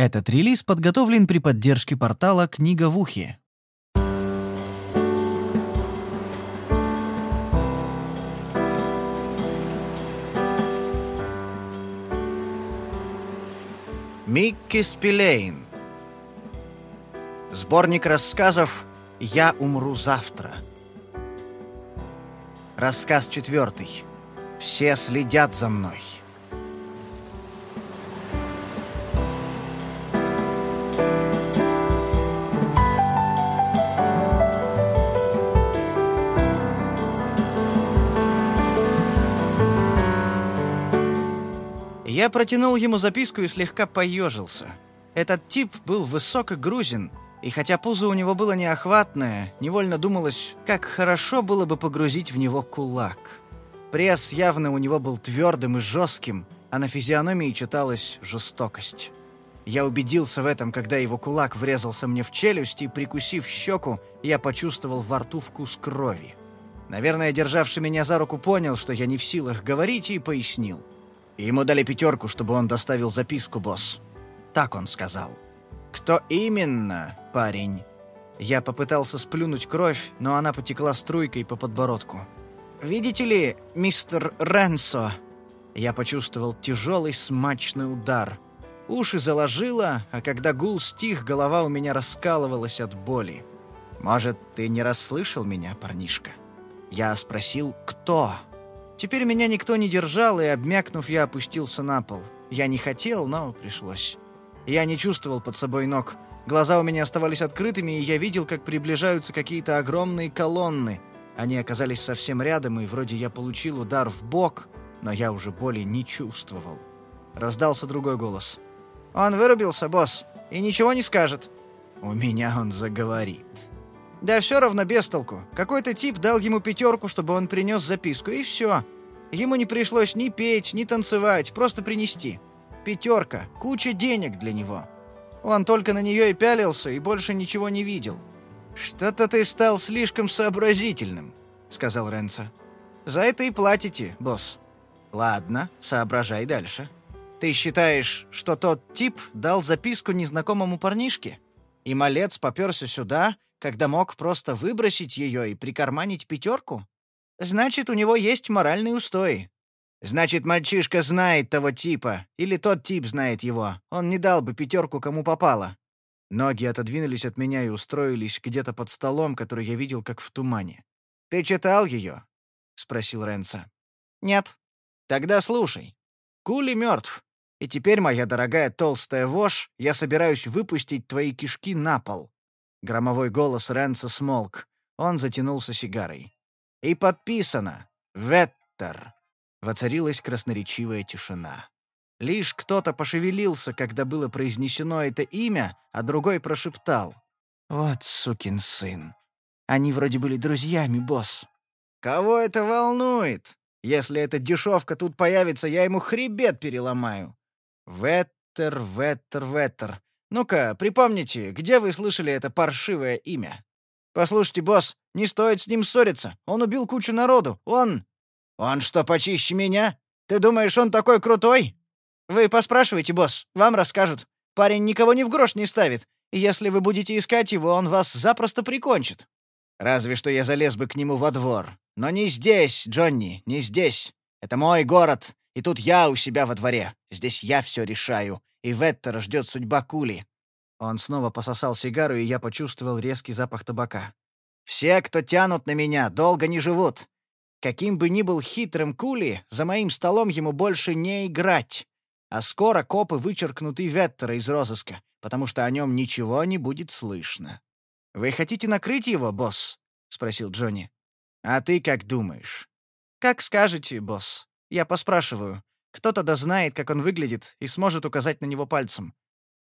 Этот релиз подготовлен при поддержке портала «Книга в ухе». Микки Спилейн. Сборник рассказов «Я умру завтра». Рассказ четвертый. Все следят за мной. Протянул ему записку и слегка поежился. Этот тип был высок и грузин, и хотя пузо у него было неохватное, невольно думалось, как хорошо было бы погрузить в него кулак. Пресс явно у него был твердым и жестким, а на физиономии читалась жестокость. Я убедился в этом, когда его кулак врезался мне в челюсть, и, прикусив щеку, я почувствовал во рту вкус крови. Наверное, державший меня за руку понял, что я не в силах говорить, и пояснил. Ему дали пятерку, чтобы он доставил записку, босс. Так он сказал. «Кто именно, парень?» Я попытался сплюнуть кровь, но она потекла струйкой по подбородку. «Видите ли, мистер Ренсо?» Я почувствовал тяжелый смачный удар. Уши заложило, а когда гул стих, голова у меня раскалывалась от боли. «Может, ты не расслышал меня, парнишка?» Я спросил «Кто?». Теперь меня никто не держал, и, обмякнув, я опустился на пол. Я не хотел, но пришлось. Я не чувствовал под собой ног. Глаза у меня оставались открытыми, и я видел, как приближаются какие-то огромные колонны. Они оказались совсем рядом, и вроде я получил удар в бок, но я уже боли не чувствовал. Раздался другой голос. «Он вырубился, босс, и ничего не скажет». «У меня он заговорит». Да все равно без толку. Какой-то тип дал ему пятерку, чтобы он принес записку, и все. Ему не пришлось ни петь, ни танцевать, просто принести. Пятерка, куча денег для него. Он только на нее и пялился, и больше ничего не видел. «Что-то ты стал слишком сообразительным», — сказал Ренца. «За это и платите, босс». «Ладно, соображай дальше. Ты считаешь, что тот тип дал записку незнакомому парнишке? И малец попёрся сюда, когда мог просто выбросить ее и прикарманить пятерку? Значит, у него есть моральные устои. Значит, мальчишка знает того типа, или тот тип знает его. Он не дал бы пятерку кому попало. Ноги отодвинулись от меня и устроились где-то под столом, который я видел как в тумане. «Ты читал ее?» — спросил Ренца. «Нет». «Тогда слушай. Кули мертв, и теперь, моя дорогая толстая вошь, я собираюсь выпустить твои кишки на пол. Громовой голос Ренца смолк. Он затянулся сигарой. «И подписано. Веттер». Воцарилась красноречивая тишина. Лишь кто-то пошевелился, когда было произнесено это имя, а другой прошептал. «Вот сукин сын. Они вроде были друзьями, босс». «Кого это волнует? Если эта дешевка тут появится, я ему хребет переломаю». «Веттер, Веттер, Веттер. Ну-ка, припомните, где вы слышали это паршивое имя? Послушайте, босс, не стоит с ним ссориться. Он убил кучу народу. Он... Он что, почище меня? Ты думаешь, он такой крутой? Вы поспрашивайте, босс, вам расскажут. Парень никого ни в грош не ставит. Если вы будете искать его, он вас запросто прикончит. Разве что я залез бы к нему во двор. Но не здесь, Джонни, не здесь. Это мой город, и тут я у себя во дворе. Здесь я все решаю и Веттера ждет судьба Кули». Он снова пососал сигару, и я почувствовал резкий запах табака. «Все, кто тянут на меня, долго не живут. Каким бы ни был хитрым Кули, за моим столом ему больше не играть. А скоро копы вычеркнут и Веттера из розыска, потому что о нем ничего не будет слышно. «Вы хотите накрыть его, босс?» — спросил Джонни. «А ты как думаешь?» «Как скажете, босс. Я поспрашиваю. Кто-то да знает, как он выглядит, и сможет указать на него пальцем.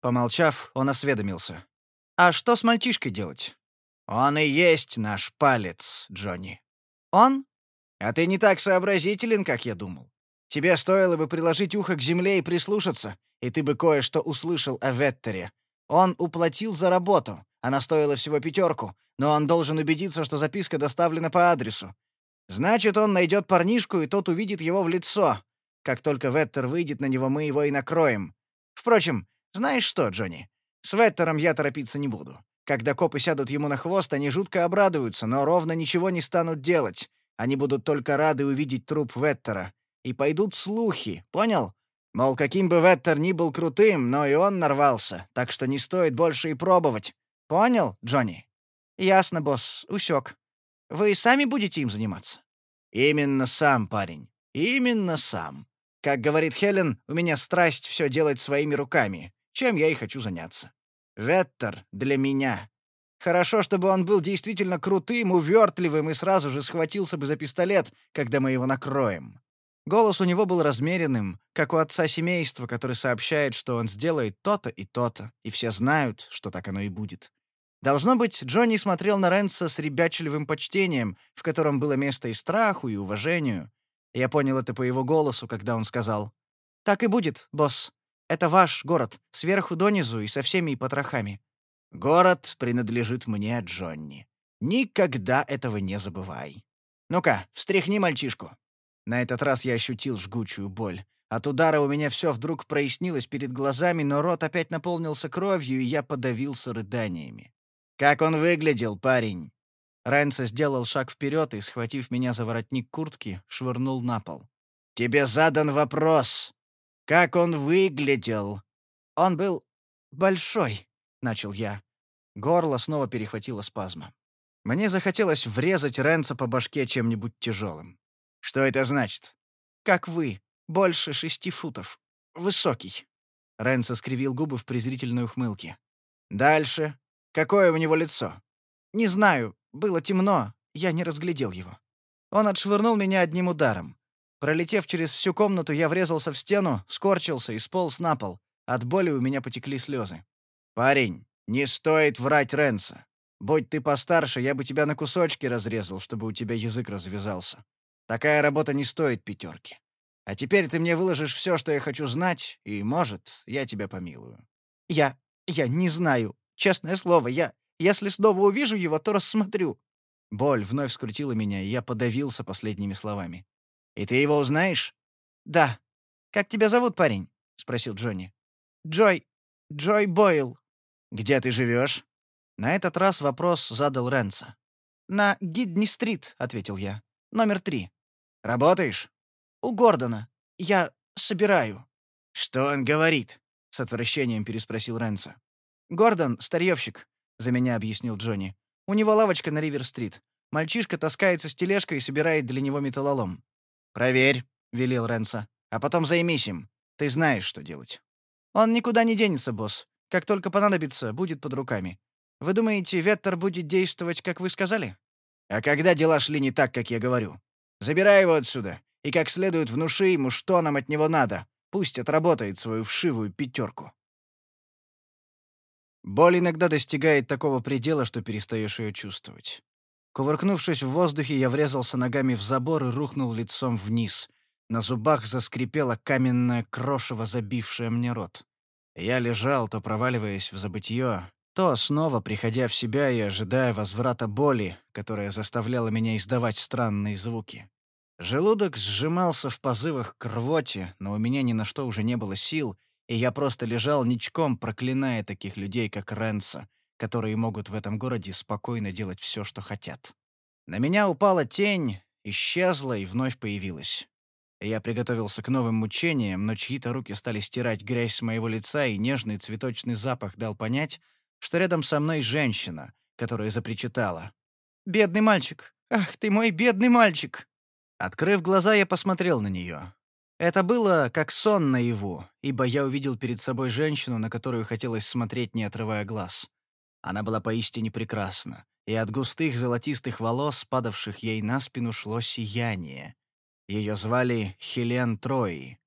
Помолчав, он осведомился. «А что с мальчишкой делать?» «Он и есть наш палец, Джонни». «Он?» «А ты не так сообразителен, как я думал. Тебе стоило бы приложить ухо к земле и прислушаться, и ты бы кое-что услышал о Веттере. Он уплатил за работу, она стоила всего пятерку, но он должен убедиться, что записка доставлена по адресу. Значит, он найдет парнишку, и тот увидит его в лицо, как только Веттер выйдет на него, мы его и накроем. Впрочем, Знаешь что, Джонни, с Веттером я торопиться не буду. Когда копы сядут ему на хвост, они жутко обрадуются, но ровно ничего не станут делать. Они будут только рады увидеть труп Веттера. И пойдут слухи, понял? Мол, каким бы Веттер ни был крутым, но и он нарвался, так что не стоит больше и пробовать. Понял, Джонни? Ясно, босс, усек. Вы сами будете им заниматься? Именно сам, парень. Именно сам. Как говорит Хелен, у меня страсть все делать своими руками, чем я и хочу заняться. Веттер для меня. Хорошо, чтобы он был действительно крутым, увертливым и сразу же схватился бы за пистолет, когда мы его накроем. Голос у него был размеренным, как у отца семейства, который сообщает, что он сделает то-то и то-то, и все знают, что так оно и будет. Должно быть, Джонни смотрел на Ренса с ребячливым почтением, в котором было место и страху, и уважению. Я понял это по его голосу, когда он сказал, «Так и будет, босс. Это ваш город, сверху донизу и со всеми потрохами. Город принадлежит мне, Джонни. Никогда этого не забывай. Ну-ка, встряхни мальчишку. На этот раз я ощутил жгучую боль. От удара у меня все вдруг прояснилось перед глазами, но рот опять наполнился кровью, и я подавился рыданиями. «Как он выглядел, парень?» Рэнса сделал шаг вперед и, схватив меня за воротник куртки, швырнул на пол. «Тебе задан вопрос. Как он выглядел?» «Он был большой», — начал я. Горло снова перехватило спазма. Мне захотелось врезать Ренца по башке чем-нибудь тяжелым. «Что это значит?» «Как вы. Больше шести футов. Высокий». Ренца скривил губы в презрительной ухмылке. «Дальше. Какое у него лицо?» «Не знаю. Было темно. Я не разглядел его». Он отшвырнул меня одним ударом. Пролетев через всю комнату, я врезался в стену, скорчился и сполз на пол. От боли у меня потекли слезы. «Парень, не стоит врать Ренса. Будь ты постарше, я бы тебя на кусочки разрезал, чтобы у тебя язык развязался. Такая работа не стоит пятерки. А теперь ты мне выложишь все, что я хочу знать, и, может, я тебя помилую». «Я... я не знаю. Честное слово, я... Если снова увижу его, то рассмотрю». Боль вновь скрутила меня, и я подавился последними словами. «И ты его узнаешь?» «Да. Как тебя зовут, парень?» — спросил Джонни. «Джой. Джой Бойл». «Где ты живешь?» На этот раз вопрос задал Ренса. «На Гидни-стрит», — ответил я. «Номер три». «Работаешь?» «У Гордона. Я собираю». «Что он говорит?» — с отвращением переспросил Ренса. «Гордон — старьевщик», — за меня объяснил Джонни. «У него лавочка на Ривер-стрит. Мальчишка таскается с тележкой и собирает для него металлолом. «Проверь», — велел Ренса. «А потом займись им. Ты знаешь, что делать». «Он никуда не денется, босс. Как только понадобится, будет под руками. Вы думаете, Веттер будет действовать, как вы сказали?» «А когда дела шли не так, как я говорю? Забирай его отсюда, и как следует внуши ему, что нам от него надо. Пусть отработает свою вшивую пятерку». Боль иногда достигает такого предела, что перестаешь ее чувствовать. Кувыркнувшись в воздухе, я врезался ногами в забор и рухнул лицом вниз. На зубах заскрипело каменное крошево, забившее мне рот. Я лежал, то проваливаясь в забытье, то снова приходя в себя и ожидая возврата боли, которая заставляла меня издавать странные звуки. Желудок сжимался в позывах к рвоте, но у меня ни на что уже не было сил, и я просто лежал ничком, проклиная таких людей, как Ренса, которые могут в этом городе спокойно делать все, что хотят. На меня упала тень, исчезла и вновь появилась. Я приготовился к новым мучениям, но чьи-то руки стали стирать грязь с моего лица, и нежный цветочный запах дал понять, что рядом со мной женщина, которая запричитала. «Бедный мальчик! Ах, ты мой бедный мальчик!» Открыв глаза, я посмотрел на нее. Это было как сон наяву, ибо я увидел перед собой женщину, на которую хотелось смотреть, не отрывая глаз. Она была поистине прекрасна, и от густых золотистых волос, падавших ей на спину, шло сияние. Ее звали Хелен Трои.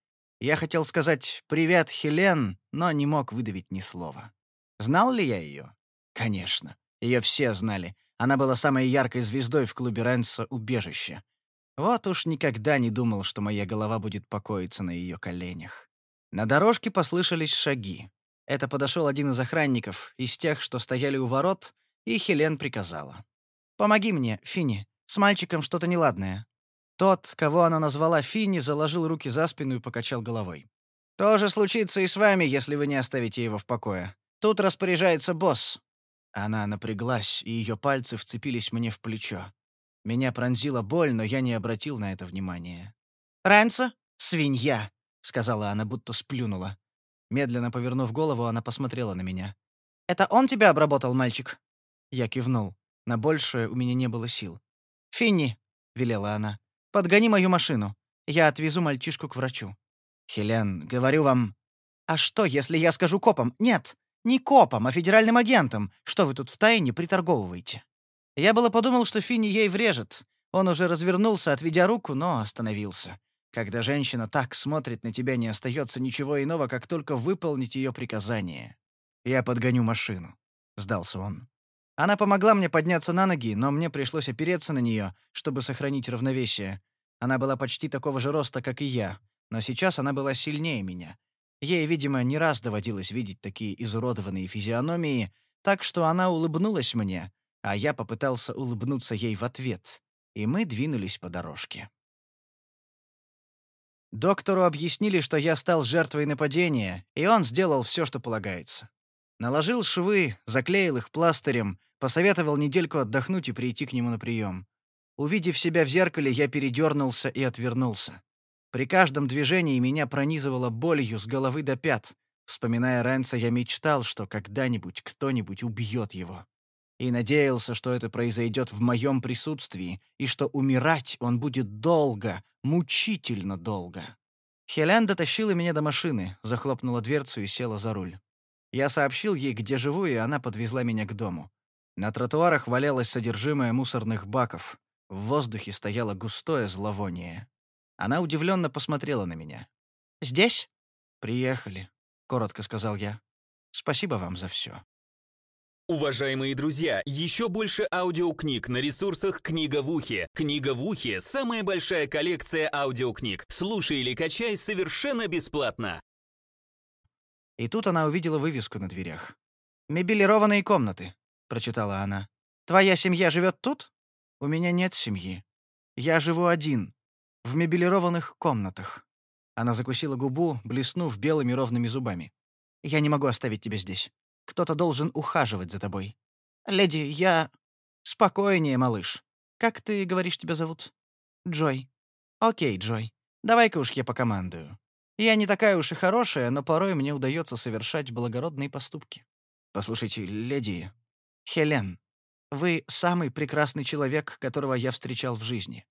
Я хотел сказать «Привет, Хелен», но не мог выдавить ни слова. Знал ли я ее? Конечно. Ее все знали. Она была самой яркой звездой в клубе Ренса «Убежище». Вот уж никогда не думал, что моя голова будет покоиться на ее коленях. На дорожке послышались шаги. Это подошел один из охранников, из тех, что стояли у ворот, и Хелен приказала. «Помоги мне, Финни. С мальчиком что-то неладное». Тот, кого она назвала Финни, заложил руки за спину и покачал головой. То же случится и с вами, если вы не оставите его в покое. Тут распоряжается босс». Она напряглась, и ее пальцы вцепились мне в плечо. Меня пронзила боль, но я не обратил на это внимания. «Рэнса? Свинья!» — сказала она, будто сплюнула. Медленно повернув голову, она посмотрела на меня. «Это он тебя обработал, мальчик?» Я кивнул. На большее у меня не было сил. «Финни», — велела она, — «подгони мою машину. Я отвезу мальчишку к врачу». «Хелен, говорю вам...» «А что, если я скажу копам? Нет, не копам, а федеральным агентам. Что вы тут втайне приторговываете?» Я было подумал, что Финни ей врежет. Он уже развернулся, отведя руку, но остановился. Когда женщина так смотрит на тебя, не остается ничего иного, как только выполнить ее приказание. «Я подгоню машину», — сдался он. Она помогла мне подняться на ноги, но мне пришлось опереться на нее, чтобы сохранить равновесие. Она была почти такого же роста, как и я, но сейчас она была сильнее меня. Ей, видимо, не раз доводилось видеть такие изуродованные физиономии, так что она улыбнулась мне, а я попытался улыбнуться ей в ответ, и мы двинулись по дорожке. Доктору объяснили, что я стал жертвой нападения, и он сделал все, что полагается. Наложил швы, заклеил их пластырем, посоветовал недельку отдохнуть и прийти к нему на прием. Увидев себя в зеркале, я передернулся и отвернулся. При каждом движении меня пронизывало болью с головы до пят. Вспоминая Ренца, я мечтал, что когда-нибудь кто-нибудь убьет его. И надеялся, что это произойдет в моем присутствии, и что умирать он будет долго, мучительно долго. Хелен дотащила меня до машины, захлопнула дверцу и села за руль. Я сообщил ей, где живу, и она подвезла меня к дому. На тротуарах валялось содержимое мусорных баков. В воздухе стояло густое зловоние. Она удивленно посмотрела на меня. «Здесь?» «Приехали», — коротко сказал я. «Спасибо вам за все». Уважаемые друзья, еще больше аудиокниг на ресурсах «Книга в ухе». «Книга в ухе» — самая большая коллекция аудиокниг. Слушай или качай совершенно бесплатно. И тут она увидела вывеску на дверях. «Мебелированные комнаты», — прочитала она. «Твоя семья живет тут?» «У меня нет семьи. Я живу один, в мебелированных комнатах». Она закусила губу, блеснув белыми ровными зубами. «Я не могу оставить тебя здесь. Кто-то должен ухаживать за тобой. Леди, я...» «Спокойнее, малыш. Как ты, говоришь, тебя зовут?» «Джой». «Окей, Джой. Давай-ка уж я покомандую. Я не такая уж и хорошая, но порой мне удается совершать благородные поступки. Послушайте, леди... Хелен, вы самый прекрасный человек, которого я встречал в жизни.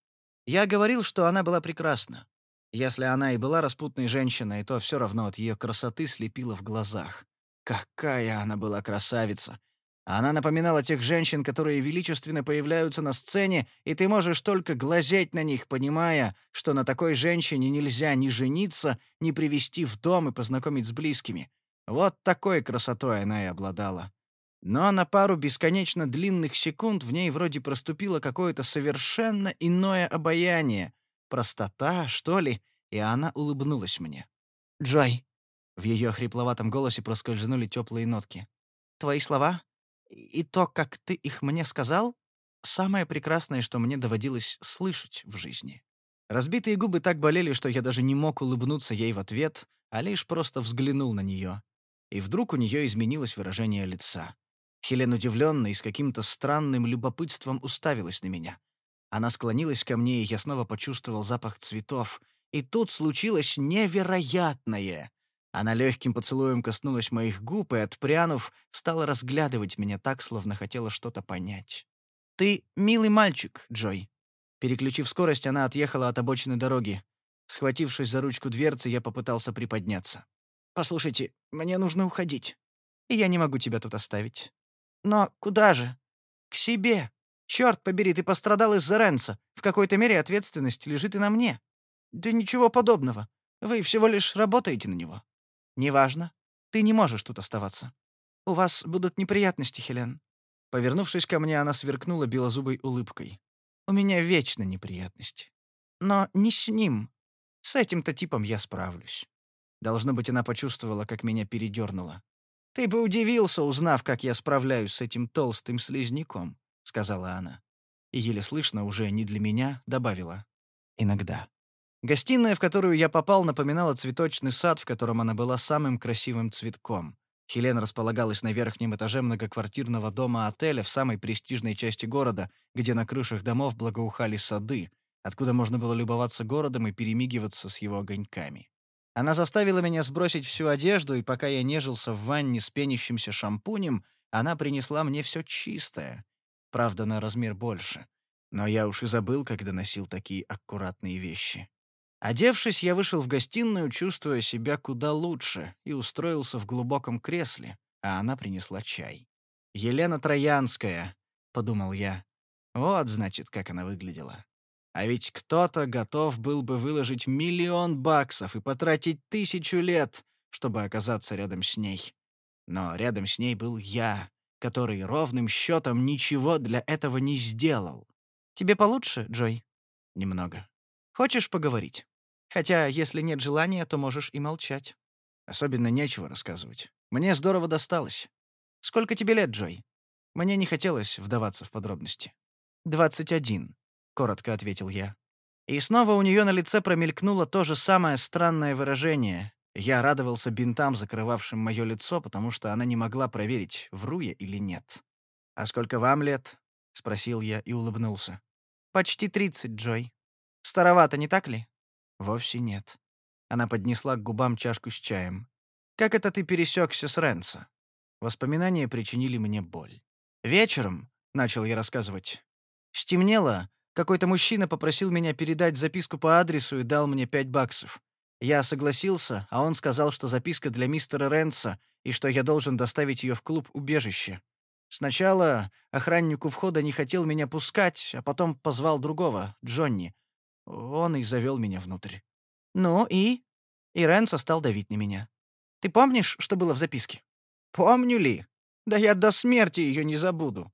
Я говорил, что она была прекрасна. Если она и была распутной женщиной, то все равно от ее красоты слепило в глазах. Какая она была красавица! Она напоминала тех женщин, которые величественно появляются на сцене, и ты можешь только глазеть на них, понимая, что на такой женщине нельзя ни жениться, ни привести в дом и познакомить с близкими. Вот такой красотой она и обладала. Но на пару бесконечно длинных секунд в ней вроде проступило какое-то совершенно иное обаяние. Простота, что ли, и она улыбнулась мне. «Джой», — в ее хрипловатом голосе проскользнули теплые нотки. «Твои слова и то, как ты их мне сказал, самое прекрасное, что мне доводилось слышать в жизни. Разбитые губы так болели, что я даже не мог улыбнуться ей в ответ, а лишь просто взглянул на нее. И вдруг у нее изменилось выражение лица. Хелен удивленно и с каким-то странным любопытством уставилась на меня. Она склонилась ко мне, и я снова почувствовал запах цветов. И тут случилось невероятное. Она легким поцелуем коснулась моих губ и, отпрянув, стала разглядывать меня так, словно хотела что-то понять. «Ты милый мальчик, Джой». Переключив скорость, она отъехала от обочины дороги. Схватившись за ручку дверцы, я попытался приподняться. «Послушайте, мне нужно уходить. И я не могу тебя тут оставить». «Но куда же?» «К себе. Черт побери, ты пострадал из-за Ренса. В какой-то мере ответственность лежит и на мне». «Да ничего подобного. Вы всего лишь работаете на него». «Неважно. Ты не можешь тут оставаться. У вас будут неприятности, Хелен». Повернувшись ко мне, она сверкнула белозубой улыбкой. «У меня вечно неприятности. Но не с ним. С этим-то типом я справлюсь». Должно быть, она почувствовала, как меня передернуло. «Ты бы удивился, узнав, как я справляюсь с этим толстым слизняком», — сказала она. И еле слышно, уже не для меня, добавила. «Иногда». Гостиная, в которую я попал, напоминала цветочный сад, в котором она была самым красивым цветком. Хелен располагалась на верхнем этаже многоквартирного дома-отеля в самой престижной части города, где на крышах домов благоухали сады, откуда можно было любоваться городом и перемигиваться с его огоньками. Она заставила меня сбросить всю одежду, и пока я нежился в ванне с пенящимся шампунем, она принесла мне все чистое. Правда, на размер больше. Но я уж и забыл, когда носил такие аккуратные вещи. Одевшись, я вышел в гостиную, чувствуя себя куда лучше, и устроился в глубоком кресле, а она принесла чай. «Елена Троянская», — подумал я. Вот, значит, как она выглядела. А ведь кто-то готов был бы выложить миллион баксов и потратить тысячу лет, чтобы оказаться рядом с ней. Но рядом с ней был я, который ровным счетом ничего для этого не сделал. «Тебе получше, Джой?» «Немного. Хочешь поговорить? Хотя, если нет желания, то можешь и молчать. Особенно нечего рассказывать. Мне здорово досталось. Сколько тебе лет, Джой? Мне не хотелось вдаваться в подробности. «Двадцать один», — коротко ответил я. И снова у нее на лице промелькнуло то же самое странное выражение. Я радовался бинтам, закрывавшим мое лицо, потому что она не могла проверить, вру я или нет. «А сколько вам лет?» — спросил я и улыбнулся. «Почти тридцать, Джой. Старовато, не так ли?» «Вовсе нет». Она поднесла к губам чашку с чаем. «Как это ты пересекся с Ренцо?» Воспоминания причинили мне боль. «Вечером», — начал я рассказывать, — «стемнело, какой-то мужчина попросил меня передать записку по адресу и дал мне пять баксов. Я согласился, а он сказал, что записка для мистера Ренса и что я должен доставить ее в клуб убежище. Сначала охраннику входа не хотел меня пускать, а потом позвал другого, Джонни, он и завел меня внутрь. Ну и? И Ренса стал давить на меня. Ты помнишь, что было в записке? Помню ли? Да я до смерти ее не забуду.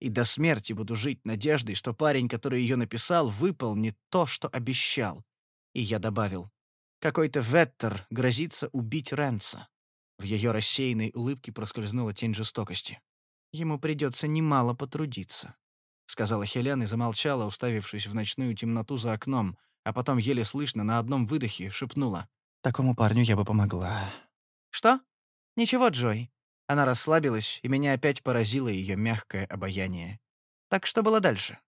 И до смерти буду жить надеждой, что парень, который ее написал, выполнит то, что обещал. И я добавил. Какой-то Веттер грозится убить Ренса. В ее рассеянной улыбке проскользнула тень жестокости. Ему придется немало потрудиться. — сказала Хелен и замолчала, уставившись в ночную темноту за окном, а потом еле слышно на одном выдохе шепнула. «Такому парню я бы помогла». «Что? Ничего, Джой». Она расслабилась, и меня опять поразило ее мягкое обаяние. «Так что было дальше?»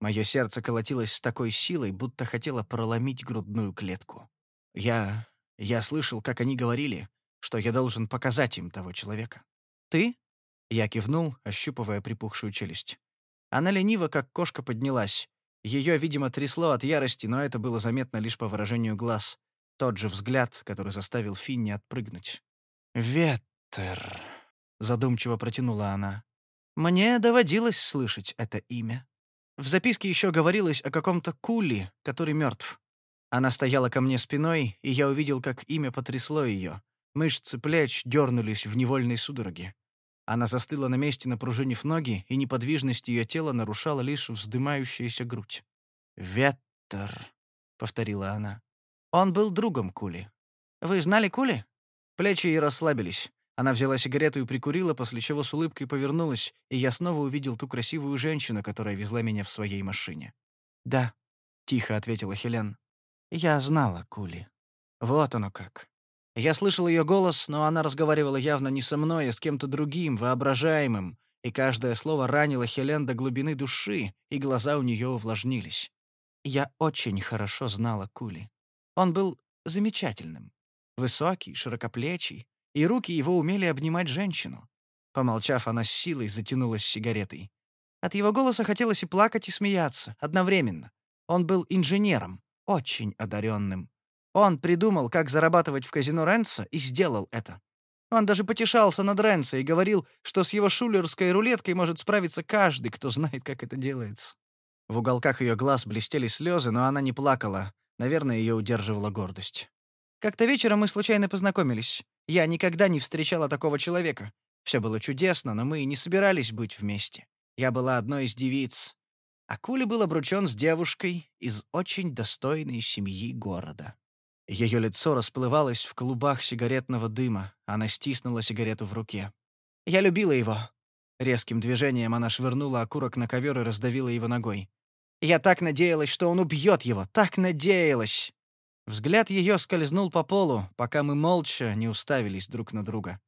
Мое сердце колотилось с такой силой, будто хотело проломить грудную клетку. Я... я слышал, как они говорили, что я должен показать им того человека. «Ты?» Я кивнул, ощупывая припухшую челюсть. Она лениво, как кошка, поднялась. Ее, видимо, трясло от ярости, но это было заметно лишь по выражению глаз. Тот же взгляд, который заставил Финни отпрыгнуть. «Веттер», — задумчиво протянула она. «Мне доводилось слышать это имя. В записке еще говорилось о каком-то Кули, который мертв. Она стояла ко мне спиной, и я увидел, как имя потрясло ее. Мышцы плеч дернулись в невольной судороге. Она застыла на месте, напружинив ноги, и неподвижность ее тела нарушала лишь вздымающаяся грудь. «Веттер», — повторила она. «Он был другом Кули. Вы знали Кули?» Плечи ее расслабились. Она взяла сигарету и прикурила, после чего с улыбкой повернулась, и я снова увидел ту красивую женщину, которая везла меня в своей машине. «Да», — тихо ответила Хелен. «Я знала Кули. Вот оно как. Я слышал ее голос, но она разговаривала явно не со мной, а с кем-то другим, воображаемым, и каждое слово ранило Хелен до глубины души, и глаза у нее увлажнились. Я очень хорошо знала Кули. Он был замечательным. Высокий, широкоплечий, и руки его умели обнимать женщину. Помолчав, она с силой затянулась сигаретой. От его голоса хотелось и плакать, и смеяться, одновременно. Он был инженером, очень одаренным. Он придумал, как зарабатывать в казино Ренса, и сделал это. Он даже потешался над Ренса и говорил, что с его шулерской рулеткой может справиться каждый, кто знает, как это делается. В уголках ее глаз блестели слезы, но она не плакала. Наверное, ее удерживала гордость. Как-то вечером мы случайно познакомились. Я никогда не встречала такого человека. Все было чудесно, но мы не собирались быть вместе. Я была одной из девиц. А Кули был обручен с девушкой из очень достойной семьи города. Ее лицо расплывалось в клубах сигаретного дыма. Она стиснула сигарету в руке. «Я любила его». Резким движением она швырнула окурок на ковер и раздавила его ногой. «Я так надеялась, что он убьет его, так надеялась!» Взгляд ее скользнул по полу, пока мы молча не уставились друг на друга.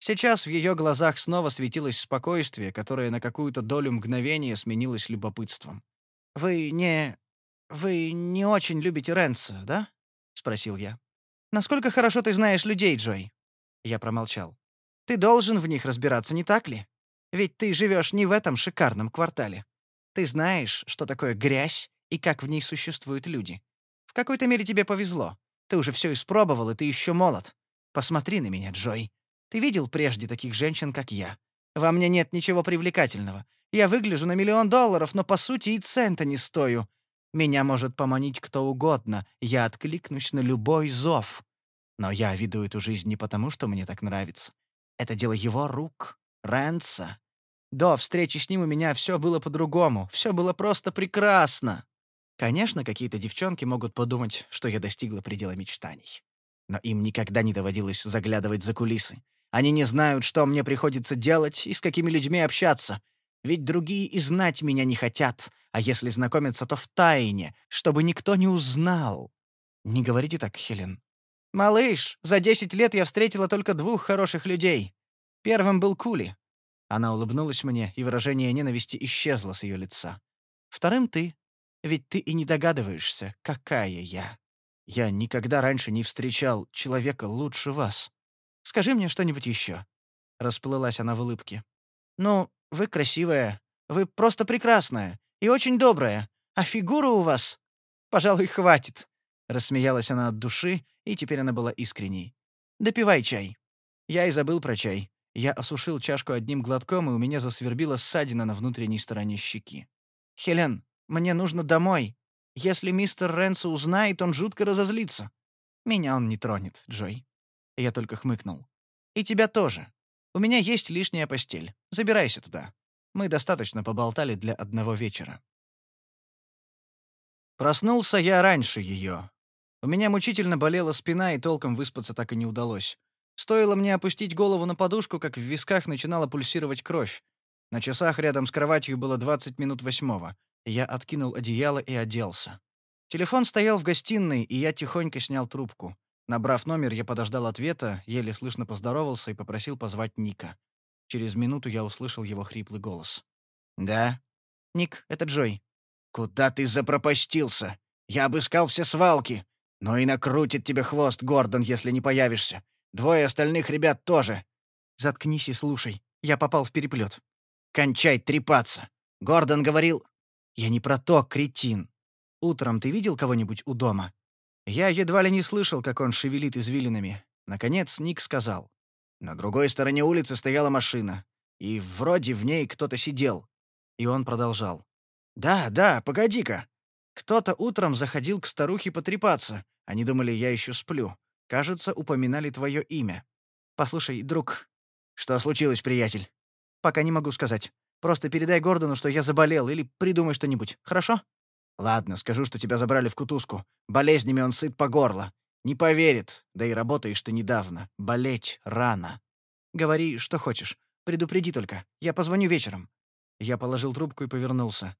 Сейчас в ее глазах снова светилось спокойствие, которое на какую-то долю мгновения сменилось любопытством. «Вы не... вы не очень любите Ренса, да?» — спросил я. «Насколько хорошо ты знаешь людей, Джой?» Я промолчал. «Ты должен в них разбираться, не так ли? Ведь ты живешь не в этом шикарном квартале. Ты знаешь, что такое грязь и как в ней существуют люди. В какой-то мере тебе повезло. Ты уже все испробовал, и ты еще молод. Посмотри на меня, Джой. Ты видел прежде таких женщин, как я? Во мне нет ничего привлекательного. Я выгляжу на миллион долларов, но по сути и цента не стою. Меня может поманить кто угодно, я откликнусь на любой зов. Но я веду эту жизнь не потому, что мне так нравится. Это дело его рук, Рэнса. До встречи с ним у меня все было по-другому, все было просто прекрасно. Конечно, какие-то девчонки могут подумать, что я достигла предела мечтаний. Но им никогда не доводилось заглядывать за кулисы. Они не знают, что мне приходится делать и с какими людьми общаться. Ведь другие и знать меня не хотят, а если знакомятся, то в тайне, чтобы никто не узнал. Не говорите так, Хелен. «Малыш, за десять лет я встретила только двух хороших людей. Первым был Кули». Она улыбнулась мне, и выражение ненависти исчезло с ее лица. «Вторым ты. Ведь ты и не догадываешься, какая я. Я никогда раньше не встречал человека лучше вас. Скажи мне что-нибудь еще». Расплылась она в улыбке. «Ну, вы красивая, вы просто прекрасная и очень добрая, а фигура у вас... Пожалуй, хватит». Рассмеялась она от души, и теперь она была искренней. «Допивай чай». Я и забыл про чай. Я осушил чашку одним глотком, и у меня засвербила ссадина на внутренней стороне щеки. «Хелен, мне нужно домой. Если мистер Ренсо узнает, он жутко разозлится. Меня он не тронет, Джой. Я только хмыкнул. «И тебя тоже. У меня есть лишняя постель. Забирайся туда. Мы достаточно поболтали для одного вечера». Проснулся я раньше ее. У меня мучительно болела спина, и толком выспаться так и не удалось. Стоило мне опустить голову на подушку, как в висках начинала пульсировать кровь. На часах рядом с кроватью было 20 минут восьмого. Я откинул одеяло и оделся. Телефон стоял в гостиной, и я тихонько снял трубку. Набрав номер, я подождал ответа, еле слышно поздоровался и попросил позвать Ника. Через минуту я услышал его хриплый голос. «Да?» «Ник, это Джой». «Куда ты запропастился? Я обыскал все свалки. Но и накрутит тебе хвост Гордон, если не появишься. Двое остальных ребят тоже». «Заткнись и слушай. Я попал в переплет. «Кончай трепаться. Гордон говорил...» «Я не про то, кретин. Утром ты видел кого-нибудь у дома?» Я едва ли не слышал, как он шевелит извилинами. Наконец Ник сказал. На другой стороне улицы стояла машина. И вроде в ней кто-то сидел. И он продолжал. «Да, да, погоди-ка. Кто-то утром заходил к старухе потрепаться. Они думали, я еще сплю. Кажется, упоминали твое имя. Послушай, друг...» «Что случилось, приятель?» «Пока не могу сказать. Просто передай Гордону, что я заболел, или придумай что-нибудь, хорошо?» Ладно, скажу, что тебя забрали в кутузку. Болезнями он сыт по горло. Не поверит, да и работаешь ты недавно. Болеть рано. Говори, что хочешь. Предупреди только. Я позвоню вечером. Я положил трубку и повернулся.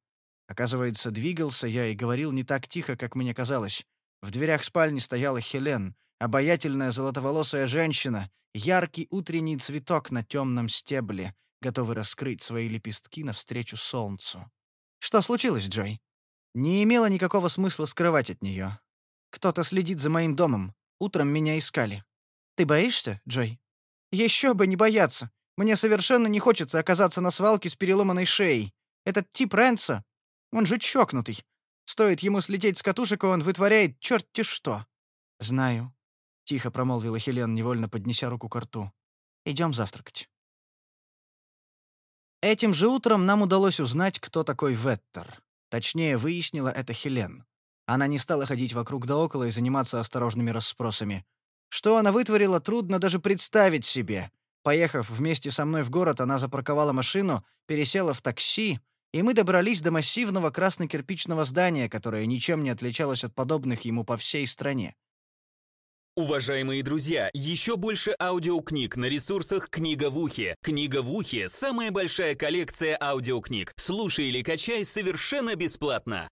Оказывается, двигался я и говорил не так тихо, как мне казалось. В дверях спальни стояла Хелен, обаятельная золотоволосая женщина, яркий утренний цветок на темном стебле, готовый раскрыть свои лепестки навстречу солнцу. «Что случилось, Джой?» Не имело никакого смысла скрывать от нее. Кто-то следит за моим домом. Утром меня искали. Ты боишься, Джой? Еще бы не бояться. Мне совершенно не хочется оказаться на свалке с переломанной шеей. Этот тип Рэнса, он же чокнутый. Стоит ему слететь с катушек, и он вытворяет черт-те что. Знаю, тихо промолвила Хелен, невольно поднеся руку к рту. Идем завтракать. Этим же утром нам удалось узнать, кто такой Веттер. Точнее, выяснила это Хелен. Она не стала ходить вокруг да около и заниматься осторожными расспросами. Что она вытворила, трудно даже представить себе. Поехав вместе со мной в город, она запарковала машину, пересела в такси, и мы добрались до массивного красно-кирпичного здания, которое ничем не отличалось от подобных ему по всей стране. Уважаемые друзья, еще больше аудиокниг на ресурсах «Книга в ухе». «Книга в ухе» — самая большая коллекция аудиокниг. Слушай или качай совершенно бесплатно.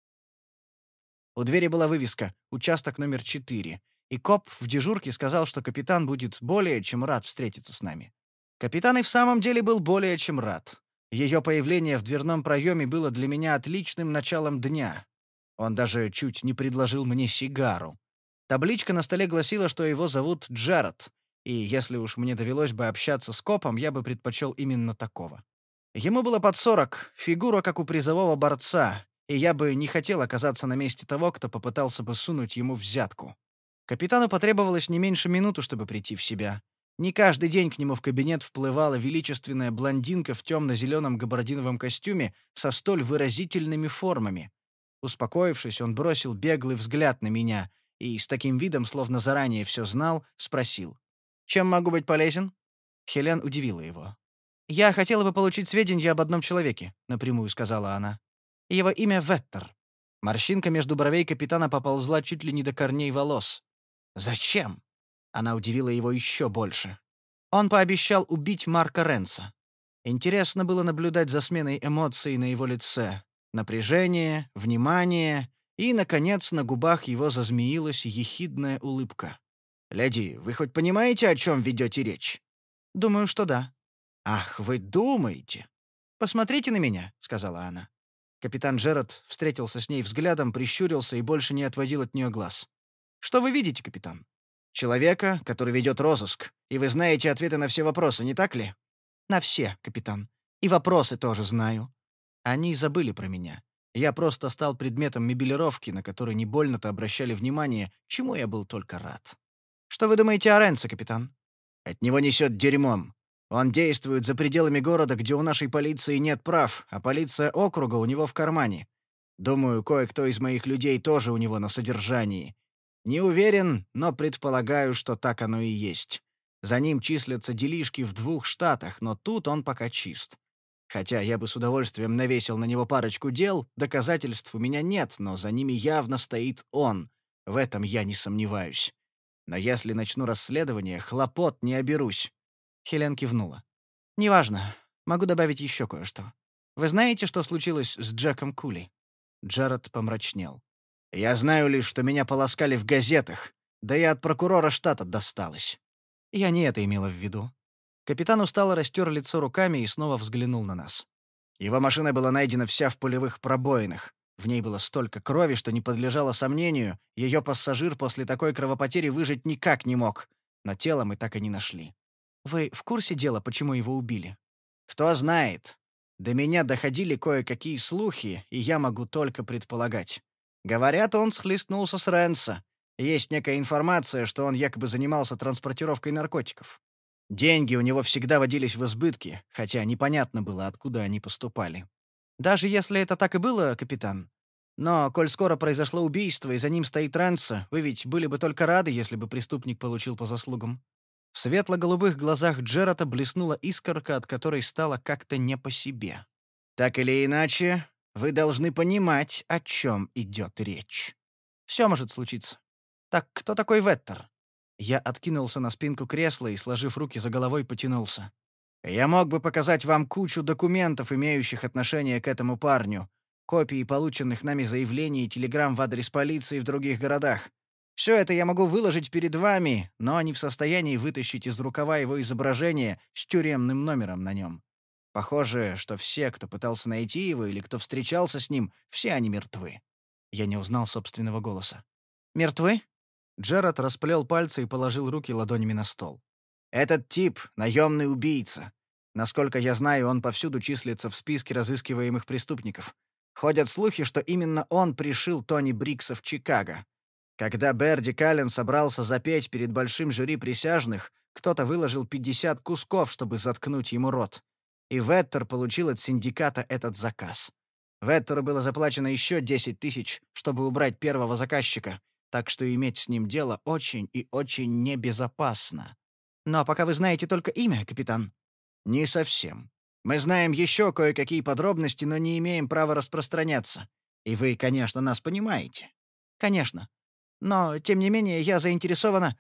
У двери была вывеска «Участок номер 4», и коп в дежурке сказал, что капитан будет более чем рад встретиться с нами. Капитан и в самом деле был более чем рад. Ее появление в дверном проеме было для меня отличным началом дня. Он даже чуть не предложил мне сигару. Табличка на столе гласила, что его зовут Джаред, и если уж мне довелось бы общаться с копом, я бы предпочел именно такого. Ему было под сорок, фигура как у призового борца, и я бы не хотел оказаться на месте того, кто попытался бы сунуть ему взятку. Капитану потребовалось не меньше минуты, чтобы прийти в себя. Не каждый день к нему в кабинет вплывала величественная блондинка в темно-зеленом габардиновом костюме со столь выразительными формами. Успокоившись, он бросил беглый взгляд на меня и с таким видом, словно заранее все знал, спросил. «Чем могу быть полезен?» Хелен удивила его. «Я хотела бы получить сведения об одном человеке», — напрямую сказала она. «Его имя Веттер». Морщинка между бровей капитана поползла чуть ли не до корней волос. «Зачем?» Она удивила его еще больше. Он пообещал убить Марка Ренса. Интересно было наблюдать за сменой эмоций на его лице. Напряжение, внимание, и, наконец, на губах его зазмеилась ехидная улыбка. «Леди, вы хоть понимаете, о чем ведете речь?» «Думаю, что да». «Ах, вы думаете?» «Посмотрите на меня», — сказала она. Капитан Джерард встретился с ней взглядом, прищурился и больше не отводил от нее глаз. «Что вы видите, капитан?» «Человека, который ведет розыск, и вы знаете ответы на все вопросы, не так ли?» «На все, капитан. И вопросы тоже знаю». Они забыли про меня. Я просто стал предметом мебелировки, на который не больно-то обращали внимание, чему я был только рад. «Что вы думаете о Ренце, капитан?» «От него несет дерьмом. Он действует за пределами города, где у нашей полиции нет прав, а полиция округа у него в кармане. Думаю, кое-кто из моих людей тоже у него на содержании. Не уверен, но предполагаю, что так оно и есть. За ним числятся делишки в двух штатах, но тут он пока чист. Хотя я бы с удовольствием навесил на него парочку дел, доказательств у меня нет, но за ними явно стоит он. В этом я не сомневаюсь. Но если начну расследование, хлопот не оберусь. Хелен кивнула. «Неважно. Могу добавить еще кое-что. Вы знаете, что случилось с Джеком Кули?» Джаред помрачнел. «Я знаю лишь, что меня полоскали в газетах, да и от прокурора штата досталось». Я не это имела в виду. Капитан устало растер лицо руками и снова взглянул на нас. Его машина была найдена вся в пулевых пробоинах. В ней было столько крови, что не подлежало сомнению, ее пассажир после такой кровопотери выжить никак не мог. Но тело мы так и не нашли. Вы в курсе дела, почему его убили? Кто знает. До меня доходили кое-какие слухи, и я могу только предполагать. Говорят, он схлестнулся с Ренса. Есть некая информация, что он якобы занимался транспортировкой наркотиков. Деньги у него всегда водились в избытке, хотя непонятно было, откуда они поступали. Даже если это так и было, капитан. Но, коль скоро произошло убийство, и за ним стоит Ренса, вы ведь были бы только рады, если бы преступник получил по заслугам. В светло-голубых глазах Джерата блеснула искорка, от которой стало как-то не по себе. «Так или иначе, вы должны понимать, о чем идет речь. Все может случиться. Так кто такой Веттер?» Я откинулся на спинку кресла и, сложив руки за головой, потянулся. «Я мог бы показать вам кучу документов, имеющих отношение к этому парню, копии полученных нами заявлений и телеграмм в адрес полиции в других городах. Все это я могу выложить перед вами, но не в состоянии вытащить из рукава его изображение с тюремным номером на нем. Похоже, что все, кто пытался найти его или кто встречался с ним, все они мертвы. Я не узнал собственного голоса. «Мертвы?» Джерард расплел пальцы и положил руки ладонями на стол. «Этот тип — наемный убийца. Насколько я знаю, он повсюду числится в списке разыскиваемых преступников. Ходят слухи, что именно он пришил Тони Брикса в Чикаго. Когда Берди Каллен собрался запеть перед большим жюри присяжных, кто-то выложил 50 кусков, чтобы заткнуть ему рот. И Веттер получил от синдиката этот заказ. Веттеру было заплачено еще 10 тысяч, чтобы убрать первого заказчика, так что иметь с ним дело очень и очень небезопасно. Но пока вы знаете только имя, капитан. Не совсем. Мы знаем еще кое-какие подробности, но не имеем права распространяться. И вы, конечно, нас понимаете. Конечно. Но, тем не менее, я заинтересована...»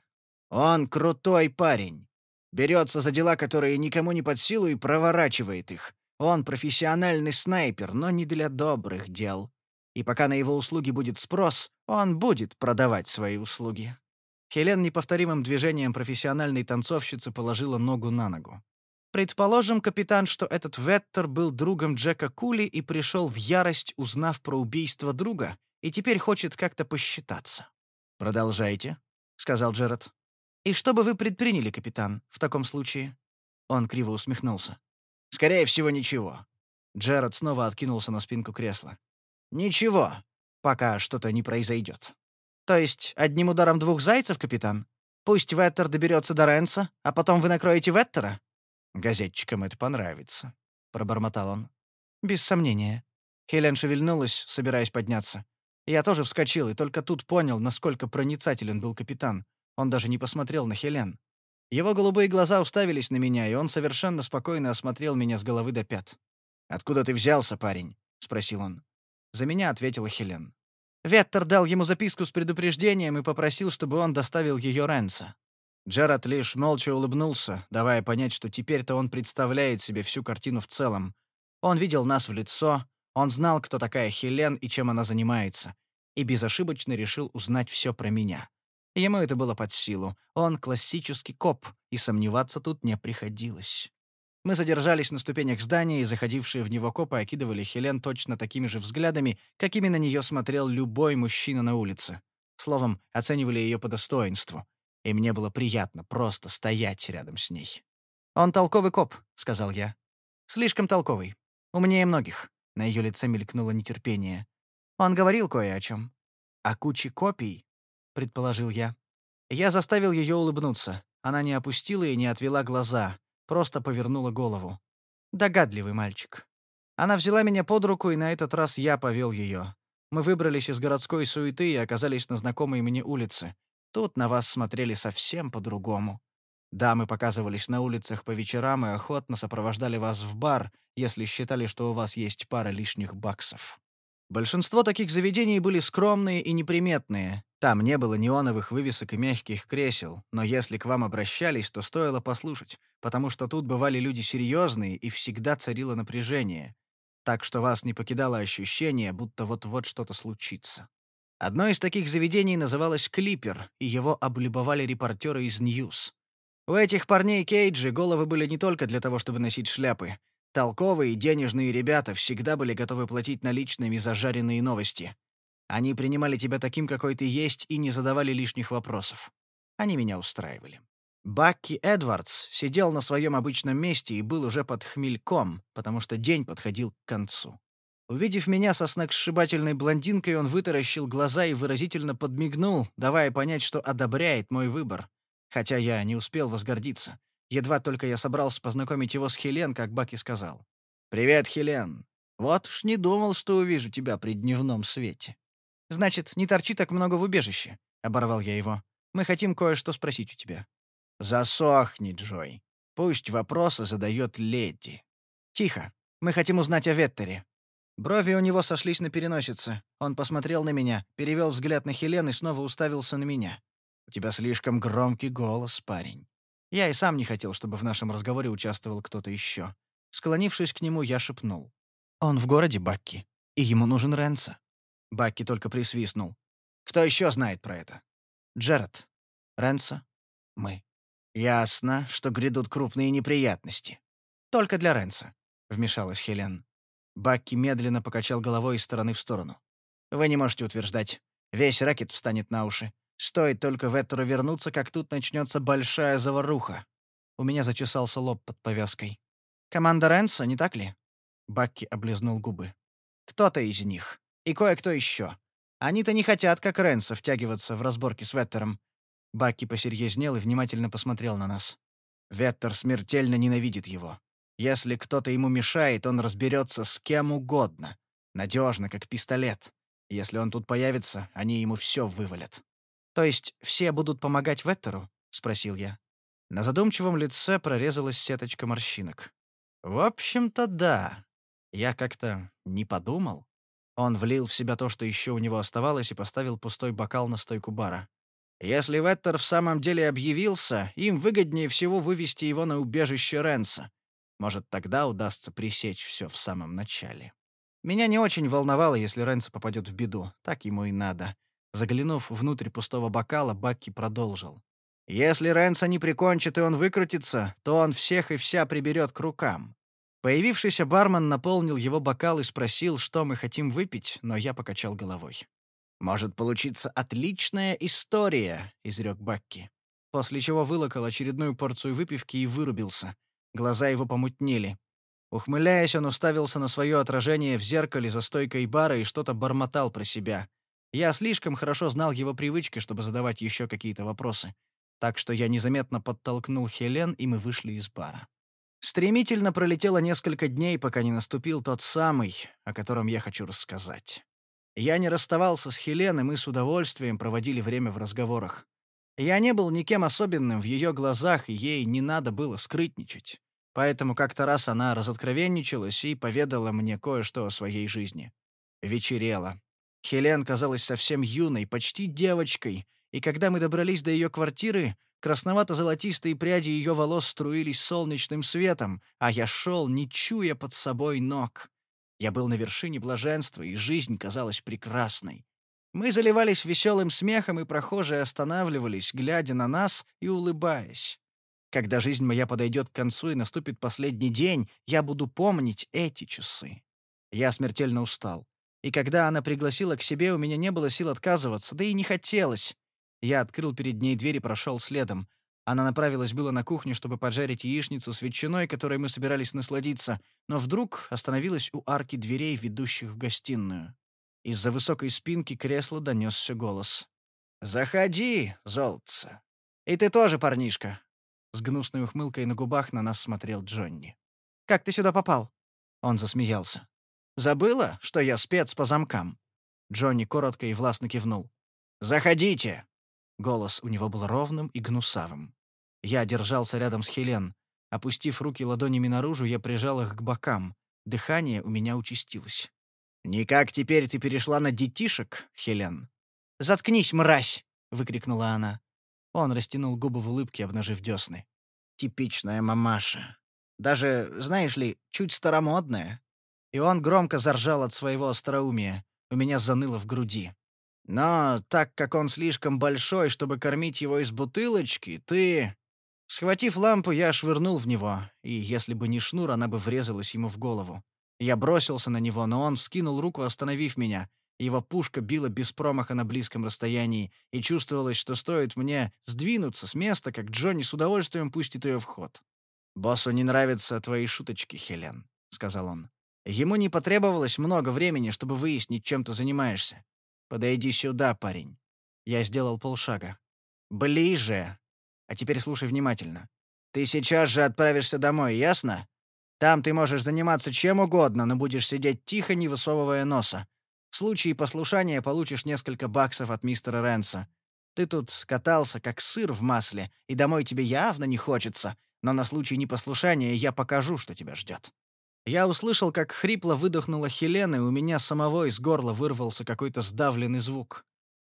«Он крутой парень. Берется за дела, которые никому не под силу, и проворачивает их. Он профессиональный снайпер, но не для добрых дел. И пока на его услуги будет спрос, Он будет продавать свои услуги». Хелен неповторимым движением профессиональной танцовщицы положила ногу на ногу. Предположим, капитан, что этот Веттер был другом Джека Кули и пришел в ярость, узнав про убийство друга, и теперь хочет как-то посчитаться. «Продолжайте», — сказал Джеред. «И что бы вы предприняли, капитан, в таком случае?» Он криво усмехнулся. «Скорее всего, ничего». Джеред снова откинулся на спинку кресла. «Ничего, пока что-то не произойдет». «То есть одним ударом двух зайцев, капитан? Пусть Веттер доберется до Ренса, а потом вы накроете Веттера?» «Газетчикам это понравится», — пробормотал он. «Без сомнения». Хелен шевельнулась, собираясь подняться. Я тоже вскочил, и только тут понял, насколько проницателен был капитан. Он даже не посмотрел на Хелен. Его голубые глаза уставились на меня, и он совершенно спокойно осмотрел меня с головы до пят. «Откуда ты взялся, парень?» — спросил он. За меня ответила Хелен. Веттер дал ему записку с предупреждением и попросил, чтобы он доставил ее Ренса. Джерард лишь молча улыбнулся, давая понять, что теперь-то он представляет себе всю картину в целом. Он видел нас в лицо, он знал, кто такая Хелен и чем она занимается, и безошибочно решил узнать все про меня. Ему это было под силу. Он классический коп, и сомневаться тут не приходилось. Мы задержались на ступенях здания, и заходившие в него копы окидывали Хелен точно такими же взглядами, какими на нее смотрел любой мужчина на улице. Словом, оценивали ее по достоинству. И мне было приятно просто стоять рядом с ней. «Он толковый коп», — сказал я. «Слишком толковый. Умнее многих». На ее лице мелькнуло нетерпение. «Он говорил кое о чем. О куче копий», — предположил я. Я заставил ее улыбнуться. Она не опустила и не отвела глаза, просто повернула голову. Догадливый мальчик. Она взяла меня под руку, и на этот раз я повел ее. Мы выбрались из городской суеты и оказались на знакомой мне улице. Тут на вас смотрели совсем по-другому. Дамы показывались на улицах по вечерам и охотно сопровождали вас в бар, если считали, что у вас есть пара лишних баксов. Большинство таких заведений были скромные и неприметные. Там не было неоновых вывесок и мягких кресел, но если к вам обращались, то стоило послушать, потому что тут бывали люди серьезные и всегда царило напряжение. Так что вас не покидало ощущение, будто вот-вот что-то случится. Одно из таких заведений называлось «Клипер», и его облюбовали репортеры из «Ньюс». У этих парней Кейджи головы были не только для того, чтобы носить шляпы. Толковые денежные ребята всегда были готовы платить наличными за жареные новости. Они принимали тебя таким, какой ты есть, и не задавали лишних вопросов. Они меня устраивали. Бакки Эдвардс сидел на своем обычном месте и был уже под хмельком, потому что день подходил к концу. Увидев меня со сногсшибательной блондинкой, он вытаращил глаза и выразительно подмигнул, давая понять, что одобряет мой выбор. Хотя я не успел возгордиться. Едва только я собрался познакомить его с Хелен, как Баки сказал. «Привет, Хелен. Вот уж не думал, что увижу тебя при дневном свете». «Значит, не торчи так много в убежище», — оборвал я его. «Мы хотим кое-что спросить у тебя». «Засохни, Джой. Пусть вопросы задает леди». «Тихо. Мы хотим узнать о Веттере. Брови у него сошлись на переносице. Он посмотрел на меня, перевел взгляд на Хелен и снова уставился на меня. «У тебя слишком громкий голос, парень». Я и сам не хотел, чтобы в нашем разговоре участвовал кто-то еще. Склонившись к нему, я шепнул. «Он в городе, Бакки, и ему нужен Ренса». Бакки только присвистнул. «Кто еще знает про это?» «Джеред. Ренса. Мы». «Ясно, что грядут крупные неприятности». «Только для Ренса», — вмешалась Хелен. Бакки медленно покачал головой из стороны в сторону. «Вы не можете утверждать. Весь рэкет встанет на уши. Стоит только Веттеру вернуться, как тут начнется большая заваруха». У меня зачесался лоб под повязкой. «Команда Ренса, не так ли?» Бакки облизнул губы. «Кто-то из них. И кое-кто еще. Они-то не хотят, как Ренса, втягиваться в разборки с Веттером». Бакки посерьезнел и внимательно посмотрел на нас. «Веттер смертельно ненавидит его. Если кто-то ему мешает, он разберется с кем угодно. Надежно, как пистолет. Если он тут появится, они ему все вывалят. «То есть все будут помогать Веттеру?» — спросил я. На задумчивом лице прорезалась сеточка морщинок. «В общем-то, да. Я как-то не подумал». Он влил в себя то, что еще у него оставалось, и поставил пустой бокал на стойку бара. «Если Веттер в самом деле объявился, им выгоднее всего вывести его на убежище Ренса. Может, тогда удастся пресечь все в самом начале. Меня не очень волновало, если Рэнс попадет в беду. Так ему и надо. Заглянув внутрь пустого бокала, Бакки продолжил. «Если Рэнса не прикончит и он выкрутится, то он всех и вся приберет к рукам». Появившийся бармен наполнил его бокал и спросил, что мы хотим выпить, но я покачал головой. «Может получиться отличная история», — изрек Бакки. После чего вылокал очередную порцию выпивки и вырубился. Глаза его помутнели. Ухмыляясь, он уставился на свое отражение в зеркале за стойкой бара и что-то бормотал про себя. Я слишком хорошо знал его привычки, чтобы задавать еще какие-то вопросы. Так что я незаметно подтолкнул Хелен, и мы вышли из бара. Стремительно пролетело несколько дней, пока не наступил тот самый, о котором я хочу рассказать. Я не расставался с Хелен, и мы с удовольствием проводили время в разговорах. Я не был никем особенным в ее глазах, и ей не надо было скрытничать. Поэтому как-то раз она разоткровенничалась и поведала мне кое-что о своей жизни. Вечерело. Хелен казалась совсем юной, почти девочкой, и когда мы добрались до ее квартиры, красновато-золотистые пряди ее волос струились солнечным светом, а я шел, не чуя под собой ног. Я был на вершине блаженства, и жизнь казалась прекрасной. Мы заливались веселым смехом, и прохожие останавливались, глядя на нас и улыбаясь. Когда жизнь моя подойдет к концу и наступит последний день, я буду помнить эти часы. Я смертельно устал. И когда она пригласила к себе, у меня не было сил отказываться, да и не хотелось. Я открыл перед ней дверь и прошел следом. Она направилась было на кухню, чтобы поджарить яичницу с ветчиной, которой мы собирались насладиться, но вдруг остановилась у арки дверей, ведущих в гостиную. Из-за высокой спинки кресла донесся голос. «Заходи, золотце. И ты тоже, парнишка. С гнусной ухмылкой на губах на нас смотрел Джонни. «Как ты сюда попал?» Он засмеялся. «Забыла, что я спец по замкам?» Джонни коротко и властно кивнул. «Заходите!» Голос у него был ровным и гнусавым. Я держался рядом с Хелен. Опустив руки ладонями наружу, я прижал их к бокам. Дыхание у меня участилось. «Никак теперь ты перешла на детишек, Хелен?» «Заткнись, мразь!» — выкрикнула она. Он растянул губы в улыбке, обнажив десны. «Типичная мамаша. Даже, знаешь ли, чуть старомодная». И он громко заржал от своего остроумия. У меня заныло в груди. «Но так как он слишком большой, чтобы кормить его из бутылочки, ты...» Схватив лампу, я швырнул в него, и если бы не шнур, она бы врезалась ему в голову. Я бросился на него, но он вскинул руку, остановив меня, его пушка била без промаха на близком расстоянии, и чувствовалось, что стоит мне сдвинуться с места, как Джонни с удовольствием пустит ее в ход. «Боссу не нравятся твои шуточки, Хелен», — сказал он. «Ему не потребовалось много времени, чтобы выяснить, чем ты занимаешься. Подойди сюда, парень». Я сделал полшага. «Ближе. А теперь слушай внимательно. Ты сейчас же отправишься домой, ясно? Там ты можешь заниматься чем угодно, но будешь сидеть тихо, не высовывая носа. В случае послушания получишь несколько баксов от мистера Ренса. Ты тут катался, как сыр в масле, и домой тебе явно не хочется, но на случай непослушания я покажу, что тебя ждет». Я услышал, как хрипло выдохнула Хелена, и у меня самого из горла вырвался какой-то сдавленный звук.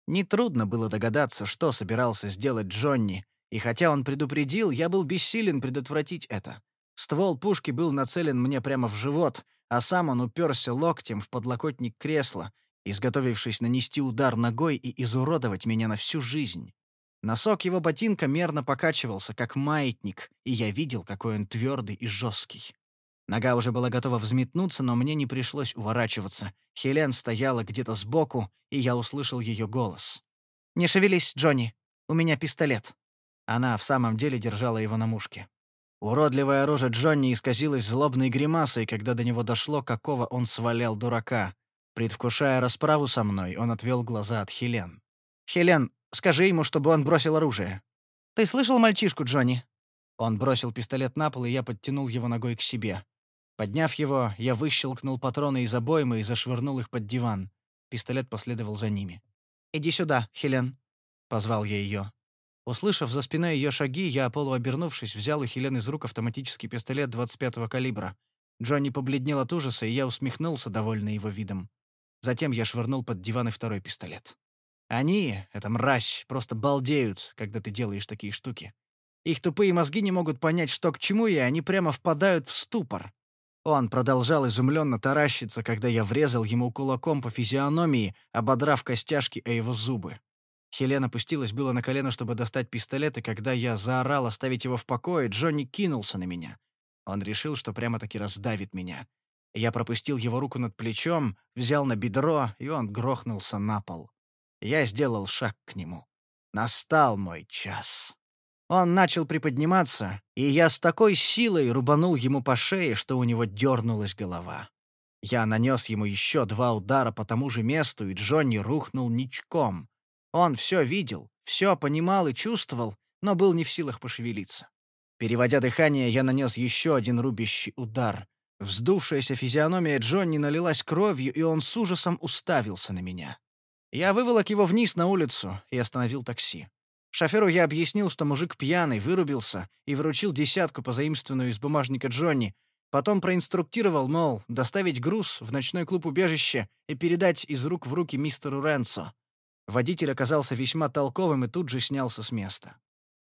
Нетрудно было догадаться, что собирался сделать Джонни, и хотя он предупредил, я был бессилен предотвратить это. Ствол пушки был нацелен мне прямо в живот, а сам он уперся локтем в подлокотник кресла, изготовившись нанести удар ногой и изуродовать меня на всю жизнь. Носок его ботинка мерно покачивался, как маятник, и я видел, какой он твердый и жесткий. Нога уже была готова взметнуться, но мне не пришлось уворачиваться. Хелен стояла где-то сбоку, и я услышал ее голос. «Не шевелись, Джонни. У меня пистолет». Она в самом деле держала его на мушке. Уродливая рожа Джонни исказилась злобной гримасой, когда до него дошло, какого он свалял дурака. Предвкушая расправу со мной, он отвел глаза от Хелен. «Хелен, скажи ему, чтобы он бросил оружие». «Ты слышал мальчишку, Джонни?» Он бросил пистолет на пол, и я подтянул его ногой к себе. Подняв его, я выщелкнул патроны из обоймы и зашвырнул их под диван. Пистолет последовал за ними. «Иди сюда, Хелен», — позвал я ее. Услышав за спиной ее шаги, я, полуобернувшись, взял у Хелены из рук автоматический пистолет 25-го калибра. Джонни побледнел от ужаса, и я усмехнулся, довольный его видом. Затем я швырнул под диван и второй пистолет. Они, эта мразь, просто балдеют, когда ты делаешь такие штуки. Их тупые мозги не могут понять, что к чему, и они прямо впадают в ступор. Он продолжал изумленно таращиться, когда я врезал ему кулаком по физиономии, ободрав костяшки о его зубы. Хелена опустилась было на колено, чтобы достать пистолет, и когда я заорал оставить его в покое, Джонни кинулся на меня. Он решил, что прямо-таки раздавит меня. Я пропустил его руку над плечом, взял на бедро, и он грохнулся на пол. Я сделал шаг к нему. Настал мой час. Он начал приподниматься, и я с такой силой рубанул ему по шее, что у него дернулась голова. Я нанес ему еще два удара по тому же месту, и Джонни рухнул ничком. Он все видел, все понимал и чувствовал, но был не в силах пошевелиться. Переводя дыхание, я нанес еще один рубящий удар. Вздувшаяся физиономия Джонни налилась кровью, и он с ужасом уставился на меня. Я выволок его вниз на улицу и остановил такси. Шоферу я объяснил, что мужик пьяный, вырубился, и вручил десятку, позаимствованную из бумажника Джонни. Потом проинструктировал, мол, доставить груз в ночной клуб убежище и передать из рук в руки мистеру Ренцо. Водитель оказался весьма толковым и тут же снялся с места.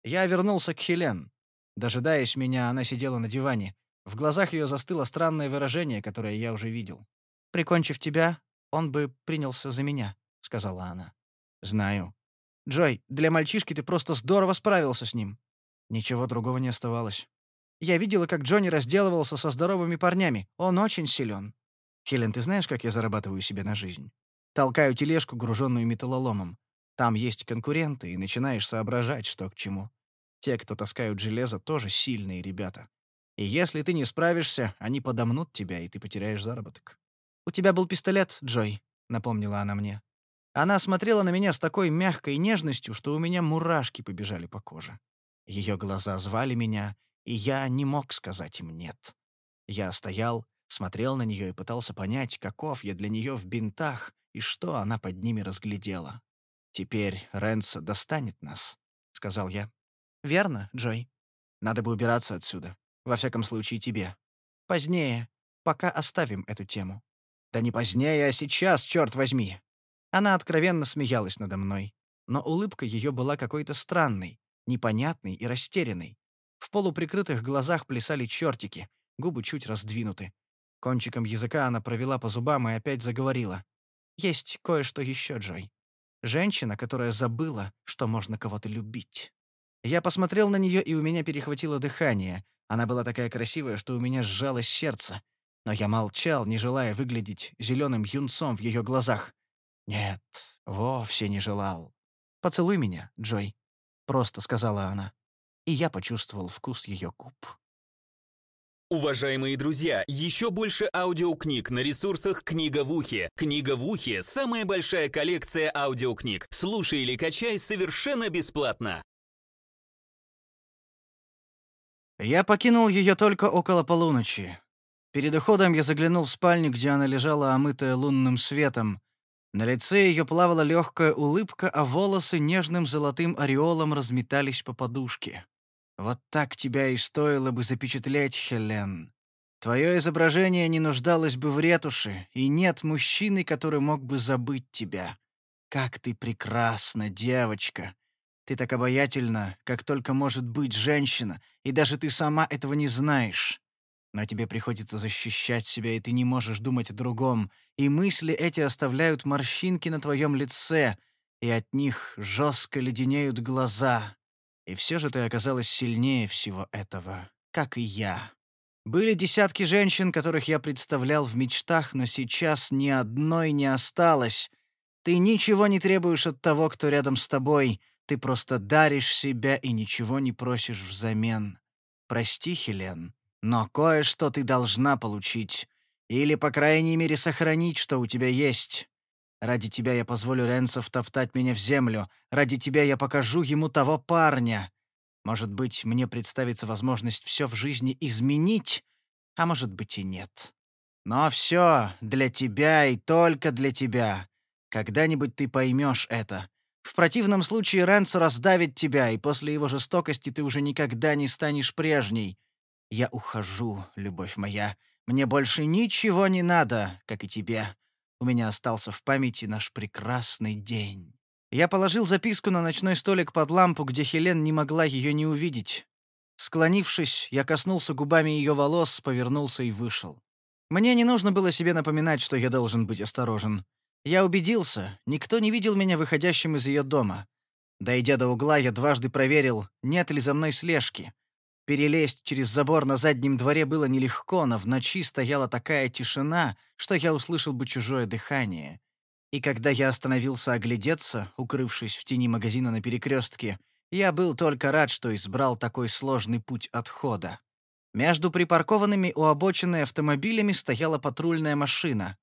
Я вернулся к Хелен. Дожидаясь меня, она сидела на диване. В глазах ее застыло странное выражение, которое я уже видел. «Прикончив тебя, он бы принялся за меня», — сказала она. «Знаю. Джой, для мальчишки ты просто здорово справился с ним». Ничего другого не оставалось. Я видела, как Джонни разделывался со здоровыми парнями. Он очень силен. Хелен, ты знаешь, как я зарабатываю себе на жизнь? Толкаю тележку, груженную металлоломом. Там есть конкуренты, и начинаешь соображать, что к чему. Те, кто таскают железо, тоже сильные ребята. И если ты не справишься, они подомнут тебя, и ты потеряешь заработок. «У тебя был пистолет, Джой», — напомнила она мне. Она смотрела на меня с такой мягкой нежностью, что у меня мурашки побежали по коже. Ее глаза звали меня, и я не мог сказать им «нет». Я стоял, смотрел на нее и пытался понять, каков я для нее в бинтах и что она под ними разглядела. «Теперь Ренса достанет нас», — сказал я. «Верно, Джой. Надо бы убираться отсюда. Во всяком случае, тебе. Позднее. Пока оставим эту тему». «Да не позднее, а сейчас, черт возьми!» Она откровенно смеялась надо мной, но улыбка ее была какой-то странной, непонятной и растерянной. В полуприкрытых глазах плясали чертики, губы чуть раздвинуты. Кончиком языка она провела по зубам и опять заговорила. «Есть кое-что еще, Джой. Женщина, которая забыла, что можно кого-то любить». Я посмотрел на нее, и у меня перехватило дыхание. Она была такая красивая, что у меня сжалось сердце. Но я молчал, не желая выглядеть зеленым юнцом в ее глазах. «Нет, вовсе не желал. Поцелуй меня, Джой», — просто сказала она. И я почувствовал вкус ее губ. Уважаемые друзья, еще больше аудиокниг на ресурсах «Книга в ухе». «Книга в ухе» — самая большая коллекция аудиокниг. Слушай или качай совершенно бесплатно. Я покинул ее только около полуночи. Перед уходом я заглянул в спальню, где она лежала, омытая лунным светом, на лице ее плавала легкая улыбка, а волосы нежным золотым ореолом разметались по подушке. «Вот так тебя и стоило бы запечатлеть, Хелен. Твое изображение не нуждалось бы в ретуши, и нет мужчины, который мог бы забыть тебя. Как ты прекрасна, девочка! Ты так обаятельна, как только может быть женщина, и даже ты сама этого не знаешь. Но тебе приходится защищать себя, и ты не можешь думать о другом, и мысли эти оставляют морщинки на твоем лице, и от них жестко леденеют глаза. И все же ты оказалась сильнее всего этого, как и я. Были десятки женщин, которых я представлял в мечтах, но сейчас ни одной не осталось. Ты ничего не требуешь от того, кто рядом с тобой, ты просто даришь себя и ничего не просишь взамен. Прости, Хелен, но кое-что ты должна получить. Или, по крайней мере, сохранить, что у тебя есть. Ради тебя я позволю Ренсу втоптать меня в землю. Ради тебя я покажу ему того парня. Может быть, мне представится возможность все в жизни изменить, а может быть и нет. Но все для тебя и только для тебя. Когда-нибудь ты поймешь это. В противном случае Ренсо раздавит тебя, и после его жестокости ты уже никогда не станешь прежней. Я ухожу, любовь моя. Мне больше ничего не надо, как и тебе. У меня остался в памяти наш прекрасный день. Я положил записку на ночной столик под лампу, где Хелен не могла ее не увидеть. Склонившись, я коснулся губами ее волос, повернулся и вышел. Мне не нужно было себе напоминать, что я должен быть осторожен. Я убедился, никто не видел меня выходящим из ее дома. Дойдя до угла, я дважды проверил, нет ли за мной слежки. Перелезть через забор на заднем дворе было нелегко, но в ночи стояла такая тишина, что я услышал бы чужое дыхание. И когда я остановился оглядеться, укрывшись в тени магазина на перекрестке, я был только рад, что избрал такой сложный путь отхода. Между припаркованными у обочины автомобилями стояла патрульная машина.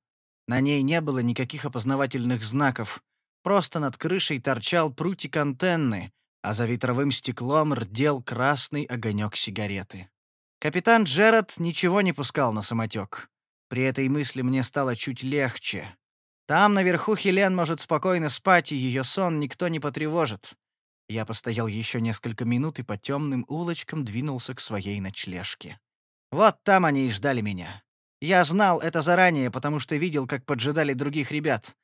На ней не было никаких опознавательных знаков. Просто над крышей торчал прутик антенны, а за ветровым стеклом рдел красный огонек сигареты. Капитан Джеред ничего не пускал на самотек. При этой мысли мне стало чуть легче. Там наверху Хелен может спокойно спать, и ее сон никто не потревожит. Я постоял еще несколько минут и по темным улочкам двинулся к своей ночлежке. Вот там они и ждали меня. Я знал это заранее, потому что видел, как поджидали других ребят.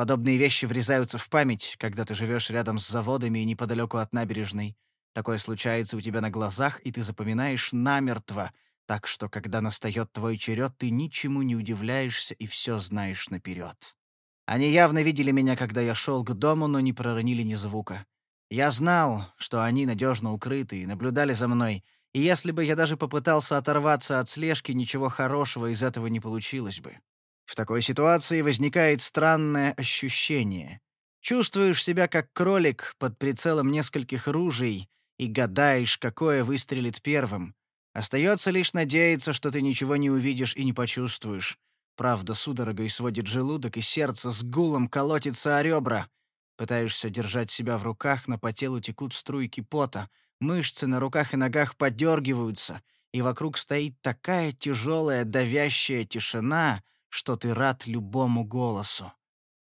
Подобные вещи врезаются в память, когда ты живешь рядом с заводами и неподалеку от набережной. Такое случается у тебя на глазах, и ты запоминаешь намертво, так что, когда настает твой черед, ты ничему не удивляешься и все знаешь наперед. Они явно видели меня, когда я шел к дому, но не проронили ни звука. Я знал, что они надежно укрыты и наблюдали за мной, и если бы я даже попытался оторваться от слежки, ничего хорошего из этого не получилось бы. В такой ситуации возникает странное ощущение. Чувствуешь себя как кролик под прицелом нескольких ружей и гадаешь, какое выстрелит первым. Остается лишь надеяться, что ты ничего не увидишь и не почувствуешь. Правда, судорогой сводит желудок, и сердце с гулом колотится о ребра. Пытаешься держать себя в руках, но по телу текут струйки пота, мышцы на руках и ногах подергиваются, и вокруг стоит такая тяжелая давящая тишина, что ты рад любому голосу.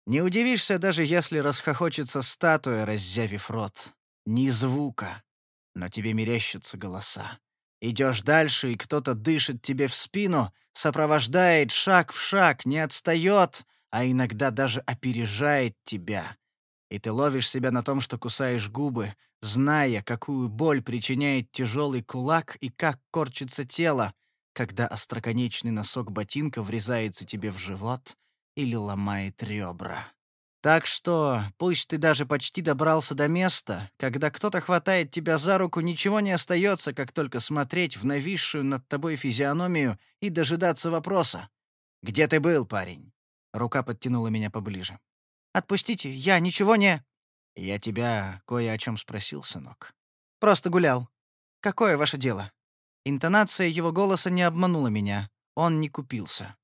Не удивишься, даже если расхохочется статуя, раззявив рот. Ни звука. Но тебе мерещатся голоса. Идешь дальше, и кто-то дышит тебе в спину, сопровождает шаг в шаг, не отстает, а иногда даже опережает тебя. И ты ловишь себя на том, что кусаешь губы, зная, какую боль причиняет тяжелый кулак и как корчится тело, когда остроконечный носок ботинка врезается тебе в живот или ломает ребра. Так что, пусть ты даже почти добрался до места, когда кто-то хватает тебя за руку, ничего не остается, как только смотреть в нависшую над тобой физиономию и дожидаться вопроса. «Где ты был, парень?» Рука подтянула меня поближе. «Отпустите, я ничего не...» «Я тебя кое о чем спросил, сынок». «Просто гулял. Какое ваше дело?» Интонация его голоса не обманула меня. Он не купился.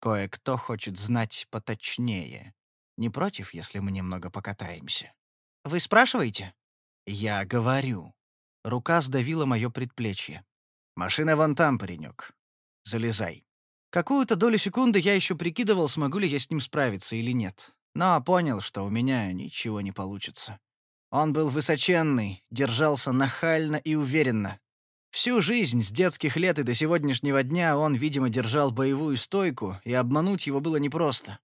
Кое-кто хочет знать поточнее. Не против, если мы немного покатаемся? Вы спрашиваете? Я говорю. Рука сдавила мое предплечье. Машина вон там, паренек. Залезай. Какую-то долю секунды я еще прикидывал, смогу ли я с ним справиться или нет. Но понял, что у меня ничего не получится. Он был высоченный, держался нахально и уверенно. Всю жизнь, с детских лет и до сегодняшнего дня, он, видимо, держал боевую стойку, и обмануть его было непросто.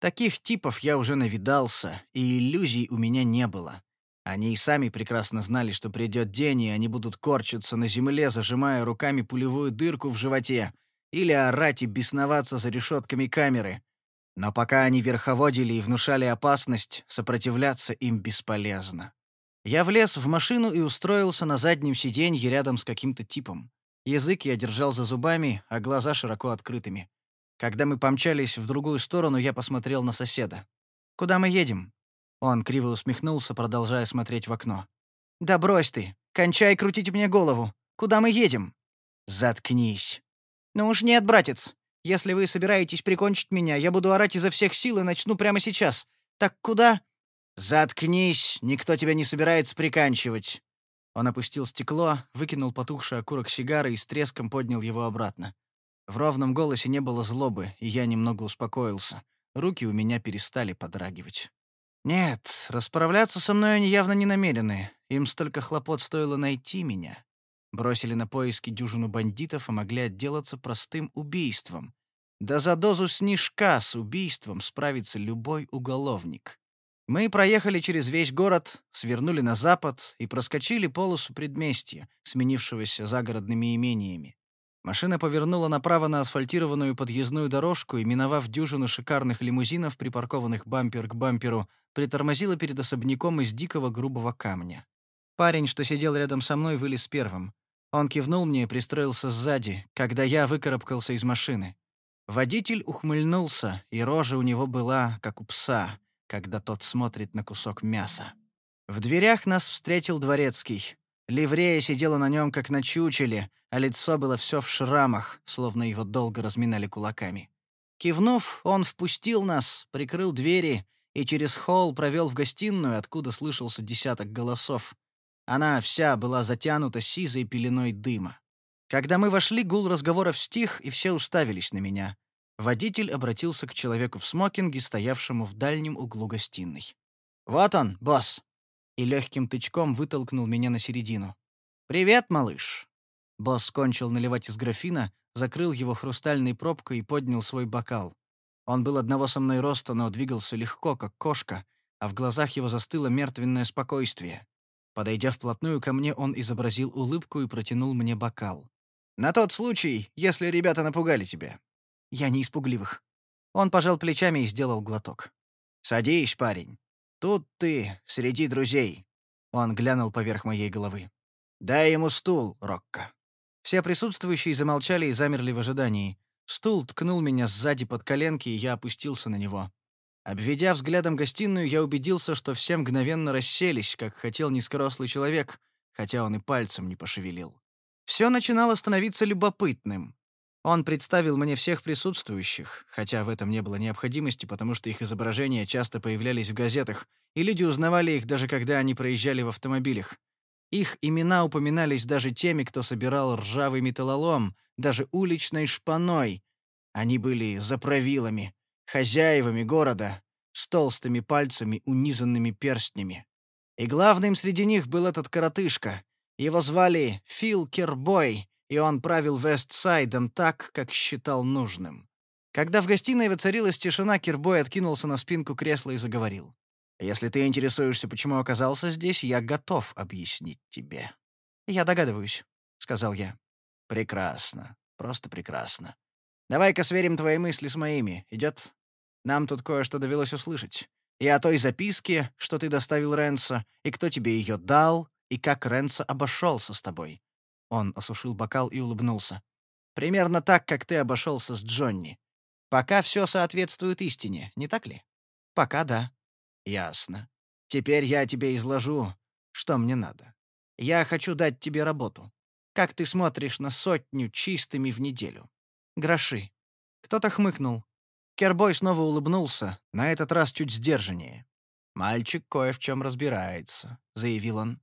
Таких типов я уже навидался, и иллюзий у меня не было. Они и сами прекрасно знали, что придет день, и они будут корчиться на земле, зажимая руками пулевую дырку в животе, или орать и бесноваться за решетками камеры. Но пока они верховодили и внушали опасность, сопротивляться им бесполезно. Я влез в машину и устроился на заднем сиденье рядом с каким-то типом. Язык я держал за зубами, а глаза широко открытыми. Когда мы помчались в другую сторону, я посмотрел на соседа. «Куда мы едем?» Он криво усмехнулся, продолжая смотреть в окно. «Да брось ты! Кончай крутить мне голову! Куда мы едем?» «Заткнись!» «Ну уж нет, братец! Если вы собираетесь прикончить меня, я буду орать изо всех сил и начну прямо сейчас. Так куда?» «Заткнись! Никто тебя не собирается приканчивать!» Он опустил стекло, выкинул потухший окурок сигары и с треском поднял его обратно. В ровном голосе не было злобы, и я немного успокоился. Руки у меня перестали подрагивать. Нет, расправляться со мной они явно не намерены. Им столько хлопот стоило найти меня. Бросили на поиски дюжину бандитов и могли отделаться простым убийством. Да за дозу снежка с убийством справится любой уголовник. Мы проехали через весь город, свернули на запад и проскочили полосу предместья, сменившегося загородными имениями. Машина повернула направо на асфальтированную подъездную дорожку и, миновав дюжину шикарных лимузинов, припаркованных бампер к бамперу, притормозила перед особняком из дикого грубого камня. Парень, что сидел рядом со мной, вылез первым. Он кивнул мне и пристроился сзади, когда я выкарабкался из машины. Водитель ухмыльнулся, и рожа у него была, как у пса, когда тот смотрит на кусок мяса. В дверях нас встретил дворецкий. Ливрея сидела на нем, как на чучеле, а лицо было все в шрамах, словно его долго разминали кулаками. Кивнув, он впустил нас, прикрыл двери и через холл провел в гостиную, откуда слышался десяток голосов. Она вся была затянута сизой пеленой дыма. Когда мы вошли, гул разговоров стих, и все уставились на меня. Водитель обратился к человеку в смокинге, стоявшему в дальнем углу гостиной. «Вот он, босс!» И легким тычком вытолкнул меня на середину. «Привет, малыш!» Босс кончил наливать из графина, закрыл его хрустальной пробкой и поднял свой бокал. Он был одного со мной роста, но двигался легко, как кошка, а в глазах его застыло мертвенное спокойствие. Подойдя вплотную ко мне, он изобразил улыбку и протянул мне бокал. На тот случай, если ребята напугали тебя. Я не испугливых. Он пожал плечами и сделал глоток. Садись, парень. Тут ты среди друзей. Он глянул поверх моей головы. Дай ему стул, Рокко. Все присутствующие замолчали и замерли в ожидании. Стул ткнул меня сзади под коленки, и я опустился на него. Обведя взглядом гостиную, я убедился, что все мгновенно расселись, как хотел низкорослый человек, хотя он и пальцем не пошевелил. Все начинало становиться любопытным. Он представил мне всех присутствующих, хотя в этом не было необходимости, потому что их изображения часто появлялись в газетах, и люди узнавали их даже когда они проезжали в автомобилях. Их имена упоминались даже теми, кто собирал ржавый металлолом, даже уличной шпаной. Они были заправилами, хозяевами города, с толстыми пальцами, унизанными перстнями. И главным среди них был этот коротышка, его звали Фил Кербой, и он правил Вестсайдом так, как считал нужным. Когда в гостиной воцарилась тишина, Кербой откинулся на спинку кресла и заговорил. «Если ты интересуешься, почему оказался здесь, я готов объяснить тебе». «Я догадываюсь», — сказал я. «Прекрасно. Просто прекрасно. Давай-ка сверим твои мысли с моими. Идет? Нам тут кое-что довелось услышать. И о той записке, что ты доставил Ренса, и кто тебе ее дал, и как Ренса обошелся с тобой». Он осушил бокал и улыбнулся. «Примерно так, как ты обошелся с Джонни. Пока все соответствует истине, не так ли?» «Пока да». «Ясно. Теперь я тебе изложу, что мне надо. Я хочу дать тебе работу. Как ты смотришь на сотню чистыми в неделю?» «Гроши». Кто-то хмыкнул. Кербой снова улыбнулся, на этот раз чуть сдержаннее. «Мальчик кое в чем разбирается», — заявил он.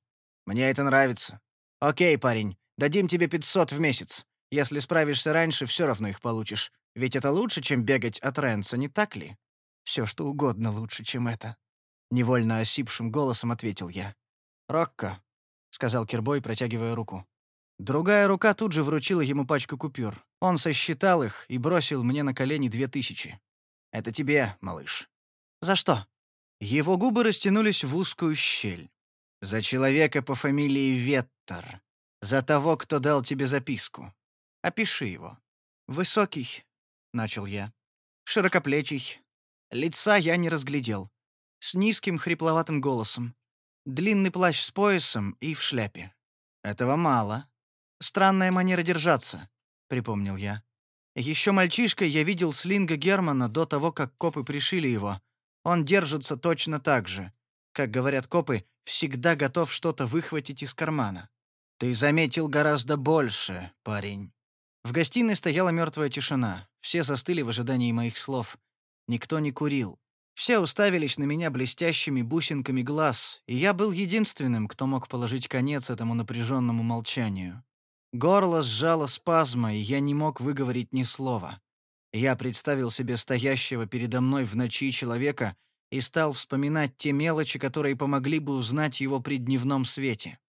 Мне это нравится. Окей, парень, дадим тебе 500 в месяц. Если справишься раньше, все равно их получишь. Ведь это лучше, чем бегать от Ренса, не так ли? Все что угодно лучше, чем это. Невольно осипшим голосом ответил я. «Рокко», — сказал Кирбой, протягивая руку. Другая рука тут же вручила ему пачку купюр. Он сосчитал их и бросил мне на колени две тысячи. «Это тебе, малыш». «За что?» Его губы растянулись в узкую щель. За человека по фамилии Веттер. За того, кто дал тебе записку. Опиши его. Высокий, — начал я. Широкоплечий. Лица я не разглядел. С низким хрипловатым голосом. Длинный плащ с поясом и в шляпе. Этого мало. Странная манера держаться, — припомнил я. Еще мальчишкой я видел слинга Германа до того, как копы пришили его. Он держится точно так же. Как говорят копы, всегда готов что-то выхватить из кармана. Ты заметил гораздо больше, парень. В гостиной стояла мертвая тишина. Все застыли в ожидании моих слов. Никто не курил. Все уставились на меня блестящими бусинками глаз, и я был единственным, кто мог положить конец этому напряженному молчанию. Горло сжало спазма, и я не мог выговорить ни слова. Я представил себе стоящего передо мной в ночи человека, и стал вспоминать те мелочи, которые помогли бы узнать его при дневном свете.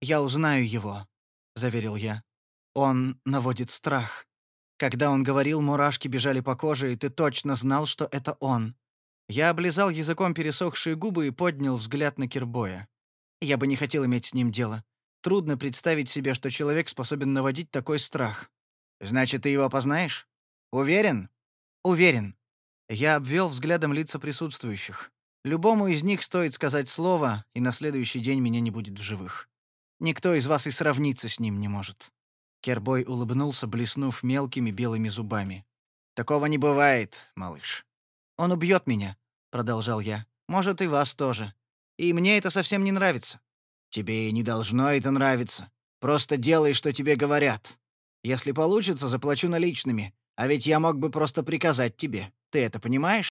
«Я узнаю его», — заверил я. «Он наводит страх. Когда он говорил, мурашки бежали по коже, и ты точно знал, что это он». Я облизал языком пересохшие губы и поднял взгляд на Кирбоя. Я бы не хотел иметь с ним дело. Трудно представить себе, что человек способен наводить такой страх. Значит, ты его познаешь? Уверен? Уверен. Я обвел взглядом лица присутствующих. Любому из них стоит сказать слово, и на следующий день меня не будет в живых. Никто из вас и сравниться с ним не может. Кербой улыбнулся, блеснув мелкими белыми зубами. Такого не бывает, малыш. Он убьет меня, продолжал я. Может, и вас тоже. И мне это совсем не нравится. Тебе и не должно это нравиться. Просто делай, что тебе говорят. Если получится, заплачу наличными. А ведь я мог бы просто приказать тебе. Ты это понимаешь?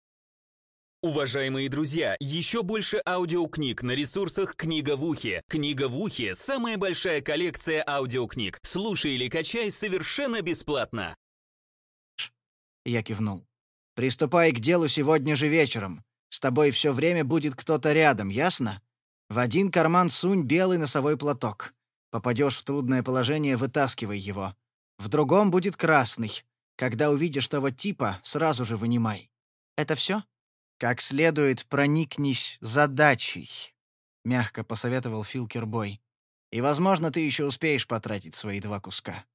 Уважаемые друзья, еще больше аудиокниг на ресурсах «Книга в ухе». «Книга в ухе» — самая большая коллекция аудиокниг. Слушай или качай совершенно бесплатно. Я кивнул. «Приступай к делу сегодня же вечером. С тобой все время будет кто-то рядом, ясно? В один карман сунь белый носовой платок. Попадешь в трудное положение, вытаскивай его. В другом будет красный. Когда увидишь того типа, сразу же вынимай. Это все? Как следует проникнись задачей, мягко посоветовал Филкербой. И, возможно, ты еще успеешь потратить свои два куска.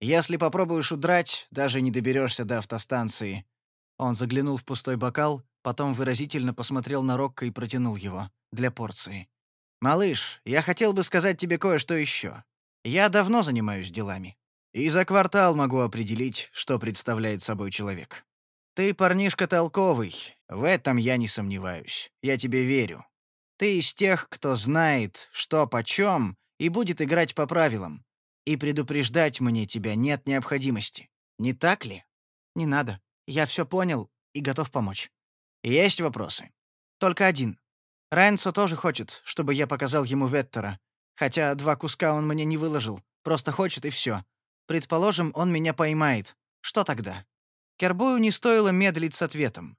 Если попробуешь удрать, даже не доберешься до автостанции. Он заглянул в пустой бокал, потом выразительно посмотрел на Рокко и протянул его для порции. «Малыш, я хотел бы сказать тебе кое-что еще. Я давно занимаюсь делами. И за квартал могу определить, что представляет собой человек. Ты парнишка толковый, в этом я не сомневаюсь. Я тебе верю. Ты из тех, кто знает, что почем, и будет играть по правилам. И предупреждать мне тебя нет необходимости. Не так ли? Не надо. Я все понял и готов помочь. Есть вопросы? Только один. Райнсо тоже хочет, чтобы я показал ему Веттера. Хотя два куска он мне не выложил. Просто хочет и все. Предположим, он меня поймает. Что тогда? Кербою не стоило медлить с ответом.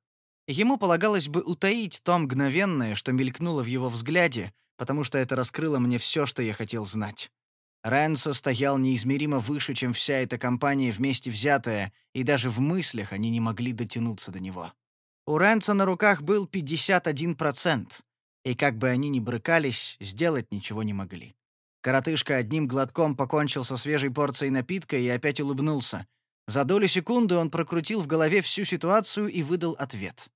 Ему полагалось бы утаить то мгновенное, что мелькнуло в его взгляде, потому что это раскрыло мне все, что я хотел знать. Рэнсо стоял неизмеримо выше, чем вся эта компания вместе взятая, и даже в мыслях они не могли дотянуться до него. У Рэнса на руках был 51% и как бы они ни брыкались, сделать ничего не могли. Коротышка одним глотком покончил со свежей порцией напитка и опять улыбнулся. За долю секунды он прокрутил в голове всю ситуацию и выдал ответ.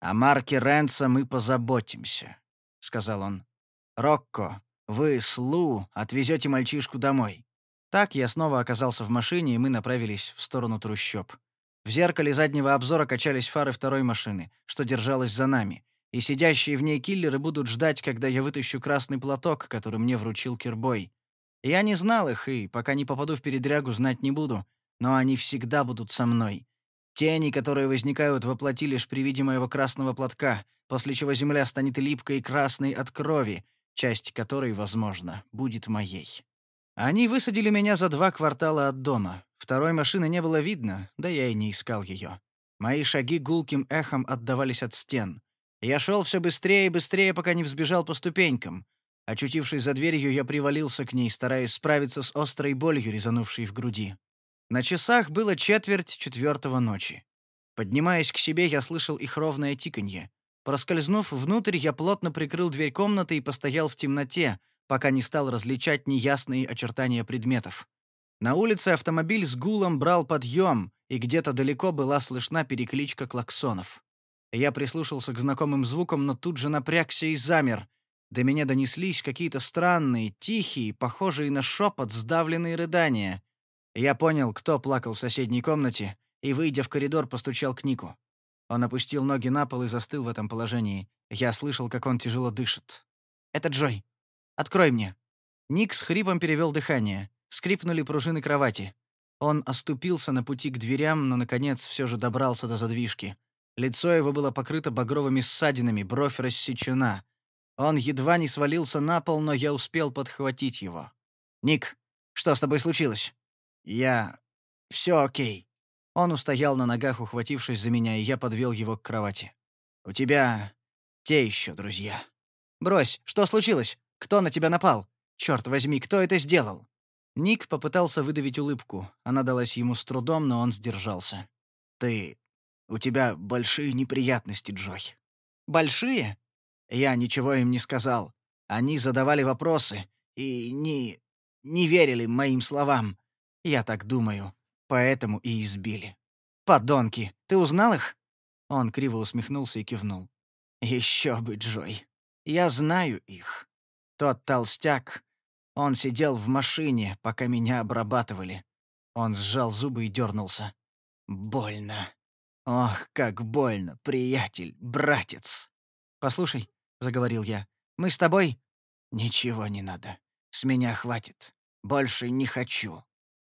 «О Марке Ренса мы позаботимся», — сказал он. «Рокко, вы с Лу отвезете мальчишку домой». Так я снова оказался в машине, и мы направились в сторону трущоб. В зеркале заднего обзора качались фары второй машины, что держалась за нами и сидящие в ней киллеры будут ждать, когда я вытащу красный платок, который мне вручил Кирбой. Я не знал их и, пока не попаду в передрягу, знать не буду, но они всегда будут со мной. Тени, которые возникают, воплоти лишь при моего красного платка, после чего земля станет липкой и красной от крови, часть которой, возможно, будет моей. Они высадили меня за два квартала от дома. Второй машины не было видно, да я и не искал ее. Мои шаги гулким эхом отдавались от стен. Я шел все быстрее и быстрее, пока не взбежал по ступенькам. Очутившись за дверью, я привалился к ней, стараясь справиться с острой болью, резанувшей в груди. На часах было четверть четвертого ночи. Поднимаясь к себе, я слышал их ровное тиканье. Проскользнув внутрь, я плотно прикрыл дверь комнаты и постоял в темноте, пока не стал различать неясные очертания предметов. На улице автомобиль с гулом брал подъем, и где-то далеко была слышна перекличка клаксонов. Я прислушался к знакомым звукам, но тут же напрягся и замер. До меня донеслись какие-то странные, тихие, похожие на шепот, сдавленные рыдания. Я понял, кто плакал в соседней комнате, и, выйдя в коридор, постучал к Нику. Он опустил ноги на пол и застыл в этом положении. Я слышал, как он тяжело дышит. «Это Джой. Открой мне». Ник с хрипом перевел дыхание. Скрипнули пружины кровати. Он оступился на пути к дверям, но, наконец, все же добрался до задвижки. Лицо его было покрыто багровыми ссадинами, бровь рассечена. Он едва не свалился на пол, но я успел подхватить его. «Ник, что с тобой случилось?» «Я... все окей». Он устоял на ногах, ухватившись за меня, и я подвел его к кровати. «У тебя... те еще друзья». «Брось, что случилось? Кто на тебя напал? Черт возьми, кто это сделал?» Ник попытался выдавить улыбку. Она далась ему с трудом, но он сдержался. «Ты у тебя большие неприятности, Джой». «Большие?» Я ничего им не сказал. Они задавали вопросы и не... не верили моим словам. Я так думаю. Поэтому и избили. Подонки, ты узнал их?» Он криво усмехнулся и кивнул. «Еще бы, Джой. Я знаю их. Тот толстяк, он сидел в машине, пока меня обрабатывали. Он сжал зубы и дернулся. Больно. Ох, как больно, приятель, братец. «Послушай», — заговорил я, — «мы с тобой...» «Ничего не надо. С меня хватит. Больше не хочу.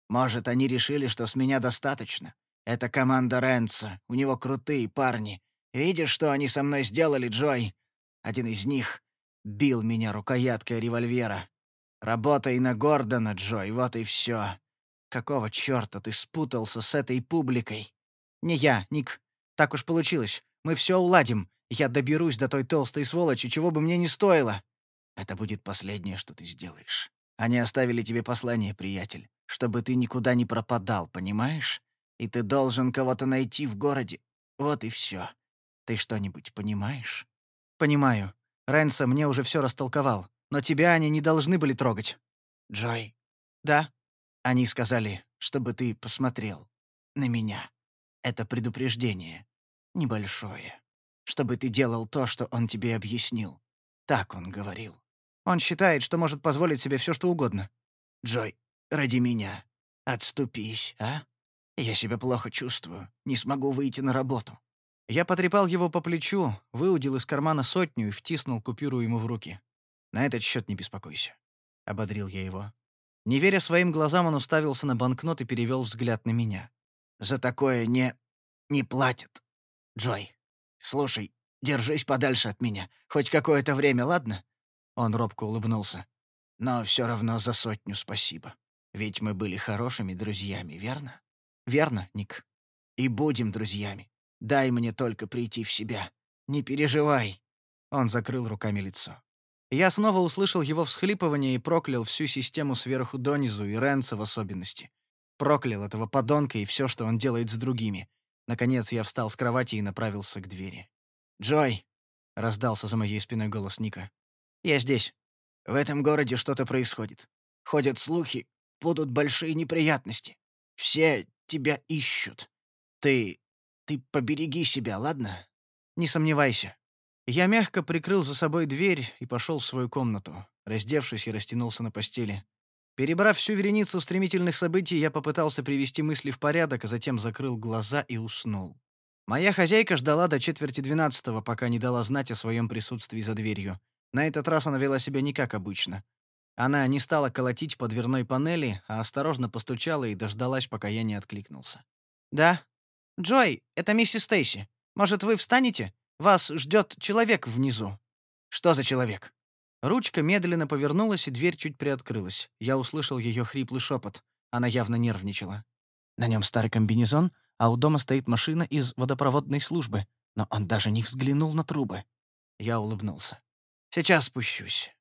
Может, они решили, что с меня достаточно. Это команда Ренца, у него крутые парни. Видишь, что они со мной сделали, Джой? Один из них бил меня рукояткой револьвера. Работай на Гордона, Джой, вот и все. Какого черта ты спутался с этой публикой? Не я, Ник. Так уж получилось. Мы все уладим. Я доберусь до той толстой сволочи, чего бы мне ни стоило. Это будет последнее, что ты сделаешь. Они оставили тебе послание, приятель, чтобы ты никуда не пропадал, понимаешь? И ты должен кого-то найти в городе. Вот и все. Ты что-нибудь понимаешь? Понимаю. Рэнса мне уже все растолковал. Но тебя они не должны были трогать. Джой. Да? Они сказали, чтобы ты посмотрел на меня. Это предупреждение. Небольшое. Чтобы ты делал то, что он тебе объяснил. Так он говорил. Он считает, что может позволить себе все, что угодно. Джой, ради меня. Отступись, а? Я себя плохо чувствую. Не смогу выйти на работу. Я потрепал его по плечу, выудил из кармана сотню и втиснул купюру ему в руки. На этот счет не беспокойся», — ободрил я его. Не веря своим глазам, он уставился на банкнот и перевел взгляд на меня. «За такое не... не платят. Джой, слушай, держись подальше от меня. Хоть какое-то время, ладно?» Он робко улыбнулся. «Но все равно за сотню спасибо. Ведь мы были хорошими друзьями, верно?» «Верно, Ник. И будем друзьями. Дай мне только прийти в себя. Не переживай». Он закрыл руками лицо. Я снова услышал его всхлипывание и проклял всю систему сверху донизу, и Ренса в особенности. Проклял этого подонка и все, что он делает с другими. Наконец я встал с кровати и направился к двери. «Джой!» — раздался за моей спиной голос Ника. «Я здесь. В этом городе что-то происходит. Ходят слухи, будут большие неприятности. Все тебя ищут. Ты... ты побереги себя, ладно? Не сомневайся. Я мягко прикрыл за собой дверь и пошел в свою комнату. Раздевшись, и растянулся на постели. Перебрав всю вереницу стремительных событий, я попытался привести мысли в порядок, а затем закрыл глаза и уснул. Моя хозяйка ждала до четверти двенадцатого, пока не дала знать о своем присутствии за дверью. На этот раз она вела себя не как обычно. Она не стала колотить по дверной панели, а осторожно постучала и дождалась, пока я не откликнулся. «Да?» «Джой, это миссис Стейси. Может, вы встанете? Вас ждет человек внизу». «Что за человек?» Ручка медленно повернулась, и дверь чуть приоткрылась. Я услышал ее хриплый шепот. Она явно нервничала. На нем старый комбинезон, а у дома стоит машина из водопроводной службы. Но он даже не взглянул на трубы. Я улыбнулся. «Сейчас спущусь».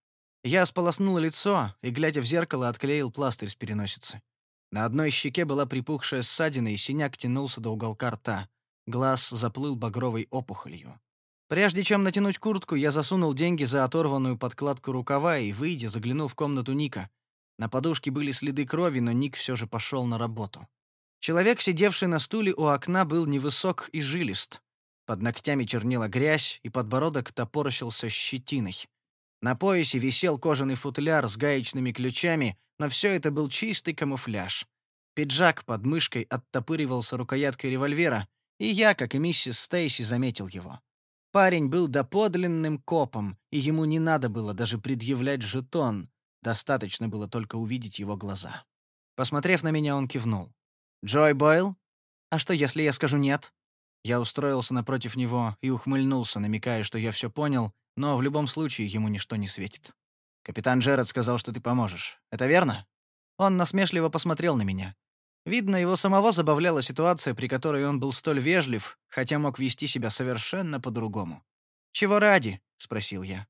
Я сполоснул лицо и, глядя в зеркало, отклеил пластырь с переносицы. На одной щеке была припухшая ссадина, и синяк тянулся до уголка рта. Глаз заплыл багровой опухолью. Прежде чем натянуть куртку, я засунул деньги за оторванную подкладку рукава и, выйдя, заглянул в комнату Ника. На подушке были следы крови, но Ник все же пошел на работу. Человек, сидевший на стуле у окна, был невысок и жилист. Под ногтями чернела грязь, и подбородок топорщился щетиной. На поясе висел кожаный футляр с гаечными ключами, но все это был чистый камуфляж. Пиджак под мышкой оттопыривался рукояткой револьвера, и я, как и миссис Стейси, заметил его. Парень был доподлинным копом, и ему не надо было даже предъявлять жетон. Достаточно было только увидеть его глаза. Посмотрев на меня, он кивнул. «Джой Бойл? А что, если я скажу нет?» Я устроился напротив него и ухмыльнулся, намекая, что я все понял, но в любом случае ему ничто не светит. «Капитан Джеред сказал, что ты поможешь. Это верно?» Он насмешливо посмотрел на меня. Видно, его самого забавляла ситуация, при которой он был столь вежлив, хотя мог вести себя совершенно по-другому. «Чего ради?» — спросил я.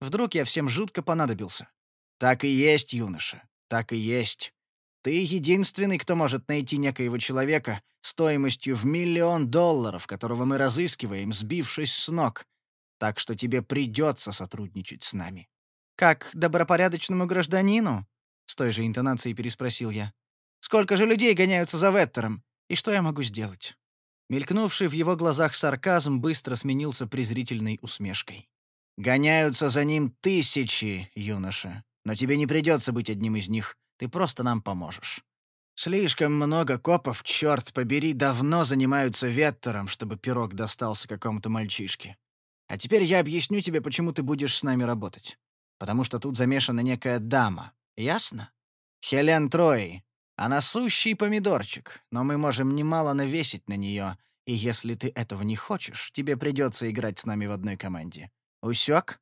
«Вдруг я всем жутко понадобился?» «Так и есть, юноша, так и есть. Ты единственный, кто может найти некоего человека стоимостью в миллион долларов, которого мы разыскиваем, сбившись с ног. Так что тебе придется сотрудничать с нами». «Как добропорядочному гражданину?» — с той же интонацией переспросил я. Сколько же людей гоняются за Веттером? И что я могу сделать?» Мелькнувший в его глазах сарказм быстро сменился презрительной усмешкой. «Гоняются за ним тысячи, юноша. Но тебе не придется быть одним из них. Ты просто нам поможешь. Слишком много копов, черт побери, давно занимаются веттером, чтобы пирог достался какому-то мальчишке. А теперь я объясню тебе, почему ты будешь с нами работать. Потому что тут замешана некая дама. Ясно? Хелен Трой, она сущий помидорчик, но мы можем немало навесить на нее, и если ты этого не хочешь, тебе придется играть с нами в одной команде. Усек?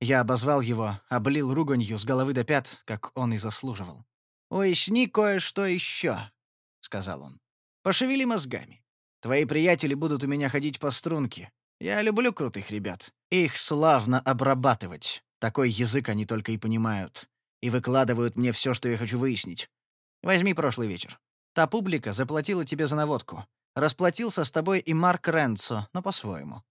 Я обозвал его, облил руганью с головы до пят, как он и заслуживал. «Уясни кое-что еще», — сказал он. «Пошевели мозгами. Твои приятели будут у меня ходить по струнке. Я люблю крутых ребят. Их славно обрабатывать. Такой язык они только и понимают. И выкладывают мне все, что я хочу выяснить. Возьми прошлый вечер. Та публика заплатила тебе за наводку. Расплатился с тобой и Марк Ренцо, но по-своему.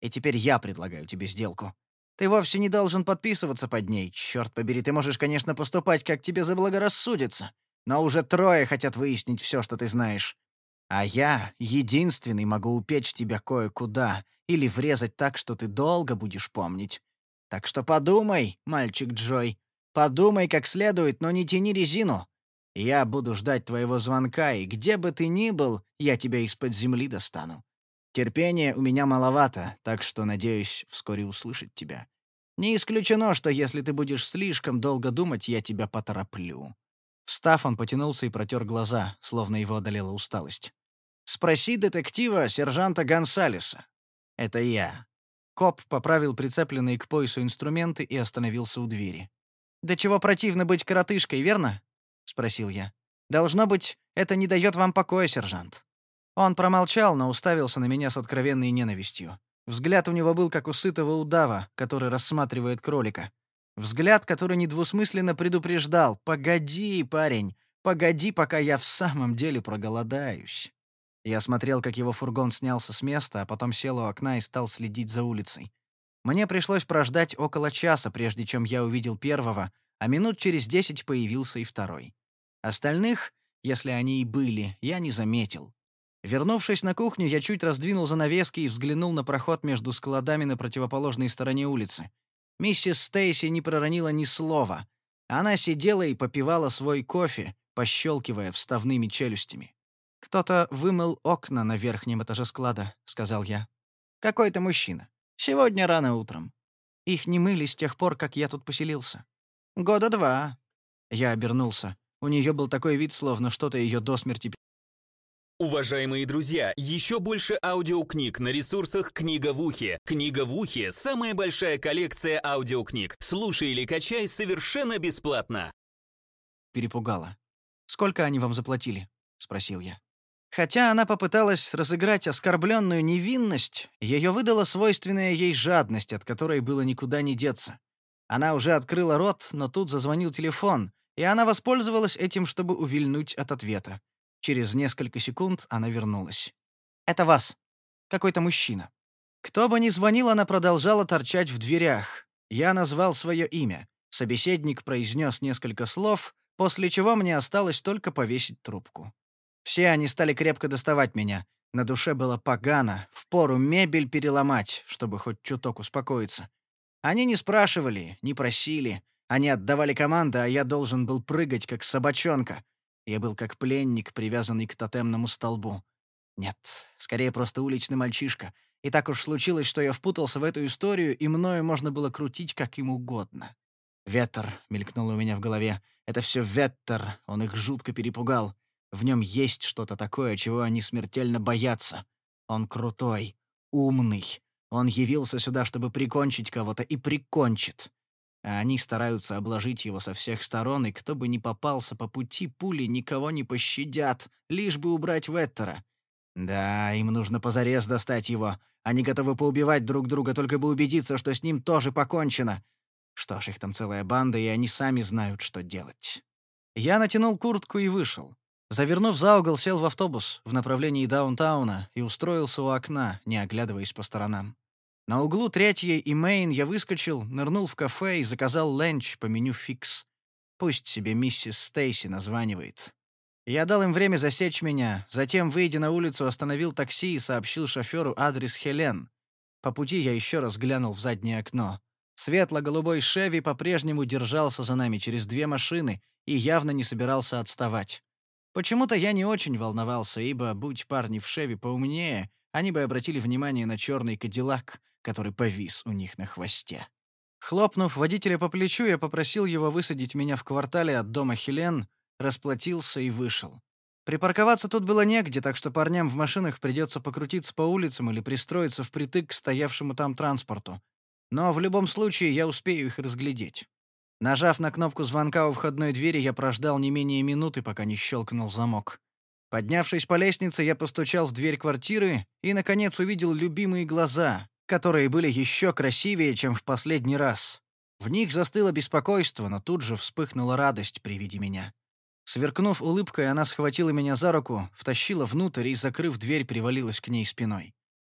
И теперь я предлагаю тебе сделку. Ты вовсе не должен подписываться под ней. Черт побери, ты можешь, конечно, поступать, как тебе заблагорассудится. Но уже трое хотят выяснить все, что ты знаешь. А я единственный могу упечь тебя кое-куда или врезать так, что ты долго будешь помнить. Так что подумай, мальчик Джой. Подумай как следует, но не тяни резину. Я буду ждать твоего звонка, и где бы ты ни был, я тебя из-под земли достану. Терпения у меня маловато, так что надеюсь вскоре услышать тебя. Не исключено, что если ты будешь слишком долго думать, я тебя потороплю». Встав, он потянулся и протер глаза, словно его одолела усталость. «Спроси детектива сержанта Гонсалеса. Это я». Коп поправил прицепленные к поясу инструменты и остановился у двери. «Да чего противно быть коротышкой, верно?» — спросил я. «Должно быть, это не дает вам покоя, сержант». Он промолчал, но уставился на меня с откровенной ненавистью. Взгляд у него был как у сытого удава, который рассматривает кролика. Взгляд, который недвусмысленно предупреждал «Погоди, парень, погоди, пока я в самом деле проголодаюсь». Я смотрел, как его фургон снялся с места, а потом сел у окна и стал следить за улицей. Мне пришлось прождать около часа, прежде чем я увидел первого, а минут через десять появился и второй. Остальных, если они и были, я не заметил. Вернувшись на кухню, я чуть раздвинул занавески и взглянул на проход между складами на противоположной стороне улицы. Миссис Стейси не проронила ни слова. Она сидела и попивала свой кофе, пощелкивая вставными челюстями. «Кто-то вымыл окна на верхнем этаже склада», — сказал я. «Какой-то мужчина. Сегодня рано утром. Их не мыли с тех пор, как я тут поселился. Года два». Я обернулся. У нее был такой вид, словно что-то ее до смерти... Уважаемые друзья, еще больше аудиокниг на ресурсах «Книга в ухе». «Книга в ухе» — самая большая коллекция аудиокниг. Слушай или качай совершенно бесплатно. Перепугала. «Сколько они вам заплатили?» — спросил я. Хотя она попыталась разыграть оскорбленную невинность, ее выдала свойственная ей жадность, от которой было никуда не деться. Она уже открыла рот, но тут зазвонил телефон, и она воспользовалась этим, чтобы увильнуть от ответа. Через несколько секунд она вернулась. «Это вас. Какой-то мужчина». Кто бы ни звонил, она продолжала торчать в дверях. Я назвал свое имя. Собеседник произнес несколько слов, после чего мне осталось только повесить трубку. Все они стали крепко доставать меня. На душе было погано, впору мебель переломать, чтобы хоть чуток успокоиться. Они не спрашивали, не просили. Они отдавали команды, а я должен был прыгать, как собачонка. Я был как пленник, привязанный к тотемному столбу. Нет, скорее просто уличный мальчишка. И так уж случилось, что я впутался в эту историю, и мною можно было крутить как им угодно. «Ветер», — мелькнуло у меня в голове. «Это все ветер, он их жутко перепугал. В нем есть что-то такое, чего они смертельно боятся. Он крутой, умный, он явился сюда, чтобы прикончить кого-то, и прикончит. А они стараются обложить его со всех сторон, и кто бы ни попался по пути, пули никого не пощадят, лишь бы убрать Веттера. Да, им нужно позарез достать его. Они готовы поубивать друг друга, только бы убедиться, что с ним тоже покончено. Что ж, их там целая банда, и они сами знают, что делать. Я натянул куртку и вышел. Завернув за угол, сел в автобус в направлении даунтауна и устроился у окна, не оглядываясь по сторонам. На углу Третьей и Мейн я выскочил, нырнул в кафе и заказал ленч по меню «Фикс». Пусть себе миссис Стейси названивает. Я дал им время засечь меня, затем, выйдя на улицу, остановил такси и сообщил шоферу адрес Хелен. По пути я еще раз глянул в заднее окно. Светло-голубой «Шеви» по-прежнему держался за нами через две машины и явно не собирался отставать. Почему-то я не очень волновался, ибо, будь парни в «Шеви» поумнее, они бы обратили внимание на черный кадиллак, который повис у них на хвосте. Хлопнув водителя по плечу, я попросил его высадить меня в квартале от дома Хелен, расплатился и вышел. Припарковаться тут было негде, так что парням в машинах придется покрутиться по улицам или пристроиться впритык к стоявшему там транспорту. Но в любом случае я успею их разглядеть. Нажав на кнопку звонка у входной двери, я прождал не менее минуты, пока не щелкнул замок. Поднявшись по лестнице, я постучал в дверь квартиры и, наконец, увидел любимые глаза, которые были еще красивее, чем в последний раз. В них застыло беспокойство, но тут же вспыхнула радость при виде меня. Сверкнув улыбкой, она схватила меня за руку, втащила внутрь и, закрыв дверь, привалилась к ней спиной.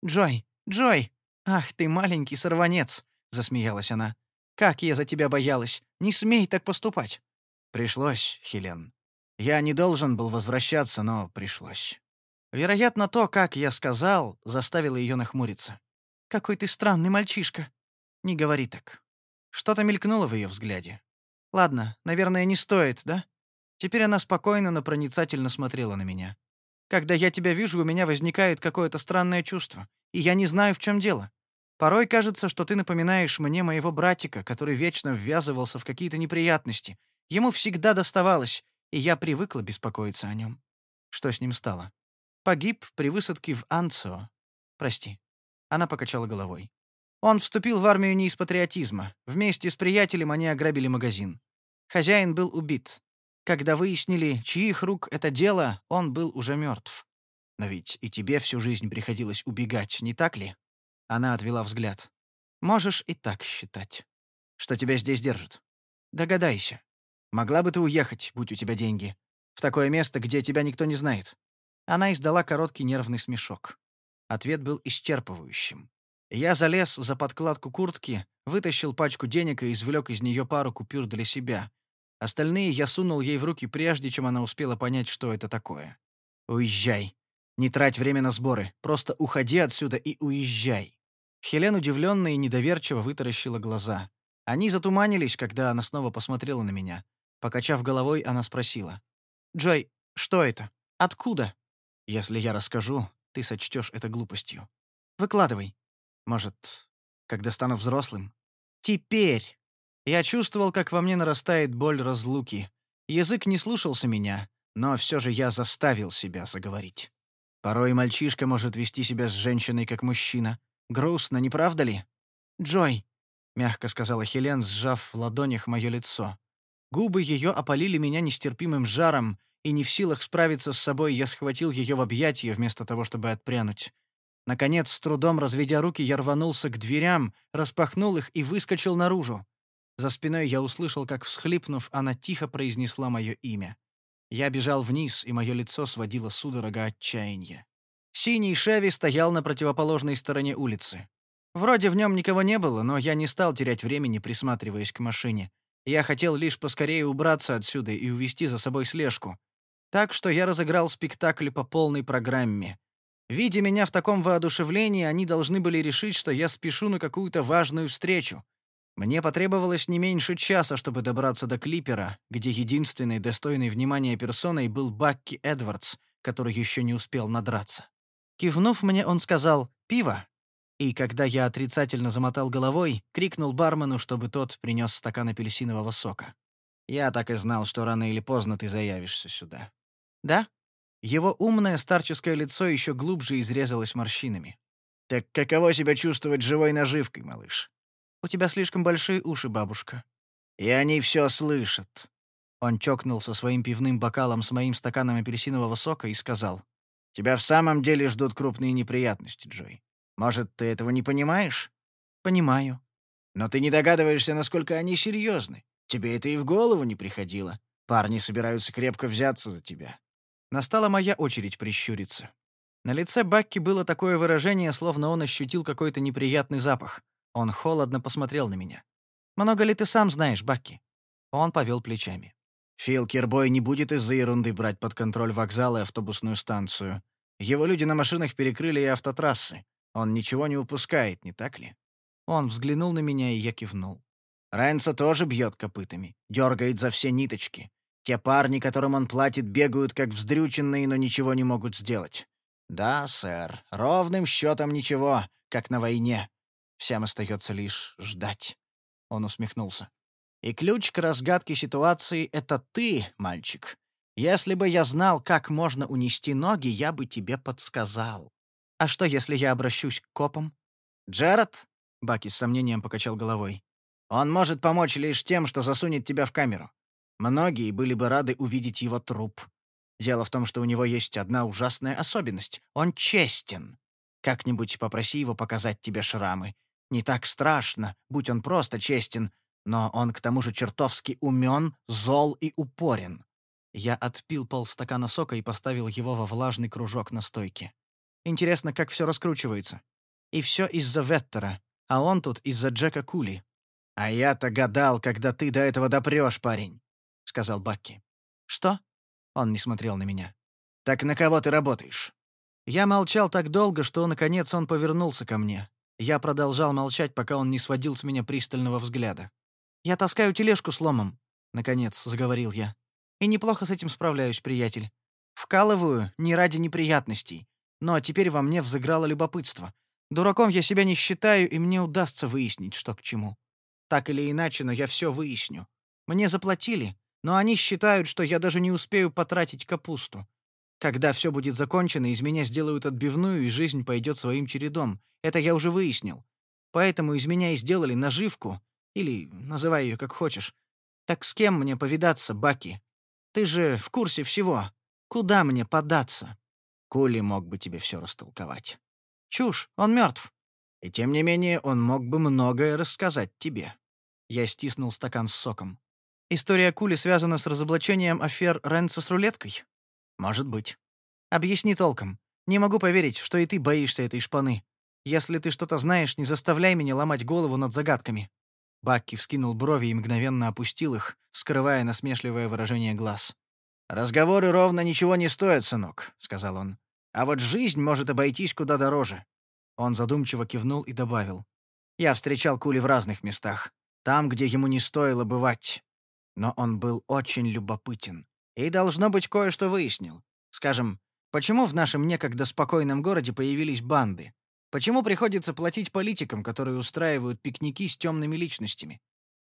«Джой! Джой! Ах, ты маленький сорванец!» — засмеялась она. «Как я за тебя боялась! Не смей так поступать!» «Пришлось, Хелен. Я не должен был возвращаться, но пришлось». Вероятно, то, как я сказал, заставило ее нахмуриться. «Какой ты странный мальчишка!» «Не говори так». Что-то мелькнуло в ее взгляде. «Ладно, наверное, не стоит, да?» Теперь она спокойно, но проницательно смотрела на меня. «Когда я тебя вижу, у меня возникает какое-то странное чувство, и я не знаю, в чем дело. Порой кажется, что ты напоминаешь мне моего братика, который вечно ввязывался в какие-то неприятности. Ему всегда доставалось, и я привыкла беспокоиться о нем. Что с ним стало? Погиб при высадке в Анцио. Прости. Она покачала головой. Он вступил в армию не из патриотизма. Вместе с приятелем они ограбили магазин. Хозяин был убит. Когда выяснили, чьих рук это дело, он был уже мертв. Но ведь и тебе всю жизнь приходилось убегать, не так ли? Она отвела взгляд. Можешь и так считать. Что тебя здесь держит? Догадайся. Могла бы ты уехать, будь у тебя деньги. В такое место, где тебя никто не знает. Она издала короткий нервный смешок. Ответ был исчерпывающим. Я залез за подкладку куртки, вытащил пачку денег и извлек из нее пару купюр для себя — Остальные я сунул ей в руки, прежде чем она успела понять, что это такое. «Уезжай. Не трать время на сборы. Просто уходи отсюда и уезжай». Хелен удивленно и недоверчиво вытаращила глаза. Они затуманились, когда она снова посмотрела на меня. Покачав головой, она спросила. «Джой, что это? Откуда?» «Если я расскажу, ты сочтешь это глупостью. Выкладывай. Может, когда стану взрослым?» «Теперь!» Я чувствовал, как во мне нарастает боль разлуки. Язык не слушался меня, но все же я заставил себя заговорить. Порой мальчишка может вести себя с женщиной как мужчина. Грустно, не правда ли? «Джой», — мягко сказала Хелен, сжав в ладонях мое лицо. Губы ее опалили меня нестерпимым жаром, и не в силах справиться с собой, я схватил ее в объятия вместо того, чтобы отпрянуть. Наконец, с трудом разведя руки, я рванулся к дверям, распахнул их и выскочил наружу. За спиной я услышал, как, всхлипнув, она тихо произнесла мое имя. Я бежал вниз, и мое лицо сводило судорога отчаяния. Синий Шеви стоял на противоположной стороне улицы. Вроде в нем никого не было, но я не стал терять времени, присматриваясь к машине. Я хотел лишь поскорее убраться отсюда и увести за собой слежку. Так что я разыграл спектакль по полной программе. Видя меня в таком воодушевлении, они должны были решить, что я спешу на какую-то важную встречу. Мне потребовалось не меньше часа, чтобы добраться до Клипера, где единственной достойной внимания персоной был Бакки Эдвардс, который еще не успел надраться. Кивнув мне, он сказал «Пиво». И когда я отрицательно замотал головой, крикнул бармену, чтобы тот принес стакан апельсинового сока. «Я так и знал, что рано или поздно ты заявишься сюда». «Да?» Его умное старческое лицо еще глубже изрезалось морщинами. «Так каково себя чувствовать живой наживкой, малыш?» «У тебя слишком большие уши, бабушка». «И они все слышат». Он чокнулся своим пивным бокалом с моим стаканом апельсинового сока и сказал, «Тебя в самом деле ждут крупные неприятности, Джой. Может, ты этого не понимаешь?» «Понимаю». «Но ты не догадываешься, насколько они серьезны. Тебе это и в голову не приходило. Парни собираются крепко взяться за тебя». Настала моя очередь прищуриться. На лице Бакки было такое выражение, словно он ощутил какой-то неприятный запах. Он холодно посмотрел на меня. «Много ли ты сам знаешь, Бакки?» Он повел плечами. Фил Кирбой не будет из-за ерунды брать под контроль вокзал и автобусную станцию. Его люди на машинах перекрыли и автотрассы. Он ничего не упускает, не так ли? Он взглянул на меня, и я кивнул. Рэнса тоже бьет копытами, дергает за все ниточки. Те парни, которым он платит, бегают как вздрюченные, но ничего не могут сделать. Да, сэр, ровным счетом ничего, как на войне. Всем остается лишь ждать. Он усмехнулся. И ключ к разгадке ситуации — это ты, мальчик. Если бы я знал, как можно унести ноги, я бы тебе подсказал. А что, если я обращусь к копам? Джеред? Баки с сомнением покачал головой. Он может помочь лишь тем, что засунет тебя в камеру. Многие были бы рады увидеть его труп. Дело в том, что у него есть одна ужасная особенность. Он честен. Как-нибудь попроси его показать тебе шрамы. Не так страшно, будь он просто честен, но он к тому же чертовски умен, зол и упорен. Я отпил полстакана сока и поставил его во влажный кружок на стойке. Интересно, как все раскручивается. И все из-за Веттера, а он тут из-за Джека Кули. «А я-то гадал, когда ты до этого допрешь, парень», — сказал Бакки. «Что?» — он не смотрел на меня. «Так на кого ты работаешь?» Я молчал так долго, что, наконец, он повернулся ко мне. Я продолжал молчать, пока он не сводил с меня пристального взгляда. «Я таскаю тележку с ломом», — наконец заговорил я. И неплохо с этим справляюсь, приятель. Вкалываю не ради неприятностей. Но теперь во мне взыграло любопытство. Дураком я себя не считаю, и мне удастся выяснить, что к чему. Так или иначе, но я все выясню. Мне заплатили, но они считают, что я даже не успею потратить капусту. Когда все будет закончено, из меня сделают отбивную, и жизнь пойдет своим чередом. Это я уже выяснил. Поэтому из меня и сделали наживку, или называй ее как хочешь. Так с кем мне повидаться, Баки? Ты же в курсе всего. Куда мне податься? Кули мог бы тебе все растолковать. Чушь, он мертв. И тем не менее, он мог бы многое рассказать тебе. Я стиснул стакан с соком. История Кули связана с разоблачением афер Ренца с рулеткой? Может быть. Объясни толком. Не могу поверить, что и ты боишься этой шпаны. Если ты что-то знаешь, не заставляй меня ломать голову над загадками. Бакки вскинул брови и мгновенно опустил их, скрывая насмешливое выражение глаз. «Разговоры ровно ничего не стоят, сынок», — сказал он. «А вот жизнь может обойтись куда дороже». Он задумчиво кивнул и добавил. «Я встречал Кули в разных местах. Там, где ему не стоило бывать. Но он был очень любопытен. И, должно быть, кое-что выяснил. Скажем, почему в нашем некогда спокойном городе появились банды? Почему приходится платить политикам, которые устраивают пикники с темными личностями?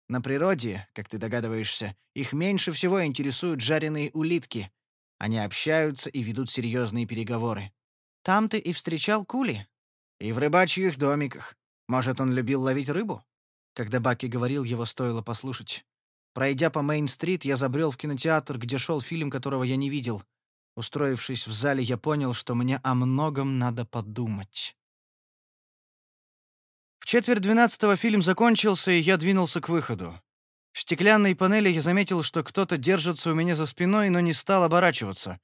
На природе, как ты догадываешься, их меньше всего интересуют жареные улитки. Они общаются и ведут серьезные переговоры. Там ты и встречал кули? И в рыбачьих домиках. Может, он любил ловить рыбу? Когда Баки говорил, его стоило послушать. Пройдя по Мейн-стрит, я забрел в кинотеатр, где шел фильм, которого я не видел. Устроившись в зале, я понял, что мне о многом надо подумать. В четверть двенадцатого фильм закончился, и я двинулся к выходу. В стеклянной панели я заметил, что кто-то держится у меня за спиной, но не стал оборачиваться.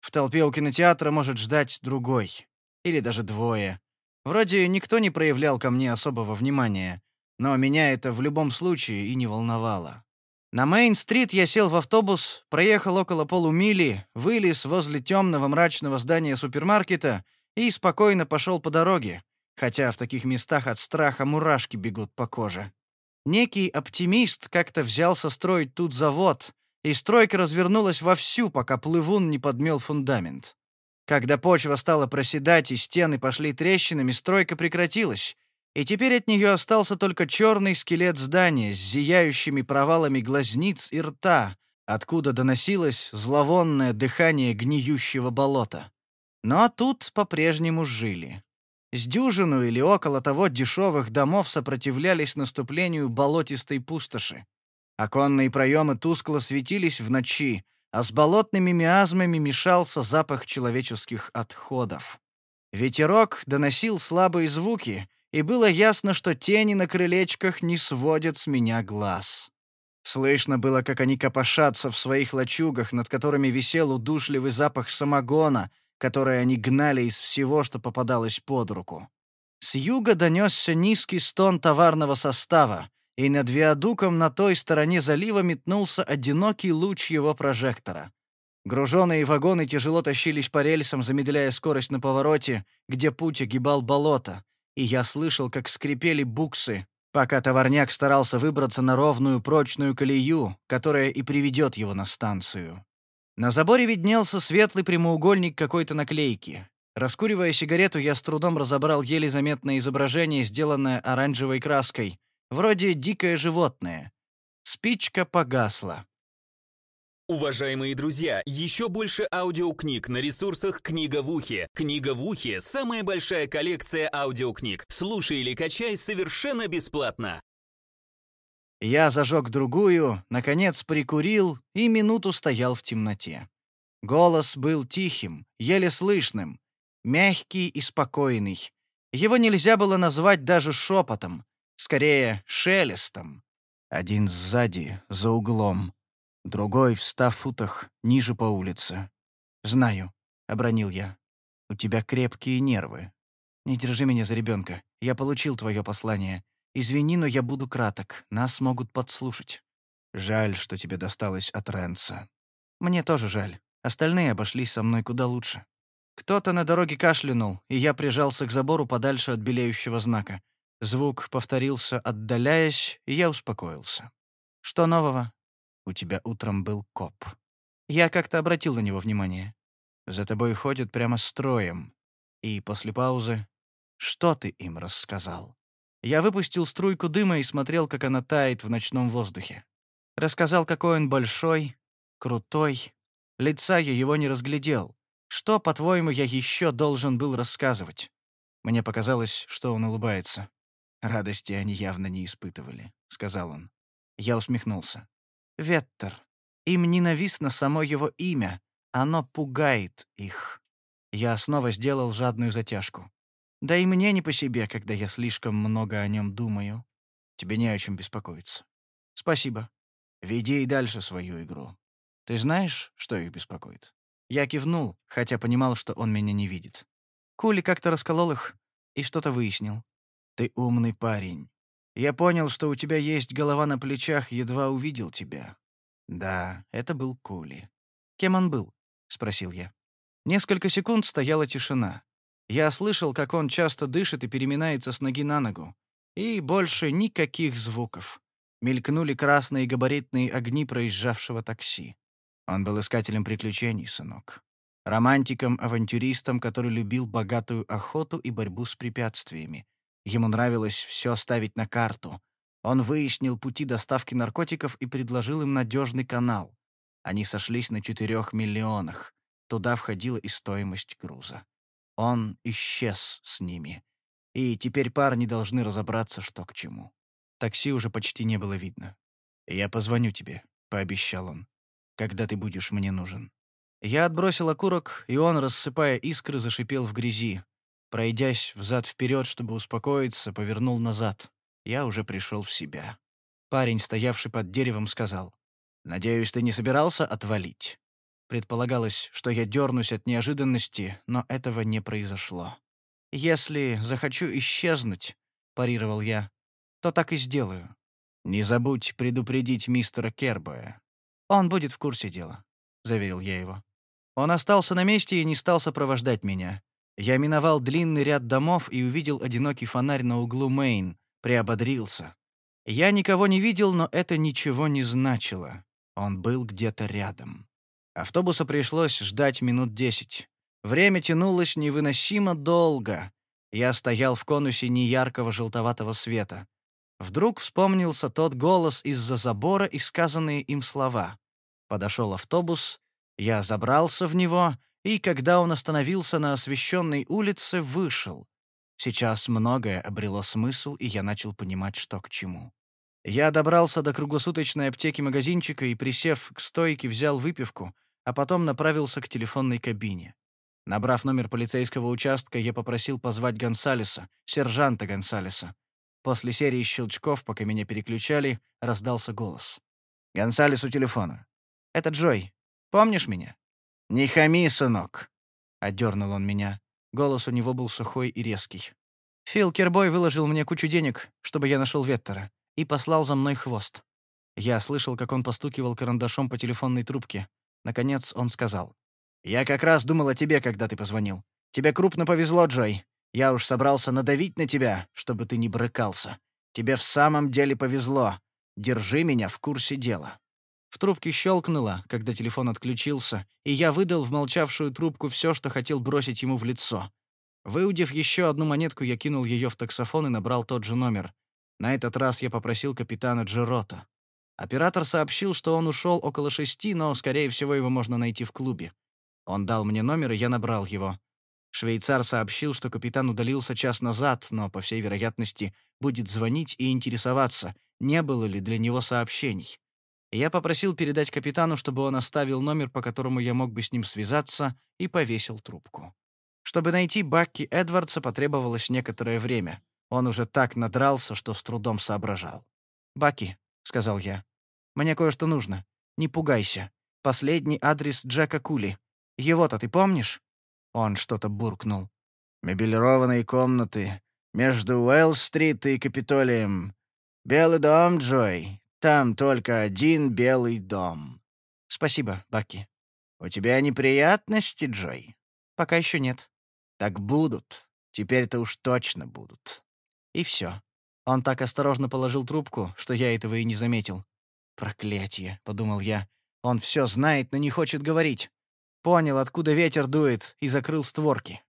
В толпе у кинотеатра может ждать другой. Или даже двое. Вроде никто не проявлял ко мне особого внимания. Но меня это в любом случае и не волновало. На Мейн-стрит я сел в автобус, проехал около полумили, вылез возле темного мрачного здания супермаркета и спокойно пошел по дороге, хотя в таких местах от страха мурашки бегут по коже. Некий оптимист как-то взялся строить тут завод, и стройка развернулась вовсю, пока плывун не подмел фундамент. Когда почва стала проседать и стены пошли трещинами, стройка прекратилась, и теперь от нее остался только черный скелет здания с зияющими провалами глазниц и рта, откуда доносилось зловонное дыхание гниющего болота. Но тут по-прежнему жили. С дюжину или около того дешевых домов сопротивлялись наступлению болотистой пустоши. Оконные проемы тускло светились в ночи, а с болотными миазмами мешался запах человеческих отходов. Ветерок доносил слабые звуки, и было ясно, что тени на крылечках не сводят с меня глаз. Слышно было, как они копошатся в своих лачугах, над которыми висел удушливый запах самогона, которые они гнали из всего, что попадалось под руку. С юга донесся низкий стон товарного состава, и над виадуком на той стороне залива метнулся одинокий луч его прожектора. Груженные вагоны тяжело тащились по рельсам, замедляя скорость на повороте, где путь огибал болото, и я слышал, как скрипели буксы, пока товарняк старался выбраться на ровную прочную колею, которая и приведет его на станцию. На заборе виднелся светлый прямоугольник какой-то наклейки. Раскуривая сигарету, я с трудом разобрал еле заметное изображение, сделанное оранжевой краской, вроде дикое животное. Спичка погасла. Уважаемые друзья, еще больше аудиокниг на ресурсах «Книга в ухе». «Книга в ухе» — самая большая коллекция аудиокниг. Слушай или качай совершенно бесплатно. Я зажег другую, наконец прикурил и минуту стоял в темноте. Голос был тихим, еле слышным, мягкий и спокойный. Его нельзя было назвать даже шепотом, скорее шелестом. Один сзади, за углом, другой в ста футах ниже по улице. «Знаю», — обронил я. «У тебя крепкие нервы. Не держи меня за ребенка. Я получил твое послание. Извини, но я буду краток. Нас могут подслушать. Жаль, что тебе досталось от Ренца. Мне тоже жаль. Остальные обошлись со мной куда лучше. Кто-то на дороге кашлянул, и я прижался к забору подальше от белеющего знака. Звук повторился, отдаляясь, и я успокоился. «Что нового?» «У тебя утром был коп. Я как-то обратил на него внимание. За тобой ходят прямо строем. И после паузы «Что ты им рассказал?» Я выпустил струйку дыма и смотрел, как она тает в ночном воздухе. Рассказал, какой он большой, крутой. Лица я его не разглядел. Что, по-твоему, я еще должен был рассказывать? Мне показалось, что он улыбается. Радости они явно не испытывали, — сказал он. Я усмехнулся. Веттер. Им ненавистно само его имя. Оно пугает их. Я снова сделал жадную затяжку. Да и мне не по себе, когда я слишком много о нем думаю. Тебе не о чем беспокоиться. Спасибо. Веди и дальше свою игру. Ты знаешь, что их беспокоит? Я кивнул, хотя понимал, что он меня не видит. Кули как-то расколол их и что-то выяснил. «Ты умный парень. Я понял, что у тебя есть голова на плечах, едва увидел тебя». «Да, это был Кули». «Кем он был?» — спросил я. Несколько секунд стояла тишина. Я слышал, как он часто дышит и переминается с ноги на ногу. И больше никаких звуков. Мелькнули красные габаритные огни проезжавшего такси. Он был искателем приключений, сынок. Романтиком-авантюристом, который любил богатую охоту и борьбу с препятствиями. Ему нравилось все ставить на карту. Он выяснил пути доставки наркотиков и предложил им надежный канал. Они сошлись на четырех миллионах. Туда входила и стоимость груза. Он исчез с ними. И теперь парни должны разобраться, что к чему. Такси уже почти не было видно. «Я позвоню тебе», — пообещал он когда ты будешь мне нужен». Я отбросил окурок, и он, рассыпая искры, зашипел в грязи. Пройдясь взад-вперед, чтобы успокоиться, повернул назад. Я уже пришел в себя. Парень, стоявший под деревом, сказал, «Надеюсь, ты не собирался отвалить?» Предполагалось, что я дернусь от неожиданности, но этого не произошло. «Если захочу исчезнуть», — парировал я, — «то так и сделаю. Не забудь предупредить мистера Кербоя. «Он будет в курсе дела», — заверил я его. Он остался на месте и не стал сопровождать меня. Я миновал длинный ряд домов и увидел одинокий фонарь на углу Мейн, приободрился. Я никого не видел, но это ничего не значило. Он был где-то рядом. Автобуса пришлось ждать минут десять. Время тянулось невыносимо долго. Я стоял в конусе неяркого желтоватого света. Вдруг вспомнился тот голос из-за забора и сказанные им слова. Подошел автобус, я забрался в него, и, когда он остановился на освещенной улице, вышел. Сейчас многое обрело смысл, и я начал понимать, что к чему. Я добрался до круглосуточной аптеки магазинчика и, присев к стойке, взял выпивку, а потом направился к телефонной кабине. Набрав номер полицейского участка, я попросил позвать Гонсалеса, сержанта Гонсалеса. После серии щелчков, пока меня переключали, раздался голос. «Гонсалес у телефона. Это Джой. Помнишь меня?» «Не хами, сынок», — отдернул он меня. Голос у него был сухой и резкий. «Фил Кербой выложил мне кучу денег, чтобы я нашел Веттера. и послал за мной хвост. Я слышал, как он постукивал карандашом по телефонной трубке. Наконец он сказал. «Я как раз думал о тебе, когда ты позвонил. Тебе крупно повезло, Джой. Я уж собрался надавить на тебя, чтобы ты не брыкался. Тебе в самом деле повезло. Держи меня в курсе дела». В трубке щелкнуло, когда телефон отключился, и я выдал в молчавшую трубку все, что хотел бросить ему в лицо. Выудив еще одну монетку, я кинул ее в таксофон и набрал тот же номер. На этот раз я попросил капитана Джерота. Оператор сообщил, что он ушел около шести, но, скорее всего, его можно найти в клубе. Он дал мне номер, и я набрал его. Швейцар сообщил, что капитан удалился час назад, но, по всей вероятности, будет звонить и интересоваться, не было ли для него сообщений. Я попросил передать капитану, чтобы он оставил номер, по которому я мог бы с ним связаться, и повесил трубку. Чтобы найти Бакки Эдвардса, потребовалось некоторое время. Он уже так надрался, что с трудом соображал. «Баки», — сказал я, — «мне кое-что нужно. Не пугайся. Последний адрес Джека Кули. Его-то ты помнишь?» Он что-то буркнул. «Мебелированные комнаты. Между Уэлл-стрит и Капитолием. Белый дом, Джой. Там только один белый дом». «Спасибо, Баки». «У тебя неприятности, Джой?» «Пока еще нет». «Так будут. Теперь-то уж точно будут». И все. Он так осторожно положил трубку, что я этого и не заметил. «Проклятие», — подумал я. «Он все знает, но не хочет говорить». Понял, откуда ветер дует, и закрыл створки.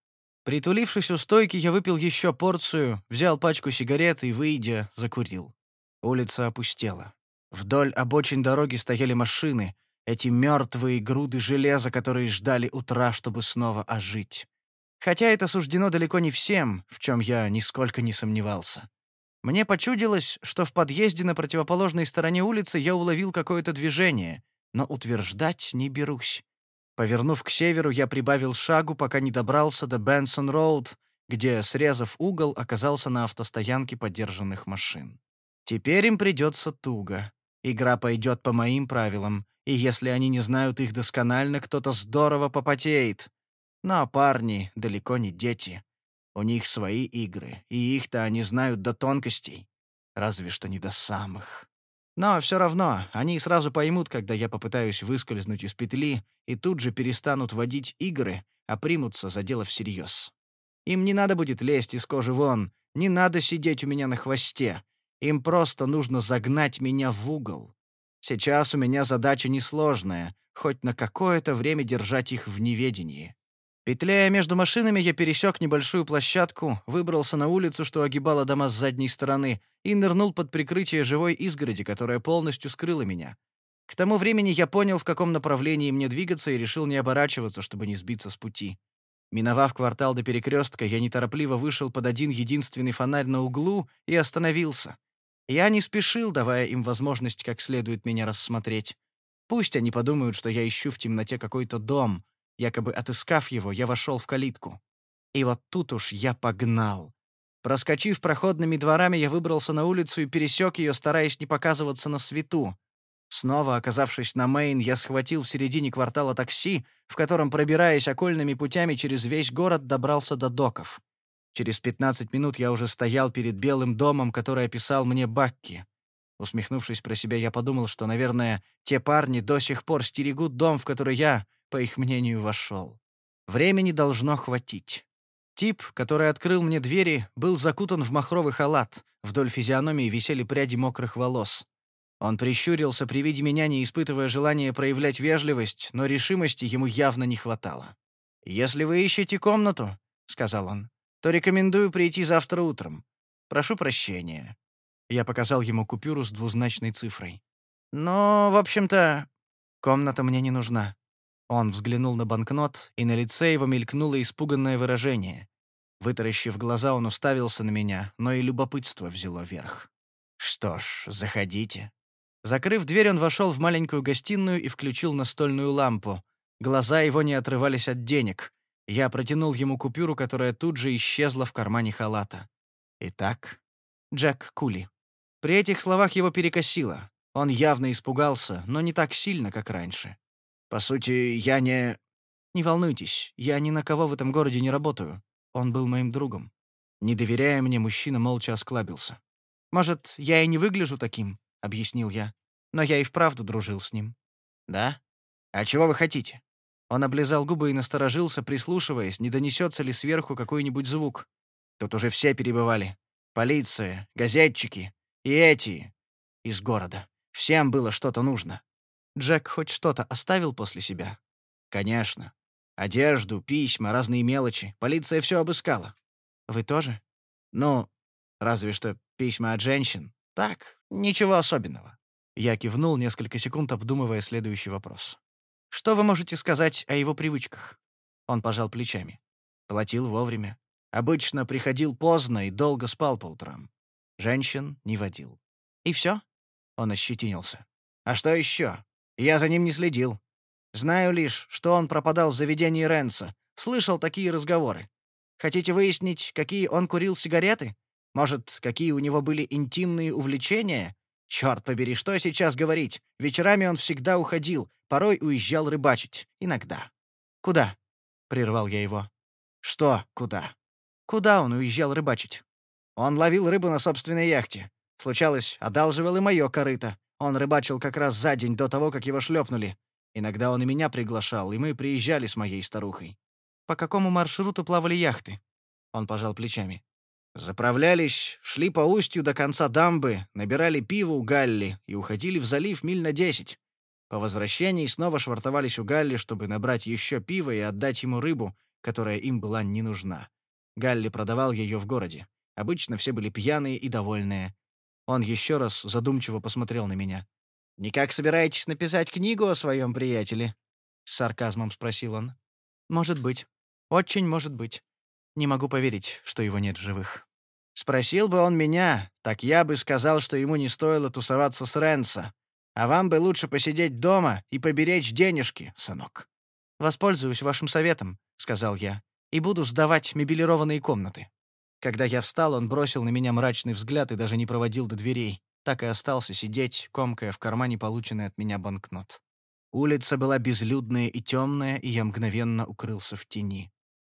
Притулившись у стойки, я выпил еще порцию, взял пачку сигарет и, выйдя, закурил. Улица опустела. Вдоль обочин дороги стояли машины, эти мертвые груды железа, которые ждали утра, чтобы снова ожить. Хотя это суждено далеко не всем, в чем я нисколько не сомневался. Мне почудилось, что в подъезде на противоположной стороне улицы я уловил какое-то движение, но утверждать не берусь. Повернув к северу, я прибавил шагу, пока не добрался до Бенсон-Роуд, где, срезав угол, оказался на автостоянке подержанных машин. Теперь им придется туго. Игра пойдет по моим правилам, и если они не знают их досконально, кто-то здорово попотеет. Но парни далеко не дети. У них свои игры, и их-то они знают до тонкостей. Разве что не до самых. Но все равно, они сразу поймут, когда я попытаюсь выскользнуть из петли, и тут же перестанут водить игры, а примутся за дело всерьез. Им не надо будет лезть из кожи вон, не надо сидеть у меня на хвосте. Им просто нужно загнать меня в угол. Сейчас у меня задача несложная, хоть на какое-то время держать их в неведении. Петляя между машинами, я пересек небольшую площадку, выбрался на улицу, что огибала дома с задней стороны, и нырнул под прикрытие живой изгороди, которая полностью скрыла меня. К тому времени я понял, в каком направлении мне двигаться, и решил не оборачиваться, чтобы не сбиться с пути. Миновав квартал до перекрестка, я неторопливо вышел под один единственный фонарь на углу и остановился. Я не спешил, давая им возможность как следует меня рассмотреть. Пусть они подумают, что я ищу в темноте какой-то дом, Якобы отыскав его, я вошел в калитку. И вот тут уж я погнал. Проскочив проходными дворами, я выбрался на улицу и пересек ее, стараясь не показываться на свету. Снова оказавшись на Мейн, я схватил в середине квартала такси, в котором, пробираясь окольными путями через весь город, добрался до доков. Через 15 минут я уже стоял перед белым домом, который описал мне Бакки. Усмехнувшись про себя, я подумал, что, наверное, те парни до сих пор стерегут дом, в который я, по их мнению, вошел. Времени должно хватить. Тип, который открыл мне двери, был закутан в махровый халат, вдоль физиономии висели пряди мокрых волос. Он прищурился при виде меня, не испытывая желания проявлять вежливость, но решимости ему явно не хватало. «Если вы ищете комнату», — сказал он, — «то рекомендую прийти завтра утром. Прошу прощения». Я показал ему купюру с двузначной цифрой. «Но, в общем-то, комната мне не нужна. Он взглянул на банкнот, и на лице его мелькнуло испуганное выражение. Вытаращив глаза, он уставился на меня, но и любопытство взяло верх. «Что ж, заходите». Закрыв дверь, он вошел в маленькую гостиную и включил настольную лампу. Глаза его не отрывались от денег. Я протянул ему купюру, которая тут же исчезла в кармане халата. Итак, Джек Кули. При этих словах его перекосило. Он явно испугался, но не так сильно, как раньше. По сути, я не... Не волнуйтесь, я ни на кого в этом городе не работаю. Он был моим другом. Не доверяя мне, мужчина молча осклабился. Может, я и не выгляжу таким, — объяснил я. Но я и вправду дружил с ним. Да? А чего вы хотите? Он облизал губы и насторожился, прислушиваясь, не донесется ли сверху какой-нибудь звук. Тут уже все перебывали. Полиция, газетчики и эти из города. Всем было что-то нужно. Джек хоть что-то оставил после себя? Конечно. Одежду, письма, разные мелочи. Полиция все обыскала. Вы тоже? Ну, разве что письма от женщин. Так, ничего особенного. Я кивнул несколько секунд, обдумывая следующий вопрос. Что вы можете сказать о его привычках? Он пожал плечами. Платил вовремя. Обычно приходил поздно и долго спал по утрам. Женщин не водил. И все? Он ощетинился. А что еще? Я за ним не следил. Знаю лишь, что он пропадал в заведении Ренса. Слышал такие разговоры. Хотите выяснить, какие он курил сигареты? Может, какие у него были интимные увлечения? Черт побери, что сейчас говорить? Вечерами он всегда уходил, порой уезжал рыбачить. Иногда. «Куда?» — прервал я его. «Что куда?» «Куда он уезжал рыбачить?» «Он ловил рыбу на собственной яхте. Случалось, одалживал и мое корыто. Он рыбачил как раз за день до того, как его шлепнули. Иногда он и меня приглашал, и мы приезжали с моей старухой. По какому маршруту плавали яхты? Он пожал плечами. Заправлялись, шли по устью до конца дамбы, набирали пиво у Галли и уходили в залив миль на десять. По возвращении снова швартовались у Галли, чтобы набрать еще пиво и отдать ему рыбу, которая им была не нужна. Галли продавал ее в городе. Обычно все были пьяные и довольные. Он еще раз задумчиво посмотрел на меня. «Никак собираетесь написать книгу о своем приятеле?» — с сарказмом спросил он. «Может быть. Очень может быть. Не могу поверить, что его нет в живых. Спросил бы он меня, так я бы сказал, что ему не стоило тусоваться с Ренса. А вам бы лучше посидеть дома и поберечь денежки, сынок. «Воспользуюсь вашим советом», — сказал я, «и буду сдавать мебелированные комнаты». Когда я встал, он бросил на меня мрачный взгляд и даже не проводил до дверей. Так и остался сидеть, комкая в кармане полученный от меня банкнот. Улица была безлюдная и темная, и я мгновенно укрылся в тени.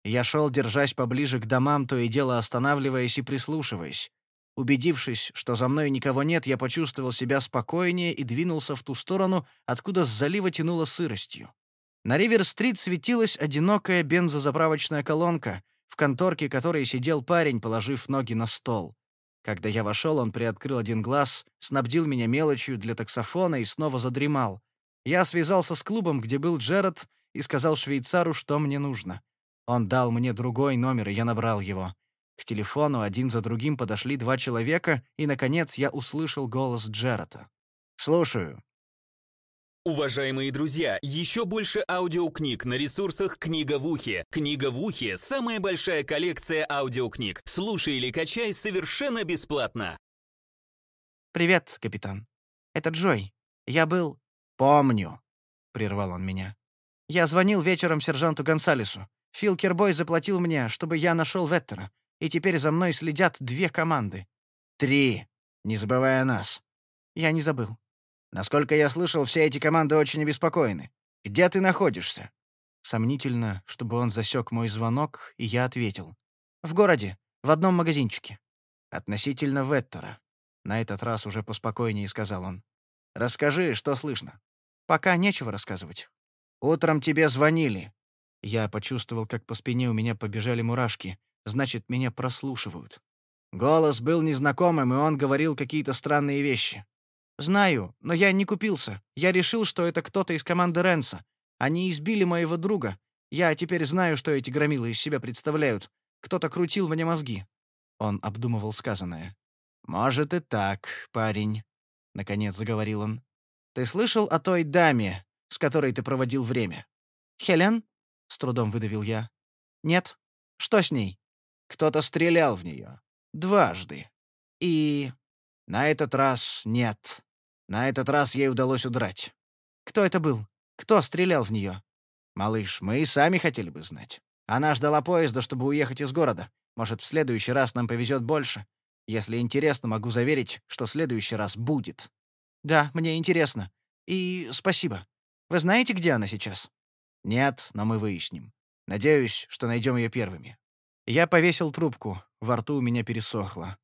Я шел, держась поближе к домам, то и дело останавливаясь и прислушиваясь. Убедившись, что за мной никого нет, я почувствовал себя спокойнее и двинулся в ту сторону, откуда с залива тянуло сыростью. На Ривер-стрит светилась одинокая бензозаправочная колонка, в конторке которой сидел парень, положив ноги на стол. Когда я вошел, он приоткрыл один глаз, снабдил меня мелочью для таксофона и снова задремал. Я связался с клубом, где был Джеред, и сказал швейцару, что мне нужно. Он дал мне другой номер, и я набрал его. К телефону один за другим подошли два человека, и, наконец, я услышал голос Джерата. «Слушаю». Уважаемые друзья, еще больше аудиокниг на ресурсах «Книга в ухе». «Книга в ухе» — самая большая коллекция аудиокниг. Слушай или качай совершенно бесплатно. «Привет, капитан. Это Джой. Я был...» «Помню», — прервал он меня. «Я звонил вечером сержанту Гонсалесу. Фил Кербой заплатил мне, чтобы я нашел Веттера, и теперь за мной следят две команды. Три, не забывая нас. Я не забыл. Насколько я слышал, все эти команды очень обеспокоены. Где ты находишься? Сомнительно, чтобы он засек мой звонок, и я ответил. В городе, в одном магазинчике. Относительно Веттера. На этот раз уже поспокойнее сказал он. Расскажи, что слышно. Пока нечего рассказывать. Утром тебе звонили. Я почувствовал, как по спине у меня побежали мурашки. Значит, меня прослушивают. Голос был незнакомым, и он говорил какие-то странные вещи. «Знаю, но я не купился. Я решил, что это кто-то из команды Ренса. Они избили моего друга. Я теперь знаю, что эти громилы из себя представляют. Кто-то крутил мне мозги». Он обдумывал сказанное. «Может и так, парень», — наконец заговорил он. «Ты слышал о той даме, с которой ты проводил время?» «Хелен?» — с трудом выдавил я. «Нет. Что с ней?» «Кто-то стрелял в нее. Дважды. И... На этот раз нет. На этот раз ей удалось удрать. Кто это был? Кто стрелял в нее? Малыш, мы и сами хотели бы знать. Она ждала поезда, чтобы уехать из города. Может, в следующий раз нам повезет больше. Если интересно, могу заверить, что следующий раз будет. Да, мне интересно. И спасибо. Вы знаете, где она сейчас? «Нет, но мы выясним. Надеюсь, что найдем ее первыми». Я повесил трубку, во рту у меня пересохло.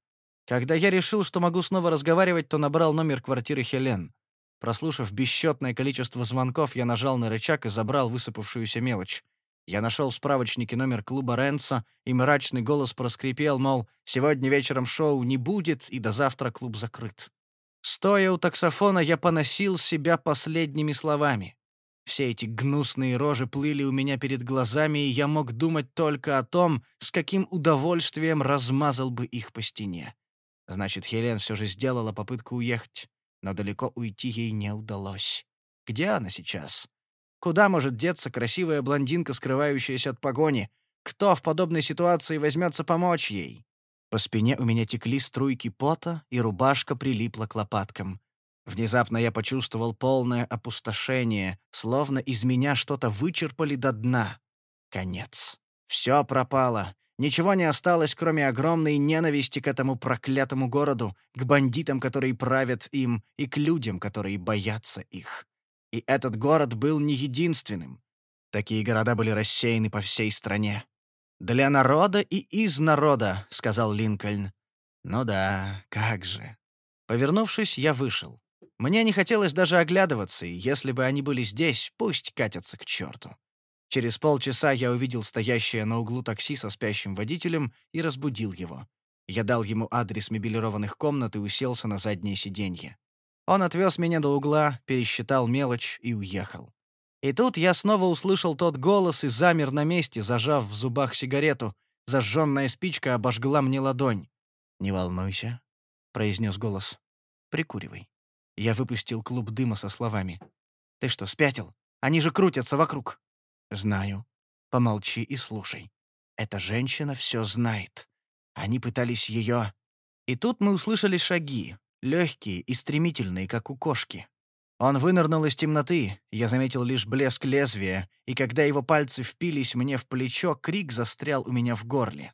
Когда я решил, что могу снова разговаривать, то набрал номер квартиры Хелен. Прослушав бесчетное количество звонков, я нажал на рычаг и забрал высыпавшуюся мелочь. Я нашел в справочнике номер клуба Ренса, и мрачный голос проскрипел, мол, сегодня вечером шоу не будет, и до завтра клуб закрыт. Стоя у таксофона, я поносил себя последними словами. Все эти гнусные рожи плыли у меня перед глазами, и я мог думать только о том, с каким удовольствием размазал бы их по стене. Значит, Хелен все же сделала попытку уехать, но далеко уйти ей не удалось. Где она сейчас? Куда может деться красивая блондинка, скрывающаяся от погони? Кто в подобной ситуации возьмется помочь ей? По спине у меня текли струйки пота, и рубашка прилипла к лопаткам. Внезапно я почувствовал полное опустошение, словно из меня что-то вычерпали до дна. Конец. Все пропало. Ничего не осталось, кроме огромной ненависти к этому проклятому городу, к бандитам, которые правят им, и к людям, которые боятся их. И этот город был не единственным. Такие города были рассеяны по всей стране. «Для народа и из народа», — сказал Линкольн. «Ну да, как же». Повернувшись, я вышел. Мне не хотелось даже оглядываться, и если бы они были здесь, пусть катятся к черту. Через полчаса я увидел стоящее на углу такси со спящим водителем и разбудил его. Я дал ему адрес мебелированных комнат и уселся на заднее сиденье. Он отвез меня до угла, пересчитал мелочь и уехал. И тут я снова услышал тот голос и замер на месте, зажав в зубах сигарету. Зажженная спичка обожгла мне ладонь. «Не волнуйся», — произнес голос. «Прикуривай». Я выпустил клуб дыма со словами. «Ты что, спятил? Они же крутятся вокруг». «Знаю. Помолчи и слушай. Эта женщина все знает. Они пытались ее...» И тут мы услышали шаги, легкие и стремительные, как у кошки. Он вынырнул из темноты, я заметил лишь блеск лезвия, и когда его пальцы впились мне в плечо, крик застрял у меня в горле.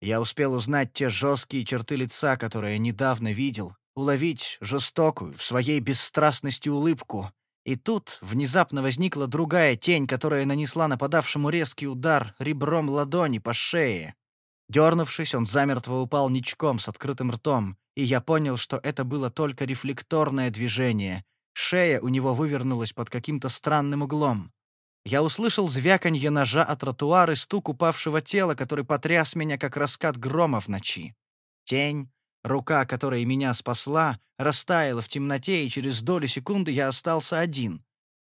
Я успел узнать те жесткие черты лица, которые недавно видел, уловить жестокую, в своей бесстрастности улыбку. И тут внезапно возникла другая тень, которая нанесла нападавшему резкий удар ребром ладони по шее. Дернувшись, он замертво упал ничком с открытым ртом, и я понял, что это было только рефлекторное движение — Шея у него вывернулась под каким-то странным углом. Я услышал звяканье ножа от тротуара и стук упавшего тела, который потряс меня, как раскат грома в ночи. Тень, рука, которая меня спасла, растаяла в темноте, и через долю секунды я остался один.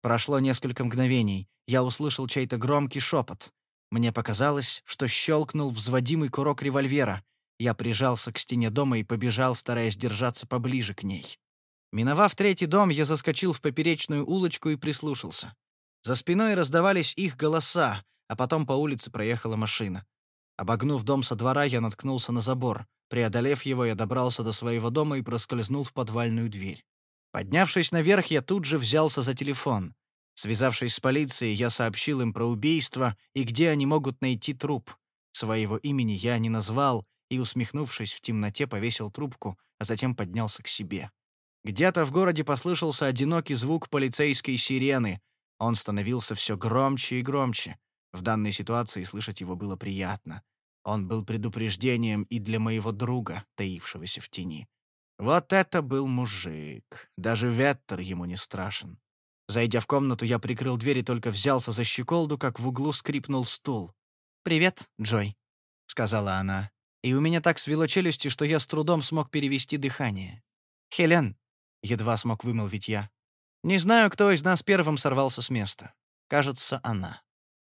Прошло несколько мгновений. Я услышал чей-то громкий шепот. Мне показалось, что щелкнул взводимый курок револьвера. Я прижался к стене дома и побежал, стараясь держаться поближе к ней. Миновав третий дом, я заскочил в поперечную улочку и прислушался. За спиной раздавались их голоса, а потом по улице проехала машина. Обогнув дом со двора, я наткнулся на забор. Преодолев его, я добрался до своего дома и проскользнул в подвальную дверь. Поднявшись наверх, я тут же взялся за телефон. Связавшись с полицией, я сообщил им про убийство и где они могут найти труп. Своего имени я не назвал и, усмехнувшись в темноте, повесил трубку, а затем поднялся к себе. Где-то в городе послышался одинокий звук полицейской сирены. Он становился все громче и громче. В данной ситуации слышать его было приятно. Он был предупреждением и для моего друга, таившегося в тени. Вот это был мужик. Даже Веттер ему не страшен. Зайдя в комнату, я прикрыл дверь и только взялся за щеколду, как в углу скрипнул стул. «Привет, Джой», — сказала она. И у меня так свело челюсти, что я с трудом смог перевести дыхание. «Хелен, едва смог вымолвить я. Не знаю, кто из нас первым сорвался с места. Кажется, она.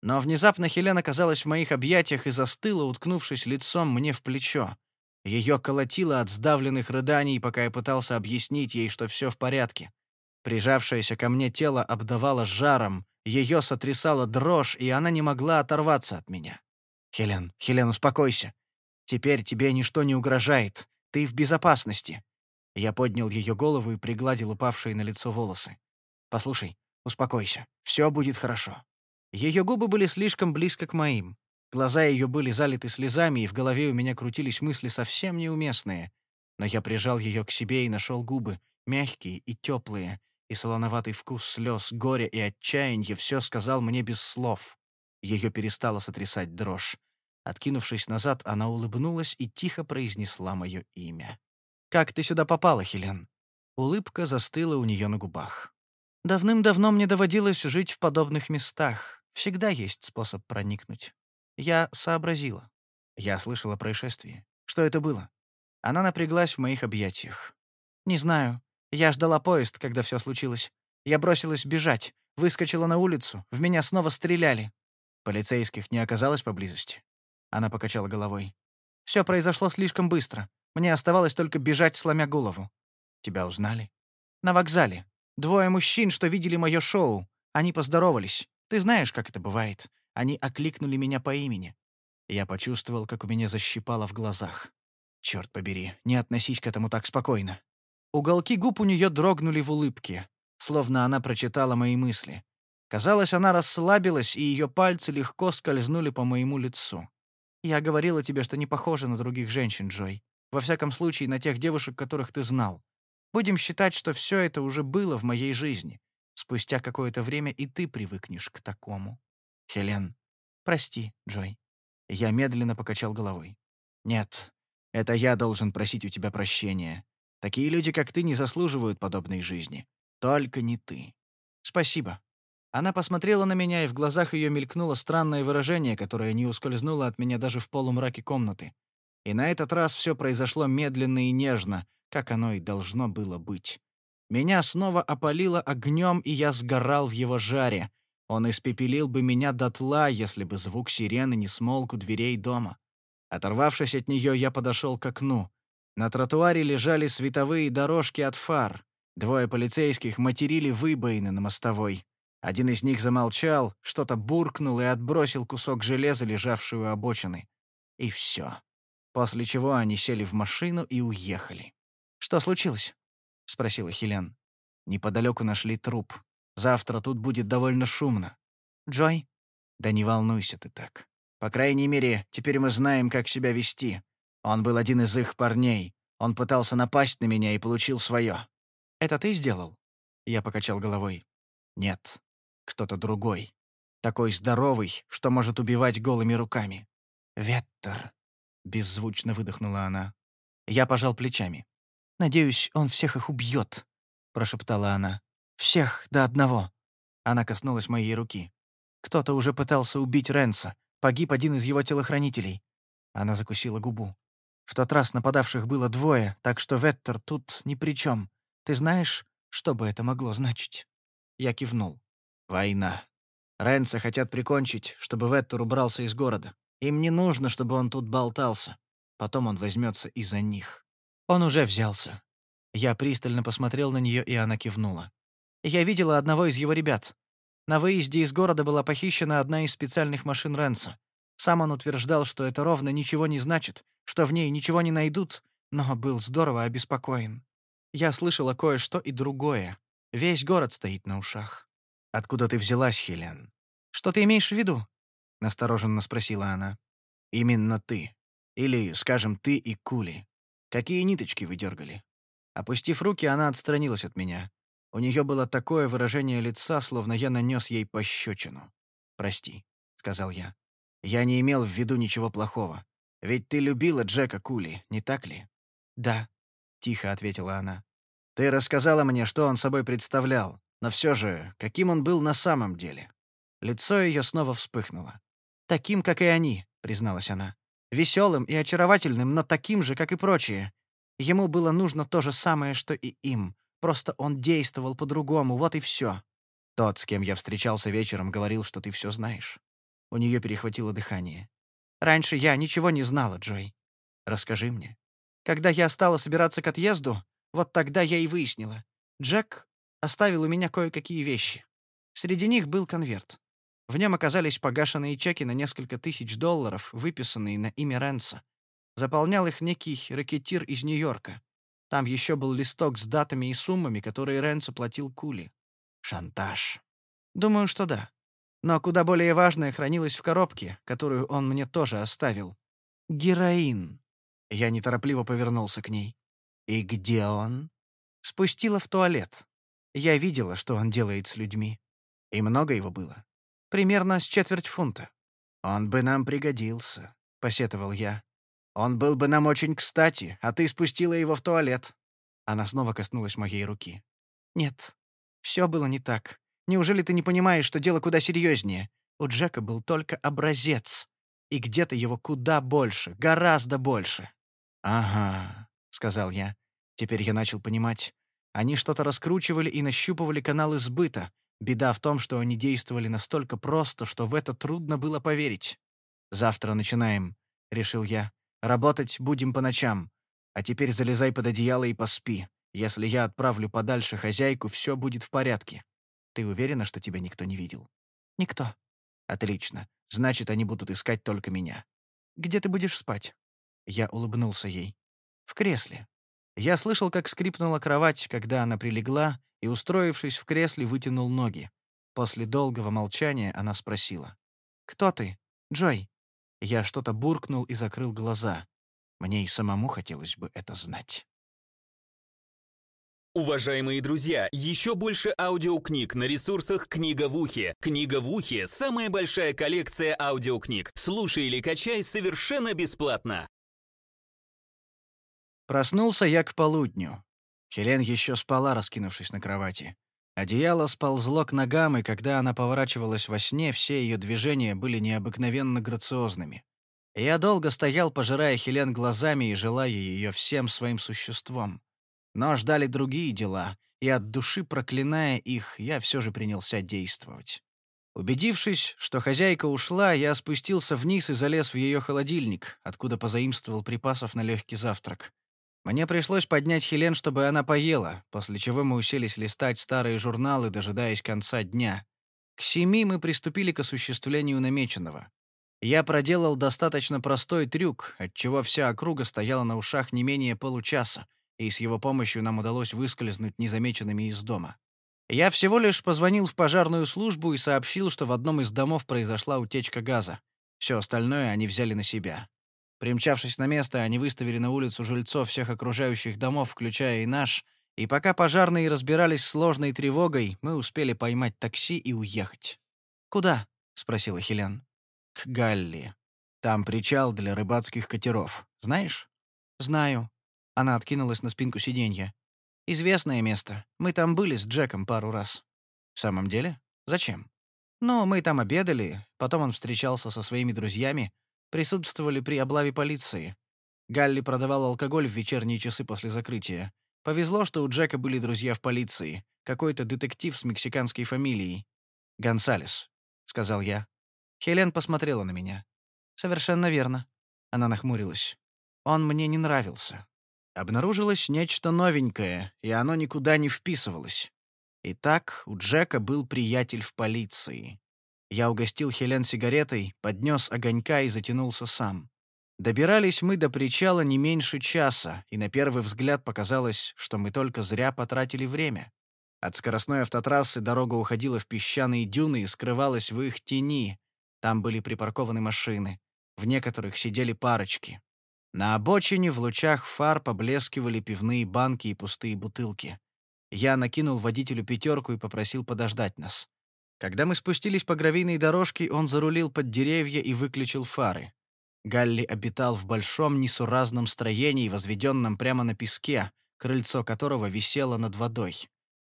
Но внезапно Хелен оказалась в моих объятиях и застыла, уткнувшись лицом мне в плечо. Ее колотило от сдавленных рыданий, пока я пытался объяснить ей, что все в порядке. Прижавшееся ко мне тело обдавало жаром, ее сотрясала дрожь, и она не могла оторваться от меня. «Хелен, Хелен, успокойся. Теперь тебе ничто не угрожает. Ты в безопасности. Я поднял ее голову и пригладил упавшие на лицо волосы. «Послушай, успокойся. Все будет хорошо». Ее губы были слишком близко к моим. Глаза ее были залиты слезами, и в голове у меня крутились мысли совсем неуместные. Но я прижал ее к себе и нашел губы, мягкие и теплые, и солоноватый вкус слез, горя и отчаяния все сказал мне без слов. Ее перестала сотрясать дрожь. Откинувшись назад, она улыбнулась и тихо произнесла мое имя. «Как ты сюда попала, Хелен?» Улыбка застыла у нее на губах. «Давным-давно мне доводилось жить в подобных местах. Всегда есть способ проникнуть. Я сообразила. Я слышала о происшествии. Что это было?» Она напряглась в моих объятиях. «Не знаю. Я ждала поезд, когда все случилось. Я бросилась бежать, выскочила на улицу, в меня снова стреляли. Полицейских не оказалось поблизости?» Она покачала головой. Все произошло слишком быстро. Мне оставалось только бежать, сломя голову. Тебя узнали? На вокзале. Двое мужчин, что видели мое шоу. Они поздоровались. Ты знаешь, как это бывает. Они окликнули меня по имени. Я почувствовал, как у меня защипало в глазах. Черт побери, не относись к этому так спокойно. Уголки губ у нее дрогнули в улыбке, словно она прочитала мои мысли. Казалось, она расслабилась, и ее пальцы легко скользнули по моему лицу. Я говорила тебе, что не похожа на других женщин, Джой. Во всяком случае, на тех девушек, которых ты знал. Будем считать, что все это уже было в моей жизни. Спустя какое-то время и ты привыкнешь к такому. Хелен, прости, Джой. Я медленно покачал головой. Нет, это я должен просить у тебя прощения. Такие люди, как ты, не заслуживают подобной жизни. Только не ты. Спасибо. Она посмотрела на меня, и в глазах ее мелькнуло странное выражение, которое не ускользнуло от меня даже в полумраке комнаты. И на этот раз все произошло медленно и нежно, как оно и должно было быть. Меня снова опалило огнем, и я сгорал в его жаре. Он испепелил бы меня дотла, если бы звук сирены не смолк у дверей дома. Оторвавшись от нее, я подошел к окну. На тротуаре лежали световые дорожки от фар. Двое полицейских материли выбоины на мостовой. Один из них замолчал, что-то буркнул и отбросил кусок железа, лежавший у обочины. И все. После чего они сели в машину и уехали. «Что случилось?» — спросила Хелен. «Неподалеку нашли труп. Завтра тут будет довольно шумно. Джой?» «Да не волнуйся ты так. По крайней мере, теперь мы знаем, как себя вести. Он был один из их парней. Он пытался напасть на меня и получил свое. «Это ты сделал?» Я покачал головой. «Нет кто-то другой. Такой здоровый, что может убивать голыми руками. «Веттер», — беззвучно выдохнула она. Я пожал плечами. «Надеюсь, он всех их убьет», — прошептала она. «Всех до одного». Она коснулась моей руки. «Кто-то уже пытался убить Ренса. Погиб один из его телохранителей». Она закусила губу. «В тот раз нападавших было двое, так что Веттер тут ни при чем. Ты знаешь, что бы это могло значить?» Я кивнул. Война. Ренса хотят прикончить, чтобы Веттер убрался из города. Им не нужно, чтобы он тут болтался. Потом он возьмется и за них. Он уже взялся. Я пристально посмотрел на нее, и она кивнула. Я видела одного из его ребят. На выезде из города была похищена одна из специальных машин Ренса. Сам он утверждал, что это ровно ничего не значит, что в ней ничего не найдут, но был здорово обеспокоен. Я слышала кое-что и другое. Весь город стоит на ушах. «Откуда ты взялась, Хелен?» «Что ты имеешь в виду?» — настороженно спросила она. «Именно ты. Или, скажем, ты и Кули. Какие ниточки вы дергали?» Опустив руки, она отстранилась от меня. У нее было такое выражение лица, словно я нанес ей пощечину. «Прости», — сказал я. «Я не имел в виду ничего плохого. Ведь ты любила Джека Кули, не так ли?» «Да», — тихо ответила она. «Ты рассказала мне, что он собой представлял. Но все же, каким он был на самом деле? Лицо ее снова вспыхнуло. «Таким, как и они», — призналась она. «Веселым и очаровательным, но таким же, как и прочие. Ему было нужно то же самое, что и им. Просто он действовал по-другому, вот и все. Тот, с кем я встречался вечером, говорил, что ты все знаешь». У нее перехватило дыхание. «Раньше я ничего не знала, Джой. Расскажи мне. Когда я стала собираться к отъезду, вот тогда я и выяснила. Джек оставил у меня кое-какие вещи. Среди них был конверт. В нем оказались погашенные чеки на несколько тысяч долларов, выписанные на имя Ренса. Заполнял их некий ракетир из Нью-Йорка. Там еще был листок с датами и суммами, которые Ренсу платил Кули. Шантаж. Думаю, что да. Но куда более важное хранилось в коробке, которую он мне тоже оставил. Героин. Я неторопливо повернулся к ней. «И где он?» Спустила в туалет. Я видела, что он делает с людьми. И много его было. Примерно с четверть фунта. «Он бы нам пригодился», — посетовал я. Он был бы нам очень кстати, а ты спустила его в туалет». Она снова коснулась моей руки. «Нет, все было не так. Неужели ты не понимаешь, что дело куда серьезнее? У Джека был только образец. И где-то его куда больше, гораздо больше». «Ага», — сказал я. Теперь я начал понимать. Они что-то раскручивали и нащупывали каналы сбыта. Беда в том, что они действовали настолько просто, что в это трудно было поверить. «Завтра начинаем», — решил я. «Работать будем по ночам. А теперь залезай под одеяло и поспи. Если я отправлю подальше хозяйку, все будет в порядке. Ты уверена, что тебя никто не видел?» «Никто». «Отлично. Значит, они будут искать только меня». «Где ты будешь спать?» Я улыбнулся ей. «В кресле». Я слышал, как скрипнула кровать, когда она прилегла, и, устроившись в кресле, вытянул ноги. После долгого молчания она спросила. «Кто ты? Джой?» Я что-то буркнул и закрыл глаза. Мне и самому хотелось бы это знать. Уважаемые друзья, еще больше аудиокниг на ресурсах «Книга в ухе». «Книга в ухе» — самая большая коллекция аудиокниг. Слушай или качай совершенно бесплатно. Проснулся я к полудню. Хелен еще спала, раскинувшись на кровати. Одеяло сползло к ногам, и когда она поворачивалась во сне, все ее движения были необыкновенно грациозными. Я долго стоял, пожирая Хелен глазами и желая ее всем своим существом. Но ждали другие дела, и от души проклиная их, я все же принялся действовать. Убедившись, что хозяйка ушла, я спустился вниз и залез в ее холодильник, откуда позаимствовал припасов на легкий завтрак. Мне пришлось поднять Хелен, чтобы она поела, после чего мы уселись листать старые журналы, дожидаясь конца дня. К семи мы приступили к осуществлению намеченного. Я проделал достаточно простой трюк, отчего вся округа стояла на ушах не менее получаса, и с его помощью нам удалось выскользнуть незамеченными из дома. Я всего лишь позвонил в пожарную службу и сообщил, что в одном из домов произошла утечка газа. Все остальное они взяли на себя. Примчавшись на место, они выставили на улицу жильцов всех окружающих домов, включая и наш, и пока пожарные разбирались с сложной тревогой, мы успели поймать такси и уехать. «Куда?» — спросила Хелен. «К Галли. Там причал для рыбацких катеров. Знаешь?» «Знаю». Она откинулась на спинку сиденья. «Известное место. Мы там были с Джеком пару раз». «В самом деле? Зачем?» «Ну, мы там обедали, потом он встречался со своими друзьями, присутствовали при облаве полиции. Галли продавал алкоголь в вечерние часы после закрытия. Повезло, что у Джека были друзья в полиции, какой-то детектив с мексиканской фамилией. «Гонсалес», — сказал я. Хелен посмотрела на меня. «Совершенно верно». Она нахмурилась. «Он мне не нравился». Обнаружилось нечто новенькое, и оно никуда не вписывалось. Итак, у Джека был приятель в полиции. Я угостил Хелен сигаретой, поднес огонька и затянулся сам. Добирались мы до причала не меньше часа, и на первый взгляд показалось, что мы только зря потратили время. От скоростной автотрассы дорога уходила в песчаные дюны и скрывалась в их тени. Там были припаркованы машины. В некоторых сидели парочки. На обочине в лучах фар поблескивали пивные банки и пустые бутылки. Я накинул водителю пятерку и попросил подождать нас. Когда мы спустились по гравийной дорожке, он зарулил под деревья и выключил фары. Галли обитал в большом несуразном строении, возведенном прямо на песке, крыльцо которого висело над водой.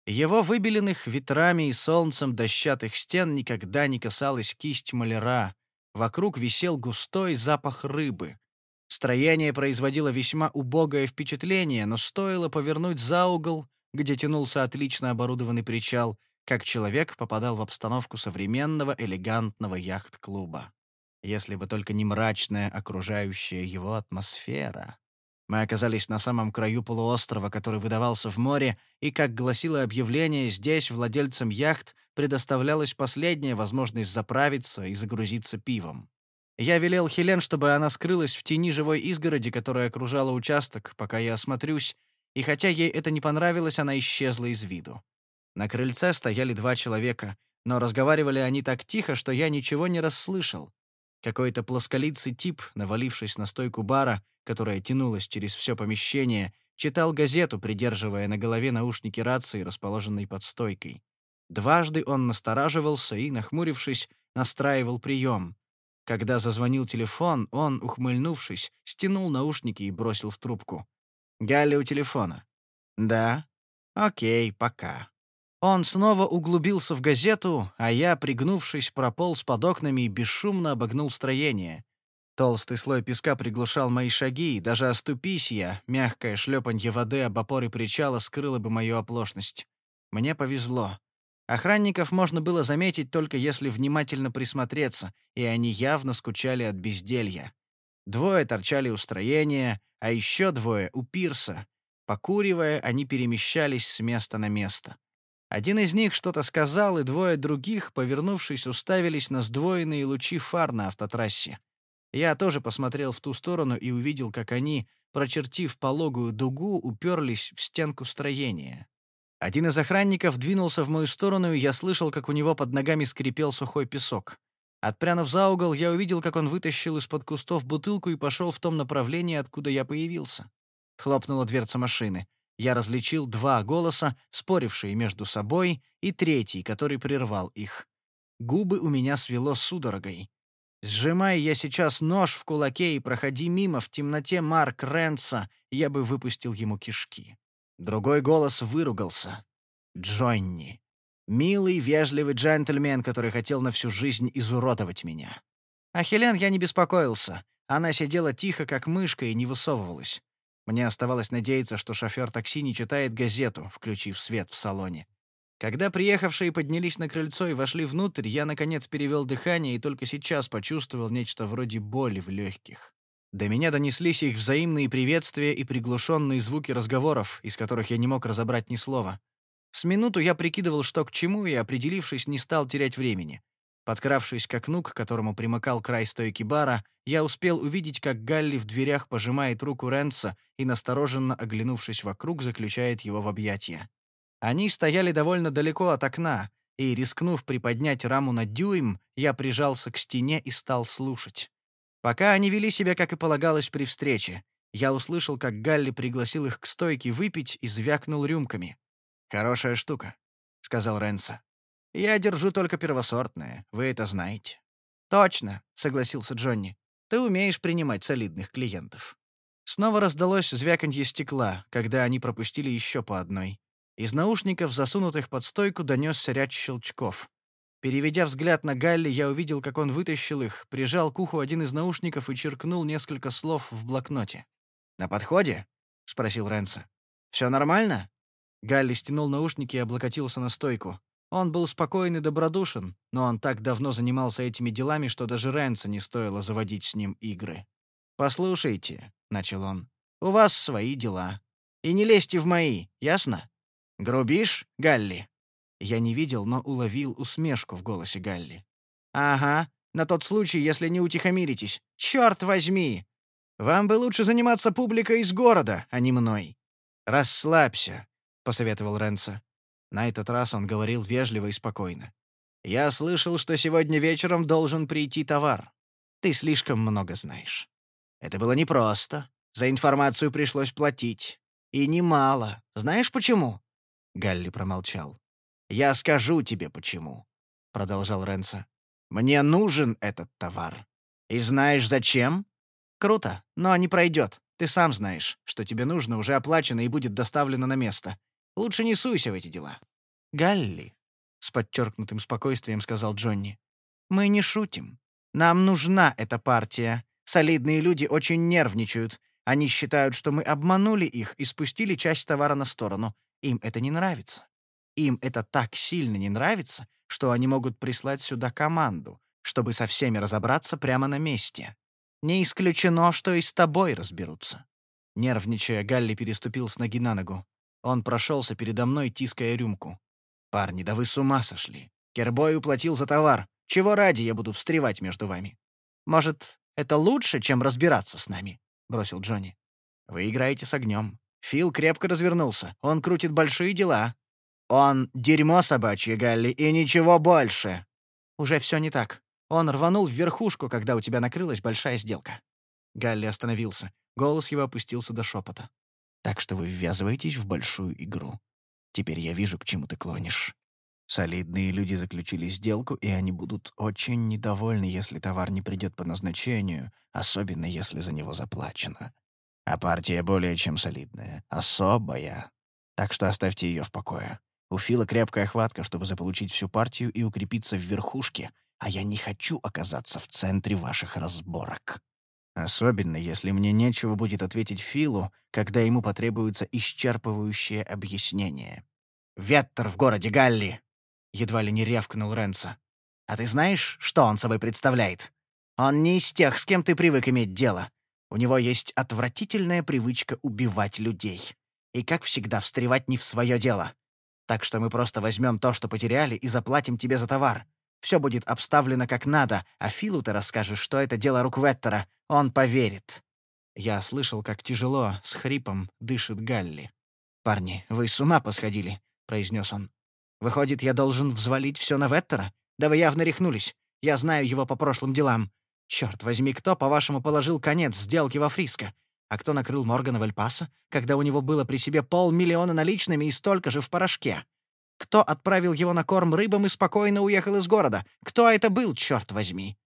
Его выбеленных ветрами и солнцем дощатых стен никогда не касалась кисть маляра. Вокруг висел густой запах рыбы. Строение производило весьма убогое впечатление, но стоило повернуть за угол, где тянулся отлично оборудованный причал, как человек попадал в обстановку современного элегантного яхт-клуба. Если бы только не мрачная окружающая его атмосфера. Мы оказались на самом краю полуострова, который выдавался в море, и, как гласило объявление, здесь владельцам яхт предоставлялась последняя возможность заправиться и загрузиться пивом. Я велел Хелен, чтобы она скрылась в тени живой изгороди, которая окружала участок, пока я осмотрюсь, и хотя ей это не понравилось, она исчезла из виду. На крыльце стояли два человека, но разговаривали они так тихо, что я ничего не расслышал. Какой-то плосколицый тип, навалившись на стойку бара, которая тянулась через все помещение, читал газету, придерживая на голове наушники рации, расположенной под стойкой. Дважды он настораживался и, нахмурившись, настраивал прием. Когда зазвонил телефон, он, ухмыльнувшись, стянул наушники и бросил в трубку. «Галли у телефона». «Да?» «Окей, пока». Он снова углубился в газету, а я, пригнувшись, прополз под окнами и бесшумно обогнул строение. Толстый слой песка приглушал мои шаги, и даже оступись я, мягкое шлепанье воды об опоре причала скрыло бы мою оплошность. Мне повезло. Охранников можно было заметить только если внимательно присмотреться, и они явно скучали от безделья. Двое торчали у строения, а еще двое — у пирса. Покуривая, они перемещались с места на место. Один из них что-то сказал, и двое других, повернувшись, уставились на сдвоенные лучи фар на автотрассе. Я тоже посмотрел в ту сторону и увидел, как они, прочертив пологую дугу, уперлись в стенку строения. Один из охранников двинулся в мою сторону, и я слышал, как у него под ногами скрипел сухой песок. Отпрянув за угол, я увидел, как он вытащил из-под кустов бутылку и пошел в том направлении, откуда я появился. Хлопнула дверца машины. Я различил два голоса, спорившие между собой, и третий, который прервал их. Губы у меня свело судорогой. Сжимая я сейчас нож в кулаке и проходи мимо в темноте Марк Ренса, я бы выпустил ему кишки. Другой голос выругался. Джонни. Милый, вежливый джентльмен, который хотел на всю жизнь изуродовать меня. А Хелен я не беспокоился. Она сидела тихо, как мышка, и не высовывалась. Мне оставалось надеяться, что шофер такси не читает газету, включив свет в салоне. Когда приехавшие поднялись на крыльцо и вошли внутрь, я, наконец, перевел дыхание и только сейчас почувствовал нечто вроде боли в легких. До меня донеслись их взаимные приветствия и приглушенные звуки разговоров, из которых я не мог разобрать ни слова. С минуту я прикидывал, что к чему, и, определившись, не стал терять времени. Подкравшись к окну, к которому примыкал край стойки бара, я успел увидеть, как Галли в дверях пожимает руку Ренса и, настороженно оглянувшись вокруг, заключает его в объятия. Они стояли довольно далеко от окна, и, рискнув приподнять раму на дюйм, я прижался к стене и стал слушать. Пока они вели себя, как и полагалось при встрече, я услышал, как Галли пригласил их к стойке выпить и звякнул рюмками. «Хорошая штука», — сказал Ренса. «Я держу только первосортное, вы это знаете». «Точно», — согласился Джонни. «Ты умеешь принимать солидных клиентов». Снова раздалось звяканье стекла, когда они пропустили еще по одной. Из наушников, засунутых под стойку, донесся ряд щелчков. Переведя взгляд на Галли, я увидел, как он вытащил их, прижал к уху один из наушников и черкнул несколько слов в блокноте. «На подходе?» — спросил Ренса. «Все нормально?» Галли стянул наушники и облокотился на стойку. Он был спокоен и добродушен, но он так давно занимался этими делами, что даже Ренса не стоило заводить с ним игры. «Послушайте», — начал он, — «у вас свои дела. И не лезьте в мои, ясно? Грубишь, Галли?» Я не видел, но уловил усмешку в голосе Галли. «Ага, на тот случай, если не утихомиритесь. Черт возьми! Вам бы лучше заниматься публикой из города, а не мной». «Расслабься», — посоветовал Ренса. На этот раз он говорил вежливо и спокойно. «Я слышал, что сегодня вечером должен прийти товар. Ты слишком много знаешь. Это было непросто. За информацию пришлось платить. И немало. Знаешь почему?» Галли промолчал. «Я скажу тебе, почему», — продолжал Ренса. «Мне нужен этот товар. И знаешь, зачем? Круто, но не пройдет. Ты сам знаешь, что тебе нужно, уже оплачено и будет доставлено на место. Лучше не суйся в эти дела». «Галли», — с подчеркнутым спокойствием сказал Джонни, — «мы не шутим. Нам нужна эта партия. Солидные люди очень нервничают. Они считают, что мы обманули их и спустили часть товара на сторону. Им это не нравится. Им это так сильно не нравится, что они могут прислать сюда команду, чтобы со всеми разобраться прямо на месте. Не исключено, что и с тобой разберутся». Нервничая, Галли переступил с ноги на ногу. Он прошелся передо мной, тиская рюмку. «Парни, да вы с ума сошли. Кербой уплатил за товар. Чего ради я буду встревать между вами? Может, это лучше, чем разбираться с нами?» — бросил Джонни. «Вы играете с огнем. Фил крепко развернулся. Он крутит большие дела. «Он — дерьмо собачье, Галли, и ничего больше!» «Уже все не так. Он рванул в верхушку, когда у тебя накрылась большая сделка». Галли остановился. Голос его опустился до шепота. «Так что вы ввязываетесь в большую игру. Теперь я вижу, к чему ты клонишь. Солидные люди заключили сделку, и они будут очень недовольны, если товар не придет по назначению, особенно если за него заплачено. А партия более чем солидная, особая. Так что оставьте ее в покое. У Фила крепкая хватка, чтобы заполучить всю партию и укрепиться в верхушке, а я не хочу оказаться в центре ваших разборок. Особенно, если мне нечего будет ответить Филу, когда ему потребуется исчерпывающее объяснение. «Веттер в городе Галли!» — едва ли не рявкнул Ренса. «А ты знаешь, что он собой представляет? Он не из тех, с кем ты привык иметь дело. У него есть отвратительная привычка убивать людей. И, как всегда, встревать не в свое дело. Так что мы просто возьмем то, что потеряли, и заплатим тебе за товар. Все будет обставлено как надо, а Филу ты расскажешь, что это дело рук Веттера. Он поверит». Я слышал, как тяжело, с хрипом, дышит Галли. «Парни, вы с ума посходили», — произнес он. «Выходит, я должен взвалить все на Веттера? Да вы явно рехнулись. Я знаю его по прошлым делам. Черт возьми, кто, по-вашему, положил конец сделке во Фриско? А кто накрыл Моргана в Эль-Пасо, когда у него было при себе полмиллиона наличными и столько же в порошке? Кто отправил его на корм рыбам и спокойно уехал из города? Кто это был, черт возьми?»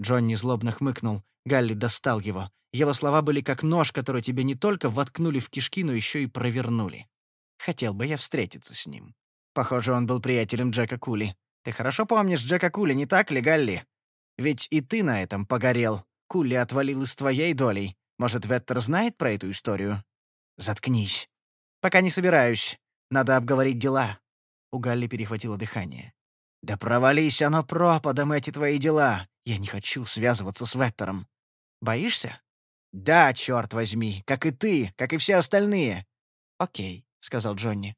Джонни злобно хмыкнул. Галли достал его. Его слова были как нож, который тебе не только воткнули в кишки, но еще и провернули. Хотел бы я встретиться с ним. Похоже, он был приятелем Джека Кули. Ты хорошо помнишь Джека Кули, не так ли, Галли? Ведь и ты на этом погорел. Кули отвалил из твоей долей. Может, Веттер знает про эту историю? Заткнись. Пока не собираюсь. Надо обговорить дела. У Галли перехватило дыхание. «Да провались оно пропадом, эти твои дела! Я не хочу связываться с Веттером. Боишься?» «Да, черт возьми, как и ты, как и все остальные». «Окей», — сказал Джонни.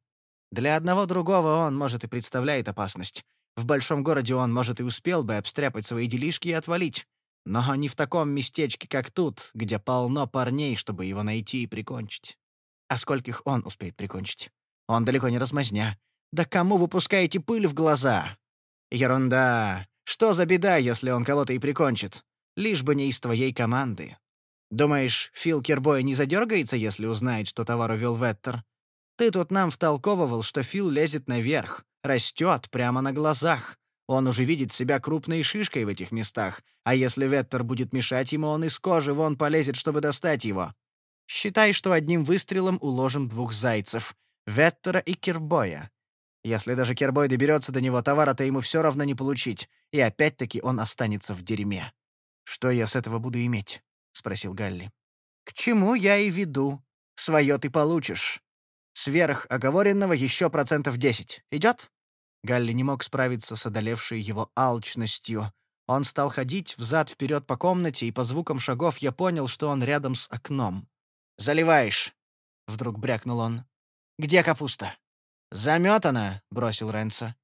«Для одного другого он, может, и представляет опасность. В большом городе он, может, и успел бы обстряпать свои делишки и отвалить. Но не в таком местечке, как тут, где полно парней, чтобы его найти и прикончить. А скольких он успеет прикончить? Он далеко не размазня. Да кому вы пускаете пыль в глаза? Ерунда. Что за беда, если он кого-то и прикончит? Лишь бы не из твоей команды. Думаешь, Фил Кербой не задергается, если узнает, что товар увел Веттер? Ты тут нам втолковывал, что Фил лезет наверх, растет прямо на глазах. Он уже видит себя крупной шишкой в этих местах, а если Веттер будет мешать ему, он из кожи вон полезет, чтобы достать его. Считай, что одним выстрелом уложим двух зайцев — Веттера и Кербоя. Если даже Кербой доберется до него, товара-то ему все равно не получить, и опять-таки он останется в дерьме. «Что я с этого буду иметь?» — спросил Галли. «К чему я и веду. Свое ты получишь. Сверх оговоренного еще процентов десять. Идет?» Галли не мог справиться с одолевшей его алчностью. Он стал ходить взад-вперед по комнате, и по звукам шагов я понял, что он рядом с окном. «Заливаешь!» — вдруг брякнул он. «Где капуста?» «Заметана», — бросил Ренса.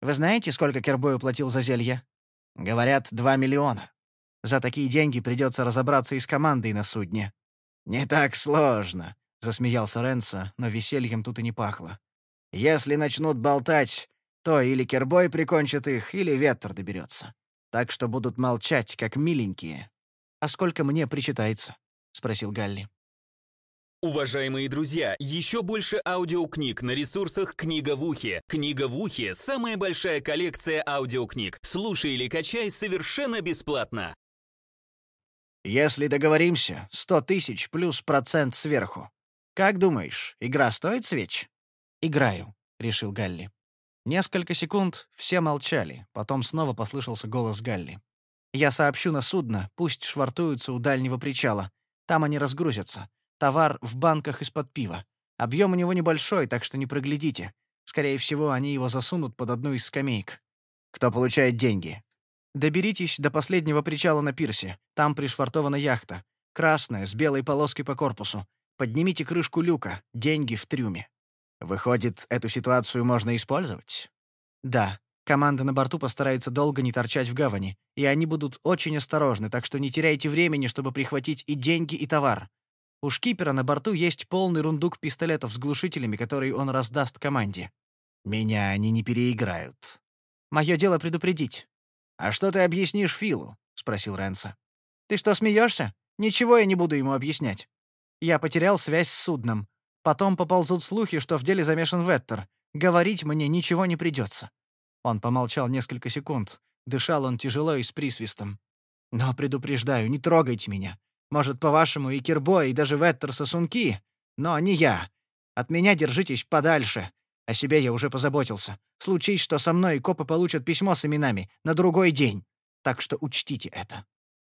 «Вы знаете, сколько Кербой уплатил за зелье?» «Говорят, два миллиона. За такие деньги придется разобраться и с командой на судне». «Не так сложно», — засмеялся Ренса, но весельем тут и не пахло. «Если начнут болтать, то или Кербой прикончит их, или ветер доберется. Так что будут молчать, как миленькие». «А сколько мне причитается?» — спросил Галли. Уважаемые друзья, еще больше аудиокниг на ресурсах «Книга в ухе». «Книга в ухе» — самая большая коллекция аудиокниг. Слушай или качай совершенно бесплатно. «Если договоримся, сто тысяч плюс процент сверху. Как думаешь, игра стоит свеч?» «Играю», — решил Галли. Несколько секунд все молчали, потом снова послышался голос Галли. «Я сообщу на судно, пусть швартуются у дальнего причала. Там они разгрузятся. Товар в банках из-под пива. Объем у него небольшой, так что не проглядите. Скорее всего, они его засунут под одну из скамеек. Кто получает деньги? Доберитесь до последнего причала на пирсе. Там пришвартована яхта. Красная, с белой полоской по корпусу. Поднимите крышку люка. Деньги в трюме. Выходит, эту ситуацию можно использовать? Да. Команда на борту постарается долго не торчать в гавани, и они будут очень осторожны, так что не теряйте времени, чтобы прихватить и деньги, и товар. У шкипера на борту есть полный рундук пистолетов с глушителями, которые он раздаст команде. Меня они не переиграют. Мое дело предупредить. «А что ты объяснишь Филу?» — спросил Ренса. «Ты что, смеешься? Ничего я не буду ему объяснять. Я потерял связь с судном. Потом поползут слухи, что в деле замешан Веттер. Говорить мне ничего не придется. Он помолчал несколько секунд. Дышал он тяжело и с присвистом. «Но предупреждаю, не трогайте меня. Может, по-вашему, и Кирбой, и даже Веттер сосунки, но не я. От меня держитесь подальше. О себе я уже позаботился. Случись, что со мной копы получат письмо с именами на другой день. Так что учтите это».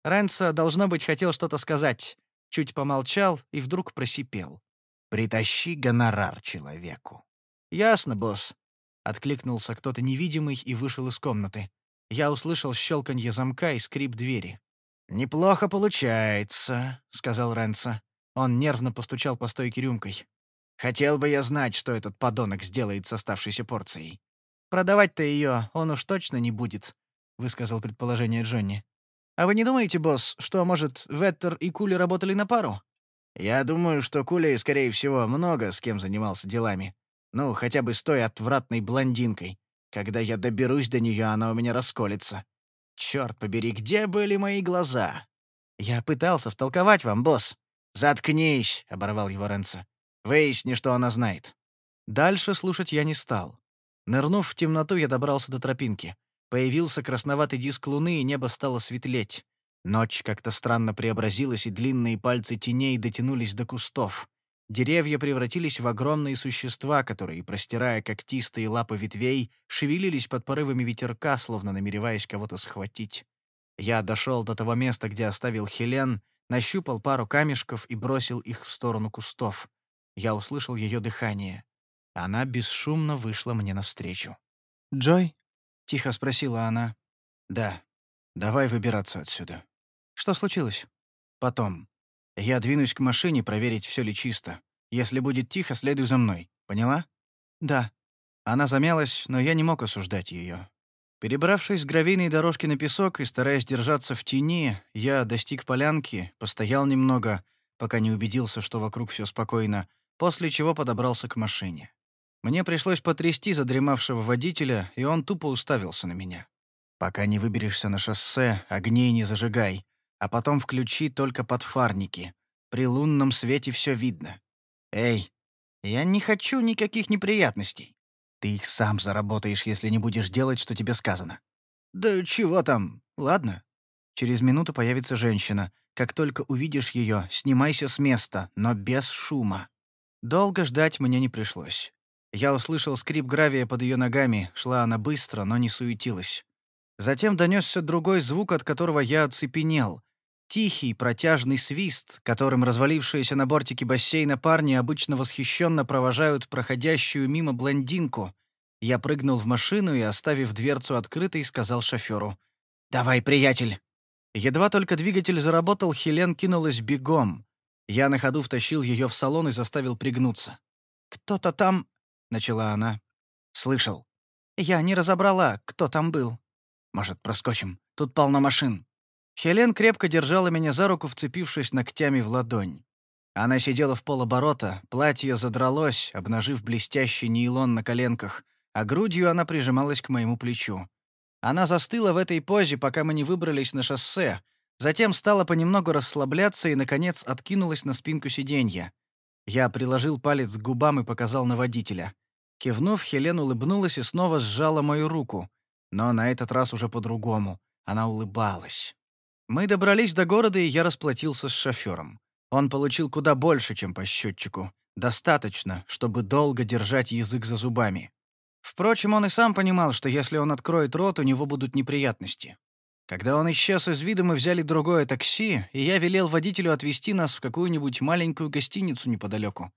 Ренса, должно быть, хотел что-то сказать. Чуть помолчал и вдруг просипел. «Притащи гонорар человеку». «Ясно, босс», — откликнулся кто-то невидимый и вышел из комнаты. Я услышал щелканье замка и скрип двери. «Неплохо получается», — сказал Ренса. Он нервно постучал по стойке рюмкой. «Хотел бы я знать, что этот подонок сделает с оставшейся порцией». «Продавать-то ее он уж точно не будет», — высказал предположение Джонни. «А вы не думаете, босс, что, может, Веттер и Кули работали на пару?» «Я думаю, что Кули, скорее всего, много с кем занимался делами. Ну, хотя бы с той отвратной блондинкой. Когда я доберусь до нее, она у меня расколется. Черт побери, где были мои глаза? Я пытался втолковать вам, босс. Заткнись, оборвал его Ренса. Выясни, что она знает. Дальше слушать я не стал. Нырнув в темноту, я добрался до тропинки. Появился красноватый диск луны, и небо стало светлеть. Ночь как-то странно преобразилась, и длинные пальцы теней дотянулись до кустов. Деревья превратились в огромные существа, которые, простирая когтистые лапы ветвей, шевелились под порывами ветерка, словно намереваясь кого-то схватить. Я дошел до того места, где оставил Хелен, нащупал пару камешков и бросил их в сторону кустов. Я услышал ее дыхание. Она бесшумно вышла мне навстречу. «Джой?» — тихо спросила она. «Да. Давай выбираться отсюда». «Что случилось?» «Потом. Я двинусь к машине проверить, все ли чисто. Если будет тихо, следуй за мной. Поняла? Да. Она замялась, но я не мог осуждать ее. Перебравшись с гравийной дорожки на песок и стараясь держаться в тени, я достиг полянки, постоял немного, пока не убедился, что вокруг все спокойно, после чего подобрался к машине. Мне пришлось потрясти задремавшего водителя, и он тупо уставился на меня. «Пока не выберешься на шоссе, огней не зажигай а потом включи только подфарники. При лунном свете все видно. Эй, я не хочу никаких неприятностей. Ты их сам заработаешь, если не будешь делать, что тебе сказано. Да чего там? Ладно. Через минуту появится женщина. Как только увидишь ее, снимайся с места, но без шума. Долго ждать мне не пришлось. Я услышал скрип гравия под ее ногами, шла она быстро, но не суетилась. Затем донесся другой звук, от которого я оцепенел. Тихий, протяжный свист, которым развалившиеся на бортике бассейна парни обычно восхищенно провожают проходящую мимо блондинку. Я прыгнул в машину и, оставив дверцу открытой, сказал шоферу. «Давай, приятель!» Едва только двигатель заработал, Хелен кинулась бегом. Я на ходу втащил ее в салон и заставил пригнуться. «Кто-то там...» — начала она. «Слышал. Я не разобрала, кто там был. Может, проскочим? Тут полно машин». Хелен крепко держала меня за руку, вцепившись ногтями в ладонь. Она сидела в полоборота, платье задралось, обнажив блестящий нейлон на коленках, а грудью она прижималась к моему плечу. Она застыла в этой позе, пока мы не выбрались на шоссе, затем стала понемногу расслабляться и, наконец, откинулась на спинку сиденья. Я приложил палец к губам и показал на водителя. Кивнув, Хелен улыбнулась и снова сжала мою руку. Но на этот раз уже по-другому. Она улыбалась. Мы добрались до города, и я расплатился с шофером. Он получил куда больше, чем по счетчику. Достаточно, чтобы долго держать язык за зубами. Впрочем, он и сам понимал, что если он откроет рот, у него будут неприятности. Когда он исчез из вида, мы взяли другое такси, и я велел водителю отвезти нас в какую-нибудь маленькую гостиницу неподалеку.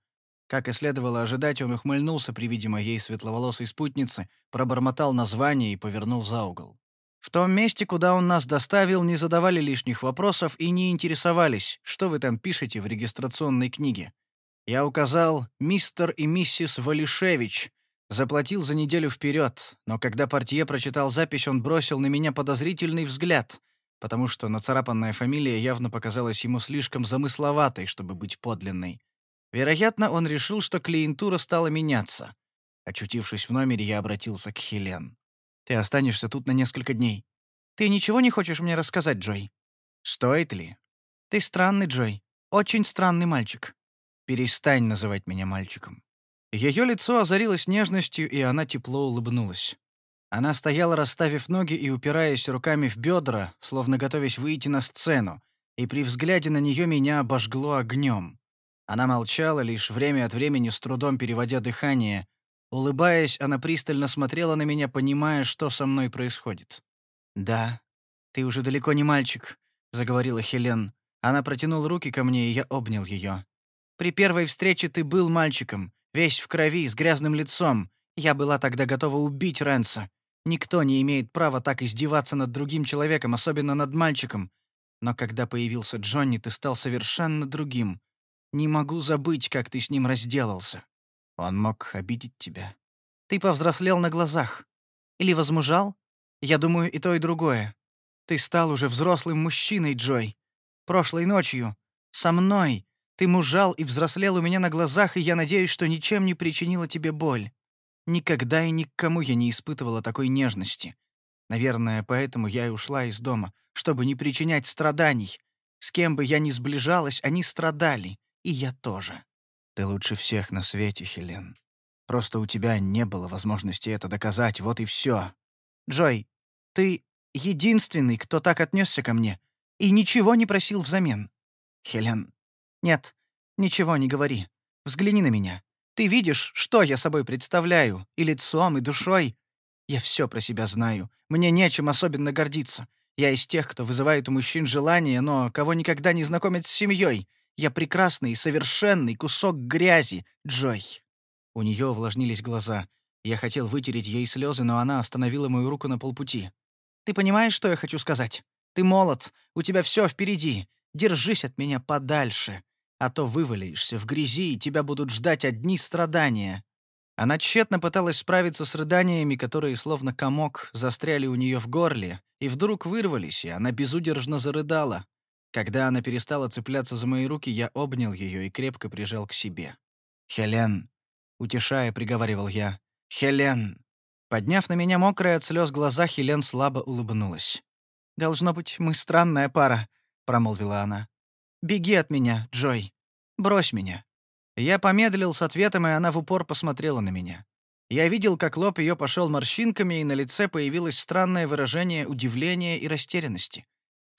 Как и следовало ожидать, он ухмыльнулся при виде моей светловолосой спутницы, пробормотал название и повернул за угол. В том месте, куда он нас доставил, не задавали лишних вопросов и не интересовались, что вы там пишете в регистрационной книге. Я указал «Мистер и миссис Валишевич», заплатил за неделю вперед, но когда портье прочитал запись, он бросил на меня подозрительный взгляд, потому что нацарапанная фамилия явно показалась ему слишком замысловатой, чтобы быть подлинной. Вероятно, он решил, что клиентура стала меняться. Очутившись в номере, я обратился к Хелен. Ты останешься тут на несколько дней. Ты ничего не хочешь мне рассказать, Джой? Стоит ли? Ты странный, Джой. Очень странный мальчик. Перестань называть меня мальчиком. Ее лицо озарилось нежностью, и она тепло улыбнулась. Она стояла, расставив ноги и упираясь руками в бедра, словно готовясь выйти на сцену, и при взгляде на нее меня обожгло огнем. Она молчала, лишь время от времени с трудом переводя дыхание. Улыбаясь, она пристально смотрела на меня, понимая, что со мной происходит. «Да, ты уже далеко не мальчик», — заговорила Хелен. Она протянула руки ко мне, и я обнял ее. «При первой встрече ты был мальчиком, весь в крови, с грязным лицом. Я была тогда готова убить Ренса. Никто не имеет права так издеваться над другим человеком, особенно над мальчиком. Но когда появился Джонни, ты стал совершенно другим. Не могу забыть, как ты с ним разделался. Он мог обидеть тебя. Ты повзрослел на глазах. Или возмужал? Я думаю, и то, и другое. Ты стал уже взрослым мужчиной, Джой. Прошлой ночью. Со мной. Ты мужал и взрослел у меня на глазах, и я надеюсь, что ничем не причинила тебе боль. Никогда и никому я не испытывала такой нежности. Наверное, поэтому я и ушла из дома, чтобы не причинять страданий. С кем бы я ни сближалась, они страдали. И я тоже. Ты лучше всех на свете, Хелен. Просто у тебя не было возможности это доказать, вот и все. Джой, ты единственный, кто так отнесся ко мне и ничего не просил взамен. Хелен, нет, ничего не говори. Взгляни на меня. Ты видишь, что я собой представляю, и лицом, и душой. Я все про себя знаю. Мне нечем особенно гордиться. Я из тех, кто вызывает у мужчин желание, но кого никогда не знакомят с семьей. Я прекрасный, совершенный кусок грязи, Джой». У нее увлажнились глаза. Я хотел вытереть ей слезы, но она остановила мою руку на полпути. «Ты понимаешь, что я хочу сказать? Ты молод, у тебя все впереди. Держись от меня подальше а то вывалишься в грязи, и тебя будут ждать одни страдания». Она тщетно пыталась справиться с рыданиями, которые, словно комок, застряли у нее в горле, и вдруг вырвались, и она безудержно зарыдала. Когда она перестала цепляться за мои руки, я обнял ее и крепко прижал к себе. «Хелен!» — утешая, приговаривал я. «Хелен!» Подняв на меня мокрые от слез глаза, Хелен слабо улыбнулась. «Должно быть, мы странная пара», — промолвила она. Беги от меня, Джой. Брось меня». Я помедлил с ответом, и она в упор посмотрела на меня. Я видел, как лоб ее пошел морщинками, и на лице появилось странное выражение удивления и растерянности.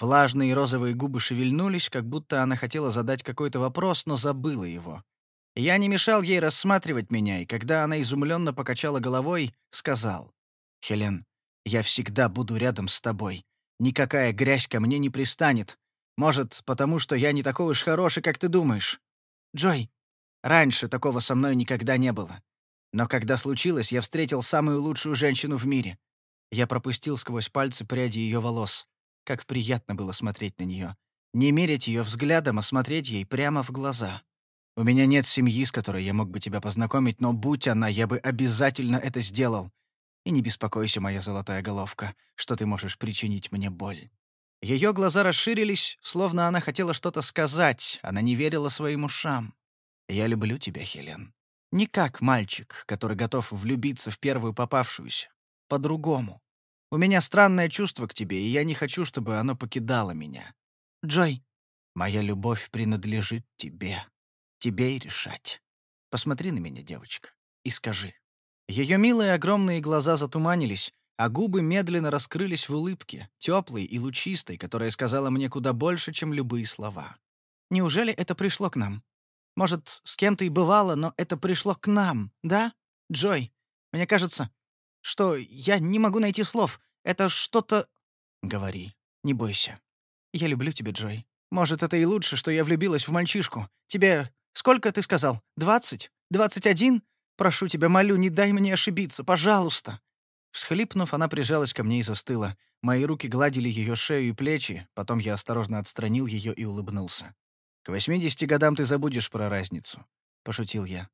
Влажные розовые губы шевельнулись, как будто она хотела задать какой-то вопрос, но забыла его. Я не мешал ей рассматривать меня, и когда она изумленно покачала головой, сказал, «Хелен, я всегда буду рядом с тобой. Никакая грязь ко мне не пристанет. Может, потому что я не такой уж хороший, как ты думаешь. Джой, раньше такого со мной никогда не было. Но когда случилось, я встретил самую лучшую женщину в мире. Я пропустил сквозь пальцы пряди ее волос. Как приятно было смотреть на нее. Не мерить ее взглядом, а смотреть ей прямо в глаза. У меня нет семьи, с которой я мог бы тебя познакомить, но будь она, я бы обязательно это сделал. И не беспокойся, моя золотая головка, что ты можешь причинить мне боль. Ее глаза расширились, словно она хотела что-то сказать, она не верила своим ушам. «Я люблю тебя, Хелен. Не как мальчик, который готов влюбиться в первую попавшуюся. По-другому. У меня странное чувство к тебе, и я не хочу, чтобы оно покидало меня. Джой, моя любовь принадлежит тебе. Тебе и решать. Посмотри на меня, девочка, и скажи». Ее милые огромные глаза затуманились, а губы медленно раскрылись в улыбке, теплой и лучистой, которая сказала мне куда больше, чем любые слова. Неужели это пришло к нам? Может, с кем-то и бывало, но это пришло к нам, да? Джой, мне кажется, что я не могу найти слов. Это что-то... Говори, не бойся. Я люблю тебя, Джой. Может, это и лучше, что я влюбилась в мальчишку. Тебе... Сколько ты сказал? Двадцать? Двадцать один? Прошу тебя, молю, не дай мне ошибиться, пожалуйста. Всхлипнув, она прижалась ко мне и застыла. Мои руки гладили ее шею и плечи, потом я осторожно отстранил ее и улыбнулся. «К восьмидесяти годам ты забудешь про разницу», — пошутил я.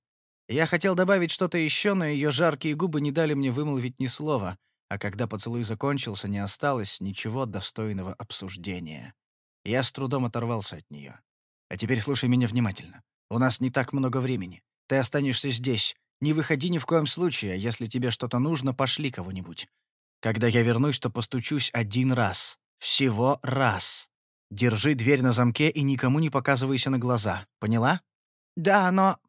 Я хотел добавить что-то еще, но ее жаркие губы не дали мне вымолвить ни слова, а когда поцелуй закончился, не осталось ничего достойного обсуждения. Я с трудом оторвался от нее. «А теперь слушай меня внимательно. У нас не так много времени. Ты останешься здесь, не выходи ни в коем случае, а если тебе что-то нужно, пошли кого-нибудь. Когда я вернусь, то постучусь один раз. Всего раз. Держи дверь на замке и никому не показывайся на глаза. Поняла? Да, но...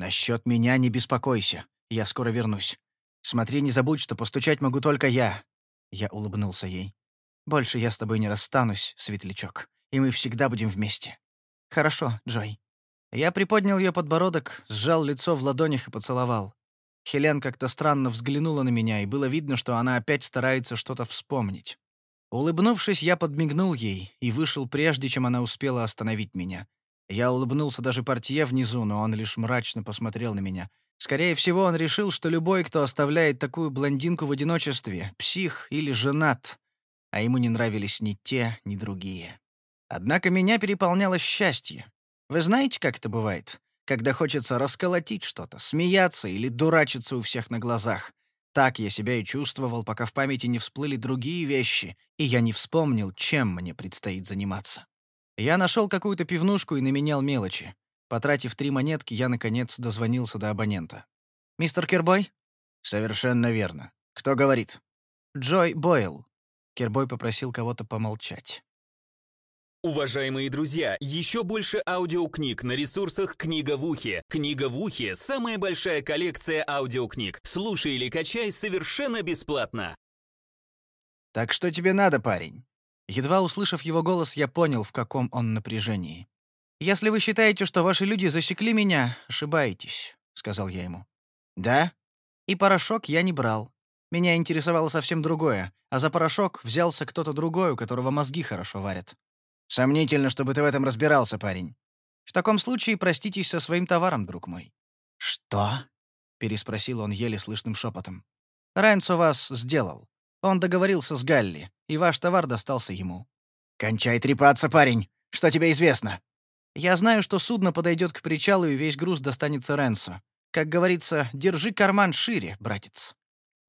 Насчет меня не беспокойся. Я скоро вернусь. Смотри, не забудь, что постучать могу только я». Я улыбнулся ей. «Больше я с тобой не расстанусь, светлячок, и мы всегда будем вместе». «Хорошо, Джой». Я приподнял ее подбородок, сжал лицо в ладонях и поцеловал. Хелен как-то странно взглянула на меня, и было видно, что она опять старается что-то вспомнить. Улыбнувшись, я подмигнул ей и вышел прежде, чем она успела остановить меня. Я улыбнулся даже портье внизу, но он лишь мрачно посмотрел на меня. Скорее всего, он решил, что любой, кто оставляет такую блондинку в одиночестве, псих или женат, а ему не нравились ни те, ни другие. Однако меня переполняло счастье. Вы знаете, как это бывает? Когда хочется расколотить что-то, смеяться или дурачиться у всех на глазах. Так я себя и чувствовал, пока в памяти не всплыли другие вещи, и я не вспомнил, чем мне предстоит заниматься. Я нашел какую-то пивнушку и наменял мелочи. Потратив три монетки, я, наконец, дозвонился до абонента. «Мистер Кербой?» «Совершенно верно. Кто говорит?» «Джой Бойл». Кербой попросил кого-то помолчать. Уважаемые друзья, еще больше аудиокниг на ресурсах «Книга в ухе». «Книга в ухе» — самая большая коллекция аудиокниг. Слушай или качай совершенно бесплатно. «Так что тебе надо, парень?» Едва услышав его голос, я понял, в каком он напряжении. «Если вы считаете, что ваши люди засекли меня, ошибаетесь», — сказал я ему. «Да? И порошок я не брал. Меня интересовало совсем другое, а за порошок взялся кто-то другой, у которого мозги хорошо варят. Сомнительно, чтобы ты в этом разбирался, парень. В таком случае проститесь со своим товаром, друг мой». «Что?» — переспросил он еле слышным шепотом. «Рэнсо вас сделал. Он договорился с Галли, и ваш товар достался ему». «Кончай трепаться, парень! Что тебе известно?» Я знаю, что судно подойдет к причалу, и весь груз достанется Ренсу. Как говорится, держи карман шире, братец.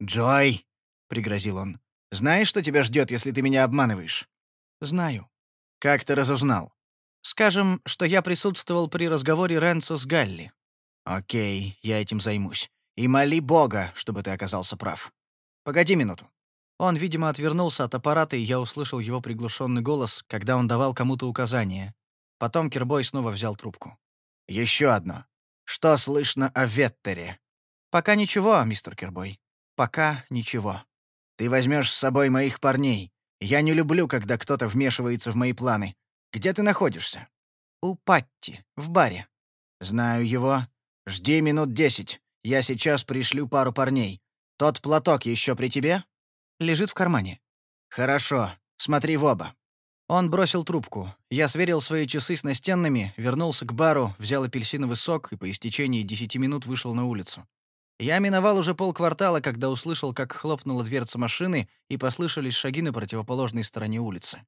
«Джой!» — пригрозил он. «Знаешь, что тебя ждет, если ты меня обманываешь?» «Знаю». «Как ты разузнал?» «Скажем, что я присутствовал при разговоре Ренсо с Галли». «Окей, я этим займусь. И моли Бога, чтобы ты оказался прав. Погоди минуту». Он, видимо, отвернулся от аппарата, и я услышал его приглушенный голос, когда он давал кому-то указания. Потом Кирбой снова взял трубку. «Еще одно. Что слышно о Веттере?» «Пока ничего, мистер Кирбой. Пока ничего. Ты возьмешь с собой моих парней. Я не люблю, когда кто-то вмешивается в мои планы. Где ты находишься?» «У Патти, в баре». «Знаю его. Жди минут десять. Я сейчас пришлю пару парней. Тот платок еще при тебе?» «Лежит в кармане». «Хорошо. Смотри в оба». Он бросил трубку. Я сверил свои часы с настенными, вернулся к бару, взял апельсиновый сок и по истечении десяти минут вышел на улицу. Я миновал уже полквартала, когда услышал, как хлопнула дверца машины и послышались шаги на противоположной стороне улицы.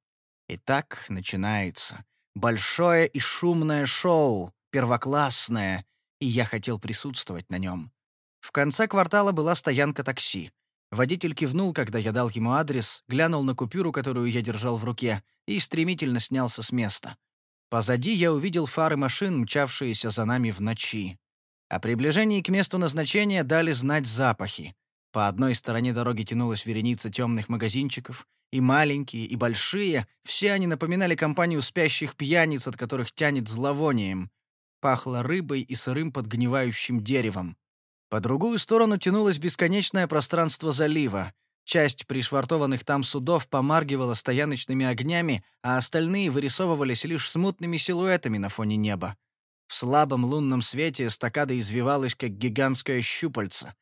Итак, начинается. Большое и шумное шоу, первоклассное, и я хотел присутствовать на нем. В конце квартала была стоянка такси. Водитель кивнул, когда я дал ему адрес, глянул на купюру, которую я держал в руке, и стремительно снялся с места. Позади я увидел фары машин, мчавшиеся за нами в ночи. О приближении к месту назначения дали знать запахи. По одной стороне дороги тянулась вереница темных магазинчиков, и маленькие, и большие, все они напоминали компанию спящих пьяниц, от которых тянет зловонием. Пахло рыбой и сырым подгнивающим деревом. По другую сторону тянулось бесконечное пространство залива. Часть пришвартованных там судов помаргивала стояночными огнями, а остальные вырисовывались лишь смутными силуэтами на фоне неба. В слабом лунном свете эстакада извивалась, как гигантское щупальце.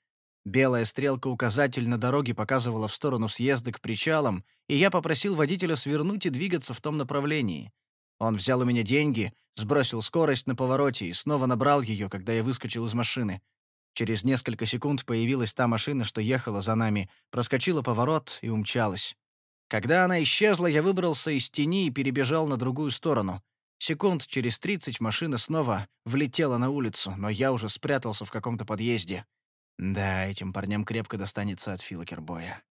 Белая стрелка-указатель на дороге показывала в сторону съезда к причалам, и я попросил водителя свернуть и двигаться в том направлении. Он взял у меня деньги, сбросил скорость на повороте и снова набрал ее, когда я выскочил из машины. Через несколько секунд появилась та машина, что ехала за нами, проскочила поворот и умчалась. Когда она исчезла, я выбрался из тени и перебежал на другую сторону. Секунд через тридцать машина снова влетела на улицу, но я уже спрятался в каком-то подъезде. Да, этим парням крепко достанется от Фила Кербоя.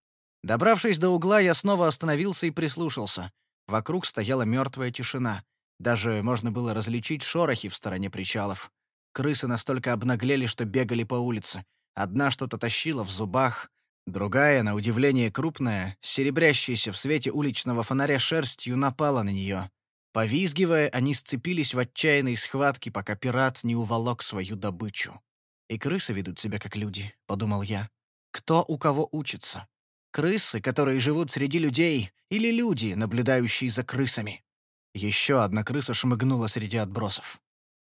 Добравшись до угла, я снова остановился и прислушался. Вокруг стояла мертвая тишина. Даже можно было различить шорохи в стороне причалов. Крысы настолько обнаглели, что бегали по улице. Одна что-то тащила в зубах, другая, на удивление крупная, серебрящаяся в свете уличного фонаря шерстью, напала на нее. Повизгивая, они сцепились в отчаянной схватке, пока пират не уволок свою добычу. «И крысы ведут себя как люди», — подумал я. Кто у кого учится? Крысы, которые живут среди людей, или люди, наблюдающие за крысами? Еще одна крыса шмыгнула среди отбросов.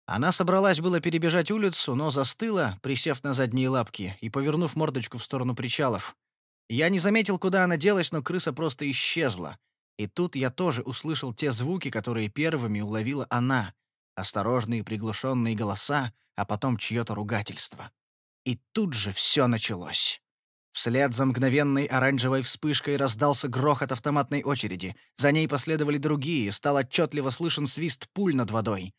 Она собралась было перебежать улицу, но застыла, присев на задние лапки и повернув мордочку в сторону причалов. Я не заметил, куда она делась, но крыса просто исчезла. И тут я тоже услышал те звуки, которые первыми уловила она. Осторожные приглушенные голоса, а потом чье-то ругательство. И тут же все началось. Вслед за мгновенной оранжевой вспышкой раздался грохот автоматной очереди. За ней последовали другие, стал отчетливо слышен свист пуль над водой.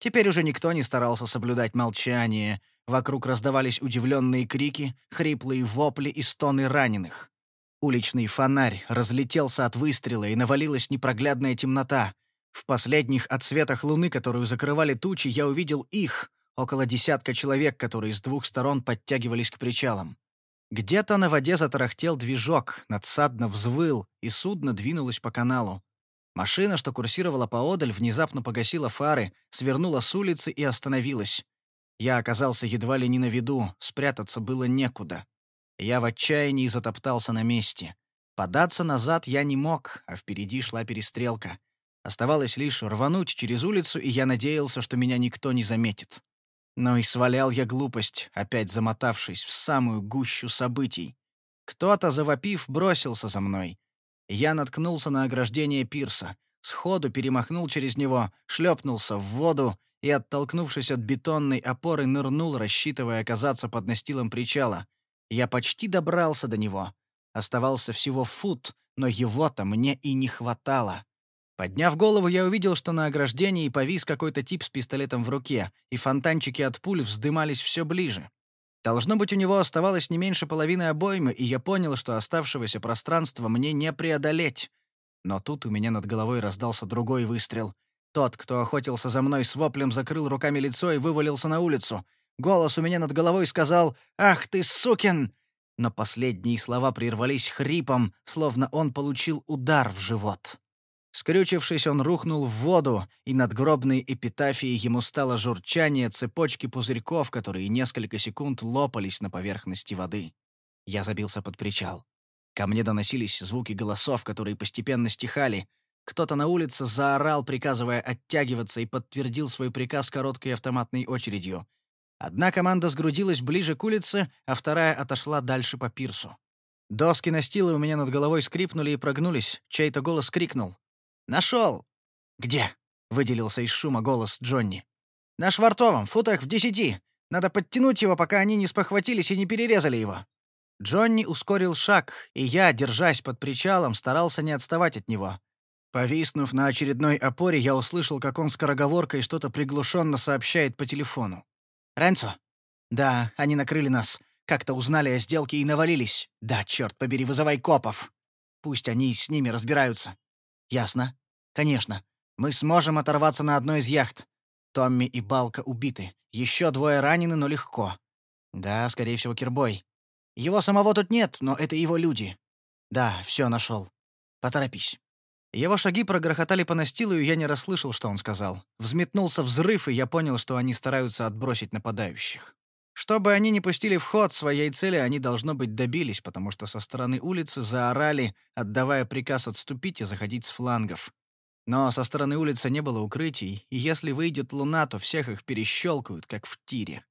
Теперь уже никто не старался соблюдать молчание. Вокруг раздавались удивленные крики, хриплые вопли и стоны раненых. Уличный фонарь разлетелся от выстрела, и навалилась непроглядная темнота. В последних отсветах луны, которую закрывали тучи, я увидел их, около десятка человек, которые с двух сторон подтягивались к причалам. Где-то на воде затарахтел движок, надсадно взвыл, и судно двинулось по каналу. Машина, что курсировала поодаль, внезапно погасила фары, свернула с улицы и остановилась. Я оказался едва ли не на виду, спрятаться было некуда. Я в отчаянии затоптался на месте. Податься назад я не мог, а впереди шла перестрелка. Оставалось лишь рвануть через улицу, и я надеялся, что меня никто не заметит. Но и свалял я глупость, опять замотавшись в самую гущу событий. Кто-то, завопив, бросился за мной. Я наткнулся на ограждение пирса, сходу перемахнул через него, шлепнулся в воду и, оттолкнувшись от бетонной опоры, нырнул, рассчитывая оказаться под настилом причала. Я почти добрался до него. Оставался всего фут, но его-то мне и не хватало. Подняв голову, я увидел, что на ограждении повис какой-то тип с пистолетом в руке, и фонтанчики от пуль вздымались все ближе. Должно быть, у него оставалось не меньше половины обоймы, и я понял, что оставшегося пространства мне не преодолеть. Но тут у меня над головой раздался другой выстрел. Тот, кто охотился за мной с воплем, закрыл руками лицо и вывалился на улицу. Голос у меня над головой сказал «Ах ты, сукин!» Но последние слова прервались хрипом, словно он получил удар в живот. Скрючившись, он рухнул в воду, и над гробной эпитафией ему стало журчание цепочки пузырьков, которые несколько секунд лопались на поверхности воды. Я забился под причал. Ко мне доносились звуки голосов, которые постепенно стихали. Кто-то на улице заорал, приказывая оттягиваться, и подтвердил свой приказ короткой автоматной очередью. Одна команда сгрудилась ближе к улице, а вторая отошла дальше по пирсу. Доски настила у меня над головой скрипнули и прогнулись. Чей-то голос крикнул. «Нашел!» «Где?» — выделился из шума голос Джонни. «На швартовом, футах в десяти. Надо подтянуть его, пока они не спохватились и не перерезали его». Джонни ускорил шаг, и я, держась под причалом, старался не отставать от него. Повиснув на очередной опоре, я услышал, как он скороговоркой что-то приглушенно сообщает по телефону. «Ренцо?» «Да, они накрыли нас. Как-то узнали о сделке и навалились. Да, черт побери, вызывай копов. Пусть они с ними разбираются». «Ясно. Конечно. Мы сможем оторваться на одной из яхт. Томми и Балка убиты. Еще двое ранены, но легко. Да, скорее всего, Кирбой. Его самого тут нет, но это его люди. Да, все нашел. Поторопись. Его шаги прогрохотали по настилу, и я не расслышал, что он сказал. Взметнулся взрыв, и я понял, что они стараются отбросить нападающих. Чтобы они не пустили в ход своей цели, они, должно быть, добились, потому что со стороны улицы заорали, отдавая приказ отступить и заходить с флангов. Но со стороны улицы не было укрытий, и если выйдет луна, то всех их перещелкают, как в тире.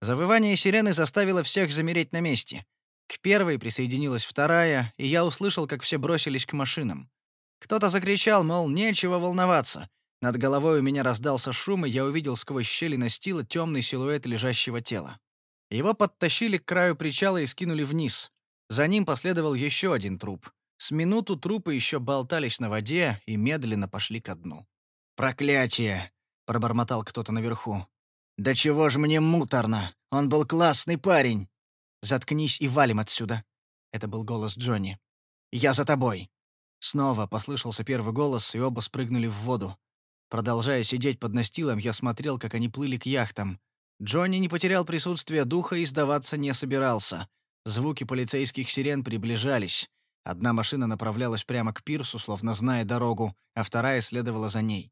Завывание сирены заставило всех замереть на месте. К первой присоединилась вторая, и я услышал, как все бросились к машинам. Кто-то закричал, мол, нечего волноваться. Над головой у меня раздался шум, и я увидел сквозь щели настила темный силуэт лежащего тела. Его подтащили к краю причала и скинули вниз. За ним последовал еще один труп. С минуту трупы еще болтались на воде и медленно пошли ко дну. «Проклятие!» — пробормотал кто-то наверху. «Да чего ж мне муторно! Он был классный парень!» «Заткнись и валим отсюда!» — это был голос Джонни. «Я за тобой!» Снова послышался первый голос, и оба спрыгнули в воду. Продолжая сидеть под настилом, я смотрел, как они плыли к яхтам. Джонни не потерял присутствие духа и сдаваться не собирался. Звуки полицейских сирен приближались. Одна машина направлялась прямо к пирсу, словно зная дорогу, а вторая следовала за ней.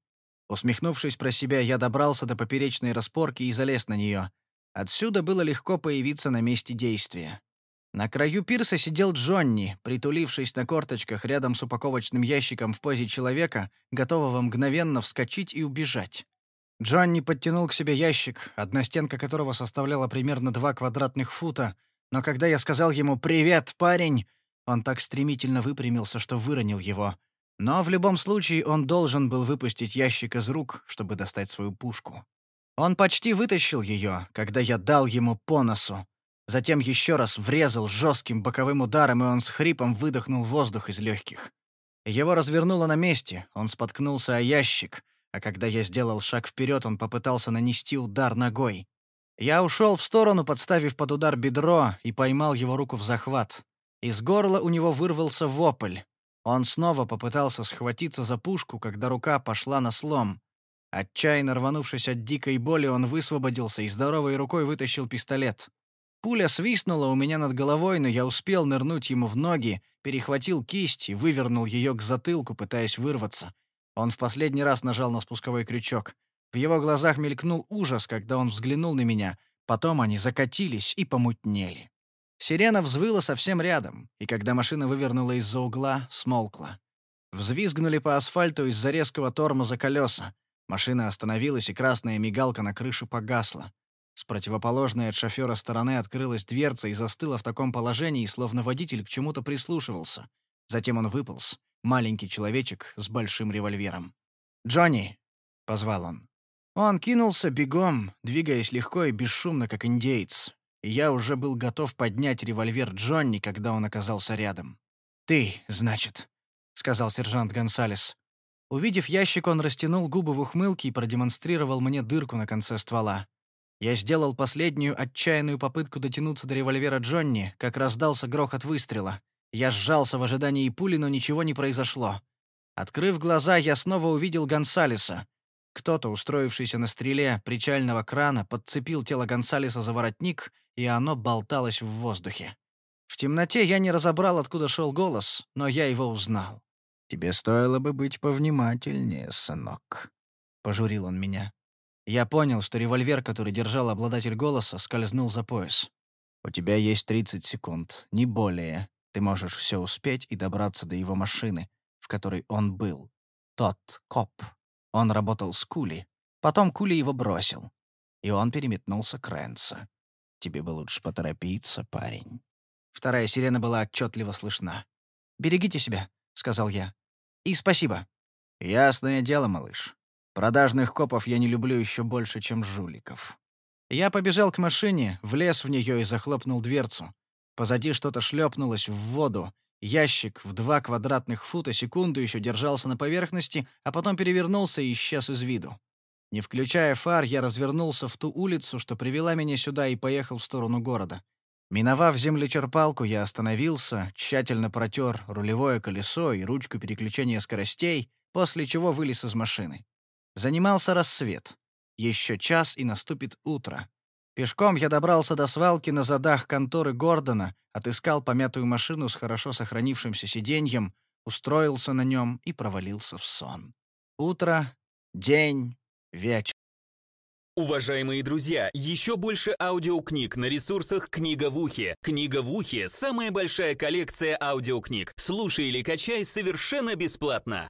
Усмехнувшись про себя, я добрался до поперечной распорки и залез на нее. Отсюда было легко появиться на месте действия. На краю пирса сидел Джонни, притулившись на корточках рядом с упаковочным ящиком в позе человека, готового мгновенно вскочить и убежать. Джонни подтянул к себе ящик, одна стенка которого составляла примерно два квадратных фута, но когда я сказал ему «Привет, парень!», он так стремительно выпрямился, что выронил его. Но в любом случае он должен был выпустить ящик из рук, чтобы достать свою пушку. Он почти вытащил ее, когда я дал ему по носу. Затем еще раз врезал жестким боковым ударом, и он с хрипом выдохнул воздух из легких. Его развернуло на месте, он споткнулся о ящик, а когда я сделал шаг вперед, он попытался нанести удар ногой. Я ушел в сторону, подставив под удар бедро, и поймал его руку в захват. Из горла у него вырвался вопль. Он снова попытался схватиться за пушку, когда рука пошла на слом. Отчаянно рванувшись от дикой боли, он высвободился и здоровой рукой вытащил пистолет. Пуля свистнула у меня над головой, но я успел нырнуть ему в ноги, перехватил кисть и вывернул ее к затылку, пытаясь вырваться. Он в последний раз нажал на спусковой крючок. В его глазах мелькнул ужас, когда он взглянул на меня. Потом они закатились и помутнели. Сирена взвыла совсем рядом, и когда машина вывернула из-за угла, смолкла. Взвизгнули по асфальту из-за резкого тормоза колеса. Машина остановилась, и красная мигалка на крыше погасла. С противоположной от шофера стороны открылась дверца и застыла в таком положении, словно водитель к чему-то прислушивался. Затем он выполз. Маленький человечек с большим револьвером. «Джонни!» — позвал он. Он кинулся бегом, двигаясь легко и бесшумно, как индейец. И я уже был готов поднять револьвер Джонни, когда он оказался рядом. «Ты, значит», — сказал сержант Гонсалес. Увидев ящик, он растянул губы в ухмылке и продемонстрировал мне дырку на конце ствола. Я сделал последнюю отчаянную попытку дотянуться до револьвера Джонни, как раздался грохот выстрела. Я сжался в ожидании пули, но ничего не произошло. Открыв глаза, я снова увидел Гонсалеса. Кто-то, устроившийся на стреле причального крана, подцепил тело Гонсалеса за воротник, и оно болталось в воздухе. В темноте я не разобрал, откуда шел голос, но я его узнал. «Тебе стоило бы быть повнимательнее, сынок», — пожурил он меня. Я понял, что револьвер, который держал обладатель голоса, скользнул за пояс. «У тебя есть 30 секунд, не более. Ты можешь все успеть и добраться до его машины, в которой он был. Тот коп. Он работал с Кули. Потом Кули его бросил. И он переметнулся к Рэнса. Тебе бы лучше поторопиться, парень». Вторая сирена была отчетливо слышна. «Берегите себя», — сказал я. «И спасибо». «Ясное дело, малыш. Продажных копов я не люблю еще больше, чем жуликов. Я побежал к машине, влез в нее и захлопнул дверцу. Позади что-то шлепнулось в воду. Ящик в два квадратных фута секунду еще держался на поверхности, а потом перевернулся и исчез из виду. Не включая фар, я развернулся в ту улицу, что привела меня сюда, и поехал в сторону города. Миновав землечерпалку, я остановился, тщательно протер рулевое колесо и ручку переключения скоростей, после чего вылез из машины. Занимался рассвет. Еще час, и наступит утро. Пешком я добрался до свалки на задах конторы Гордона, отыскал помятую машину с хорошо сохранившимся сиденьем, устроился на нем и провалился в сон. Утро, день, вечер. Уважаемые друзья, еще больше аудиокниг на ресурсах «Книга в ухе». «Книга в ухе» — самая большая коллекция аудиокниг. Слушай или качай совершенно бесплатно.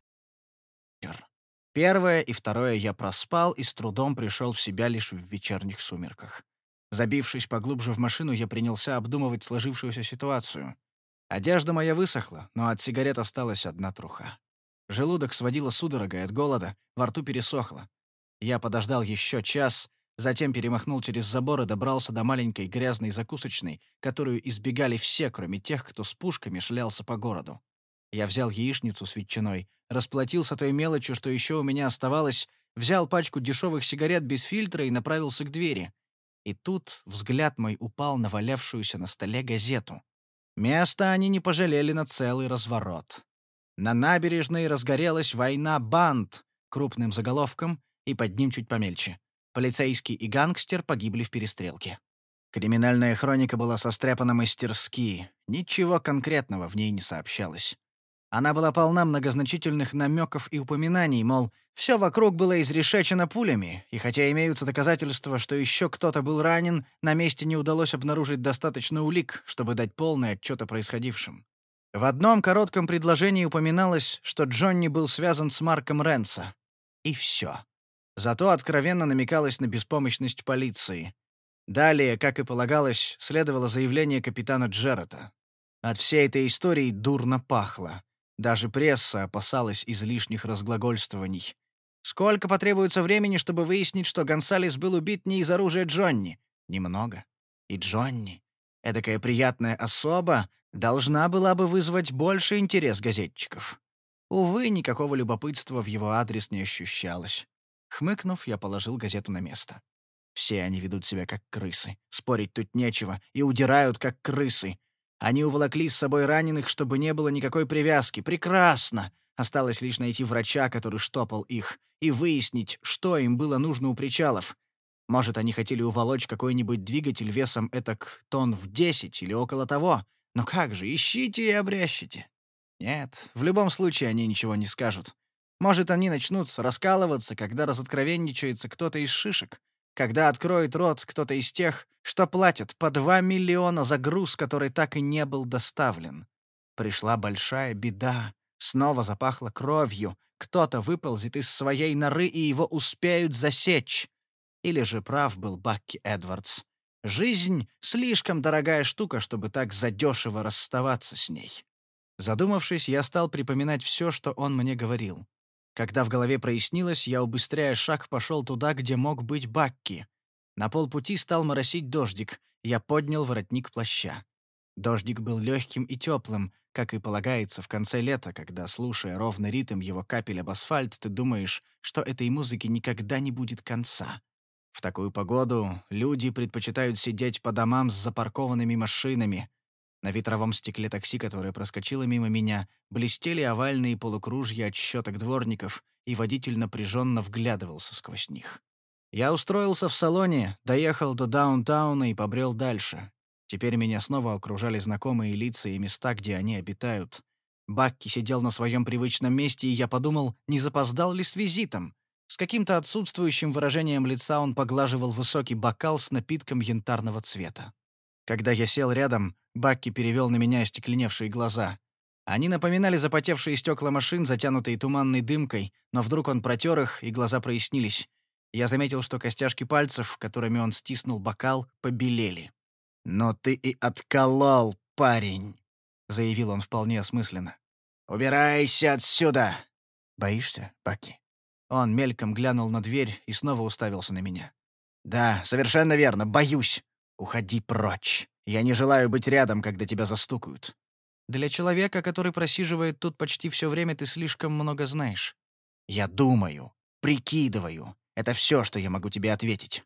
Первое и второе я проспал и с трудом пришел в себя лишь в вечерних сумерках. Забившись поглубже в машину, я принялся обдумывать сложившуюся ситуацию. Одежда моя высохла, но от сигарет осталась одна труха. Желудок сводило судорогой от голода, во рту пересохло. Я подождал еще час, затем перемахнул через забор и добрался до маленькой грязной закусочной, которую избегали все, кроме тех, кто с пушками шлялся по городу. Я взял яичницу с ветчиной, расплатился той мелочью, что еще у меня оставалось, взял пачку дешевых сигарет без фильтра и направился к двери. И тут взгляд мой упал на валявшуюся на столе газету. Место они не пожалели на целый разворот. На набережной разгорелась война банд крупным заголовком и под ним чуть помельче. Полицейский и гангстер погибли в перестрелке. Криминальная хроника была состряпана мастерски, ничего конкретного в ней не сообщалось. Она была полна многозначительных намеков и упоминаний, мол, все вокруг было изрешечено пулями, и хотя имеются доказательства, что еще кто-то был ранен, на месте не удалось обнаружить достаточно улик, чтобы дать полный отчет о происходившем. В одном коротком предложении упоминалось, что Джонни был связан с Марком Ренса. И все. Зато откровенно намекалось на беспомощность полиции. Далее, как и полагалось, следовало заявление капитана Джеррета. От всей этой истории дурно пахло. Даже пресса опасалась излишних разглагольствований. Сколько потребуется времени, чтобы выяснить, что Гонсалес был убит не из оружия Джонни? Немного. И Джонни, эдакая приятная особа, должна была бы вызвать больше интерес газетчиков. Увы, никакого любопытства в его адрес не ощущалось. Хмыкнув, я положил газету на место. Все они ведут себя как крысы. Спорить тут нечего. И удирают как крысы. Они уволокли с собой раненых, чтобы не было никакой привязки. Прекрасно! Осталось лишь найти врача, который штопал их, и выяснить, что им было нужно у причалов. Может, они хотели уволочь какой-нибудь двигатель весом этак тонн в десять или около того. Но как же, ищите и обрящите. Нет, в любом случае они ничего не скажут. Может, они начнут раскалываться, когда разоткровенничается кто-то из шишек, когда откроет рот кто-то из тех, что платят по два миллиона за груз, который так и не был доставлен. Пришла большая беда. Снова запахло кровью. Кто-то выползет из своей норы, и его успеют засечь. Или же прав был Бакки Эдвардс. Жизнь — слишком дорогая штука, чтобы так задешево расставаться с ней. Задумавшись, я стал припоминать все, что он мне говорил. Когда в голове прояснилось, я, убыстряя шаг, пошел туда, где мог быть Бакки. На полпути стал моросить дождик. Я поднял воротник плаща. Дождик был легким и теплым, как и полагается в конце лета, когда, слушая ровный ритм его капель об асфальт, ты думаешь, что этой музыки никогда не будет конца. В такую погоду люди предпочитают сидеть по домам с запаркованными машинами. На ветровом стекле такси, которое проскочило мимо меня, блестели овальные полукружья от щеток дворников, и водитель напряженно вглядывался сквозь них. Я устроился в салоне, доехал до даунтауна и побрел дальше. Теперь меня снова окружали знакомые лица и места, где они обитают. Бакки сидел на своем привычном месте, и я подумал, не запоздал ли с визитом. С каким-то отсутствующим выражением лица он поглаживал высокий бокал с напитком янтарного цвета. Когда я сел рядом, Бакки перевел на меня остекленевшие глаза. Они напоминали запотевшие стекла машин, затянутые туманной дымкой, но вдруг он протер их, и глаза прояснились. Я заметил, что костяшки пальцев, которыми он стиснул бокал, побелели. «Но ты и отколол, парень!» — заявил он вполне осмысленно. «Убирайся отсюда!» «Боишься, Баки?» Он мельком глянул на дверь и снова уставился на меня. «Да, совершенно верно, боюсь. Уходи прочь. Я не желаю быть рядом, когда тебя застукают». «Для человека, который просиживает тут почти все время, ты слишком много знаешь». «Я думаю, прикидываю, это все, что я могу тебе ответить.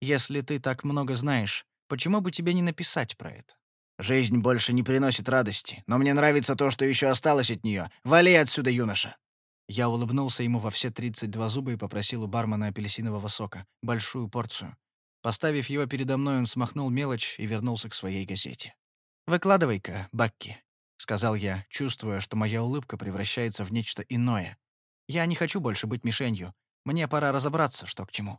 Если ты так много знаешь, почему бы тебе не написать про это? Жизнь больше не приносит радости, но мне нравится то, что еще осталось от нее. Вали отсюда, юноша!» Я улыбнулся ему во все 32 зуба и попросил у бармена апельсинового сока, большую порцию. Поставив его передо мной, он смахнул мелочь и вернулся к своей газете. «Выкладывай-ка, Бакки», — сказал я, чувствуя, что моя улыбка превращается в нечто иное. «Я не хочу больше быть мишенью. Мне пора разобраться, что к чему».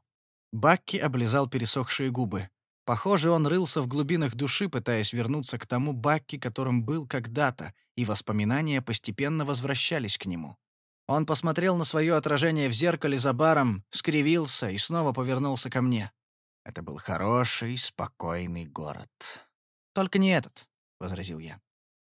Бакки облизал пересохшие губы. Похоже, он рылся в глубинах души, пытаясь вернуться к тому Бакки, которым был когда-то, и воспоминания постепенно возвращались к нему. Он посмотрел на свое отражение в зеркале за баром, скривился и снова повернулся ко мне. Это был хороший, спокойный город. «Только не этот», — возразил я.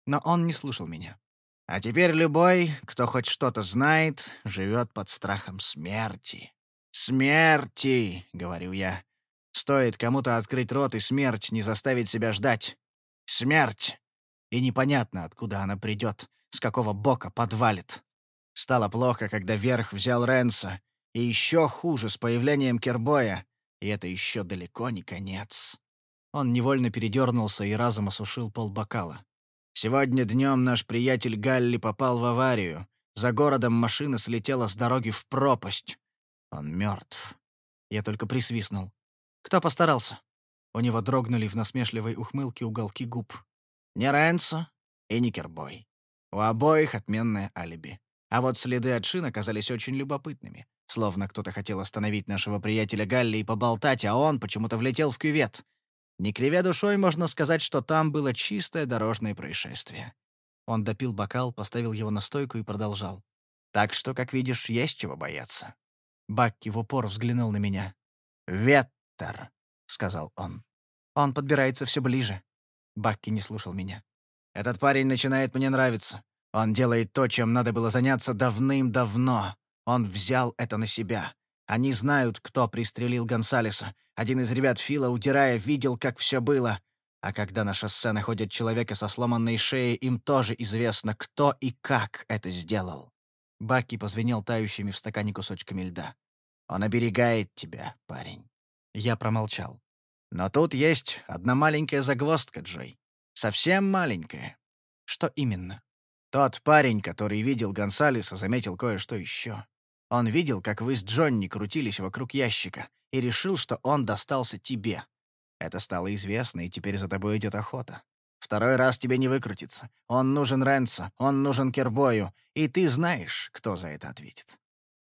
Но он не слушал меня. А теперь любой, кто хоть что-то знает, живет под страхом смерти. «Смерти!» — говорю я. Стоит кому-то открыть рот, и смерть не заставит себя ждать. Смерть! И непонятно, откуда она придет, с какого бока подвалит. Стало плохо, когда верх взял Ренса, и еще хуже с появлением Кербоя, и это еще далеко не конец. Он невольно передернулся и разом осушил полбокала. Сегодня днем наш приятель Галли попал в аварию. За городом машина слетела с дороги в пропасть. Он мертв. Я только присвистнул. Кто постарался? У него дрогнули в насмешливой ухмылке уголки губ. Не Рэнсо и не Кербой. У обоих отменное алиби. А вот следы от шин оказались очень любопытными. Словно кто-то хотел остановить нашего приятеля Галли и поболтать, а он почему-то влетел в кювет. Не кривя душой, можно сказать, что там было чистое дорожное происшествие. Он допил бокал, поставил его на стойку и продолжал. «Так что, как видишь, есть чего бояться». Бакки в упор взглянул на меня. «Веттер», — сказал он. Он подбирается все ближе. Бакки не слушал меня. «Этот парень начинает мне нравиться. Он делает то, чем надо было заняться давным-давно. Он взял это на себя. Они знают, кто пристрелил Гонсалеса. Один из ребят Фила, удирая, видел, как все было. А когда на шоссе находят человека со сломанной шеей, им тоже известно, кто и как это сделал. Баки позвенел тающими в стакане кусочками льда. «Он оберегает тебя, парень». Я промолчал. «Но тут есть одна маленькая загвоздка, Джой. Совсем маленькая». «Что именно?» Тот парень, который видел Гонсалеса, заметил кое-что еще. Он видел, как вы с Джонни крутились вокруг ящика, и решил, что он достался тебе. Это стало известно, и теперь за тобой идет охота. Второй раз тебе не выкрутиться. Он нужен Ренсо, он нужен Кербою, и ты знаешь, кто за это ответит.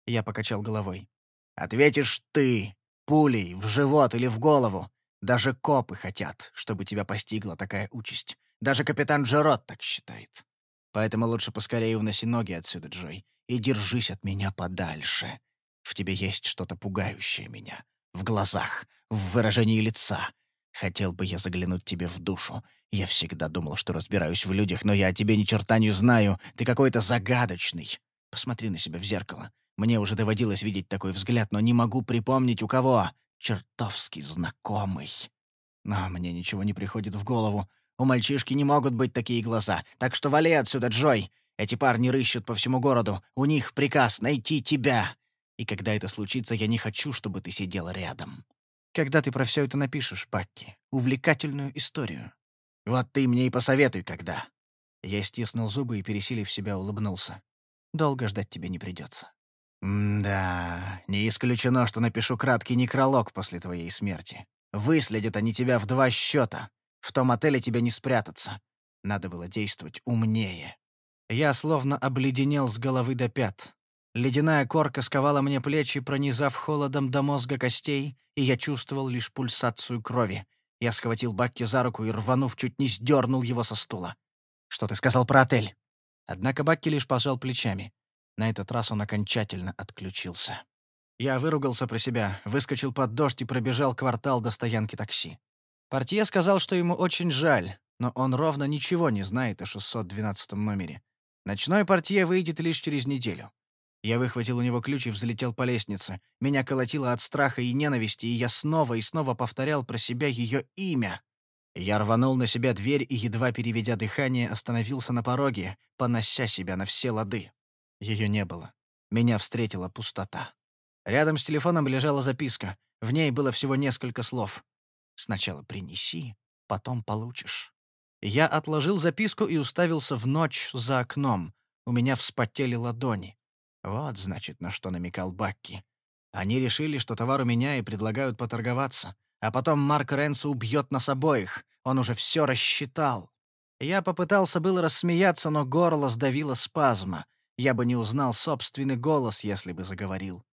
Я покачал головой. Ответишь ты, пулей, в живот или в голову. Даже копы хотят, чтобы тебя постигла такая участь. Даже капитан Джерот так считает. Поэтому лучше поскорее уноси ноги отсюда, Джой, и держись от меня подальше. В тебе есть что-то пугающее меня. В глазах, в выражении лица. Хотел бы я заглянуть тебе в душу. Я всегда думал, что разбираюсь в людях, но я о тебе ни черта не знаю. Ты какой-то загадочный. Посмотри на себя в зеркало. Мне уже доводилось видеть такой взгляд, но не могу припомнить у кого. Чертовски знакомый. Но мне ничего не приходит в голову. У мальчишки не могут быть такие глаза. Так что вали отсюда, Джой. Эти парни рыщут по всему городу. У них приказ найти тебя. И когда это случится, я не хочу, чтобы ты сидела рядом. Когда ты про все это напишешь, Пакки? Увлекательную историю. Вот ты мне и посоветуй, когда. Я стиснул зубы и, пересилив себя, улыбнулся. Долго ждать тебе не придется. «Да, не исключено, что напишу краткий некролог после твоей смерти. Выследят они тебя в два счета. В том отеле тебе не спрятаться. Надо было действовать умнее. Я словно обледенел с головы до пят. Ледяная корка сковала мне плечи, пронизав холодом до мозга костей, и я чувствовал лишь пульсацию крови. Я схватил Бакки за руку и, рванув, чуть не сдернул его со стула. «Что ты сказал про отель?» Однако Бакки лишь пожал плечами. На этот раз он окончательно отключился. Я выругался про себя, выскочил под дождь и пробежал квартал до стоянки такси. Портье сказал, что ему очень жаль, но он ровно ничего не знает о 612 номере. Ночной портье выйдет лишь через неделю. Я выхватил у него ключ и взлетел по лестнице. Меня колотило от страха и ненависти, и я снова и снова повторял про себя ее имя. Я рванул на себя дверь и, едва переведя дыхание, остановился на пороге, понося себя на все лады. Ее не было. Меня встретила пустота. Рядом с телефоном лежала записка. В ней было всего несколько слов. Сначала принеси, потом получишь. Я отложил записку и уставился в ночь за окном. У меня вспотели ладони. Вот, значит, на что намекал Бакки. Они решили, что товар у меня и предлагают поторговаться. А потом Марк Ренсо убьет нас обоих. Он уже все рассчитал. Я попытался было рассмеяться, но горло сдавило спазма. Я бы не узнал собственный голос, если бы заговорил.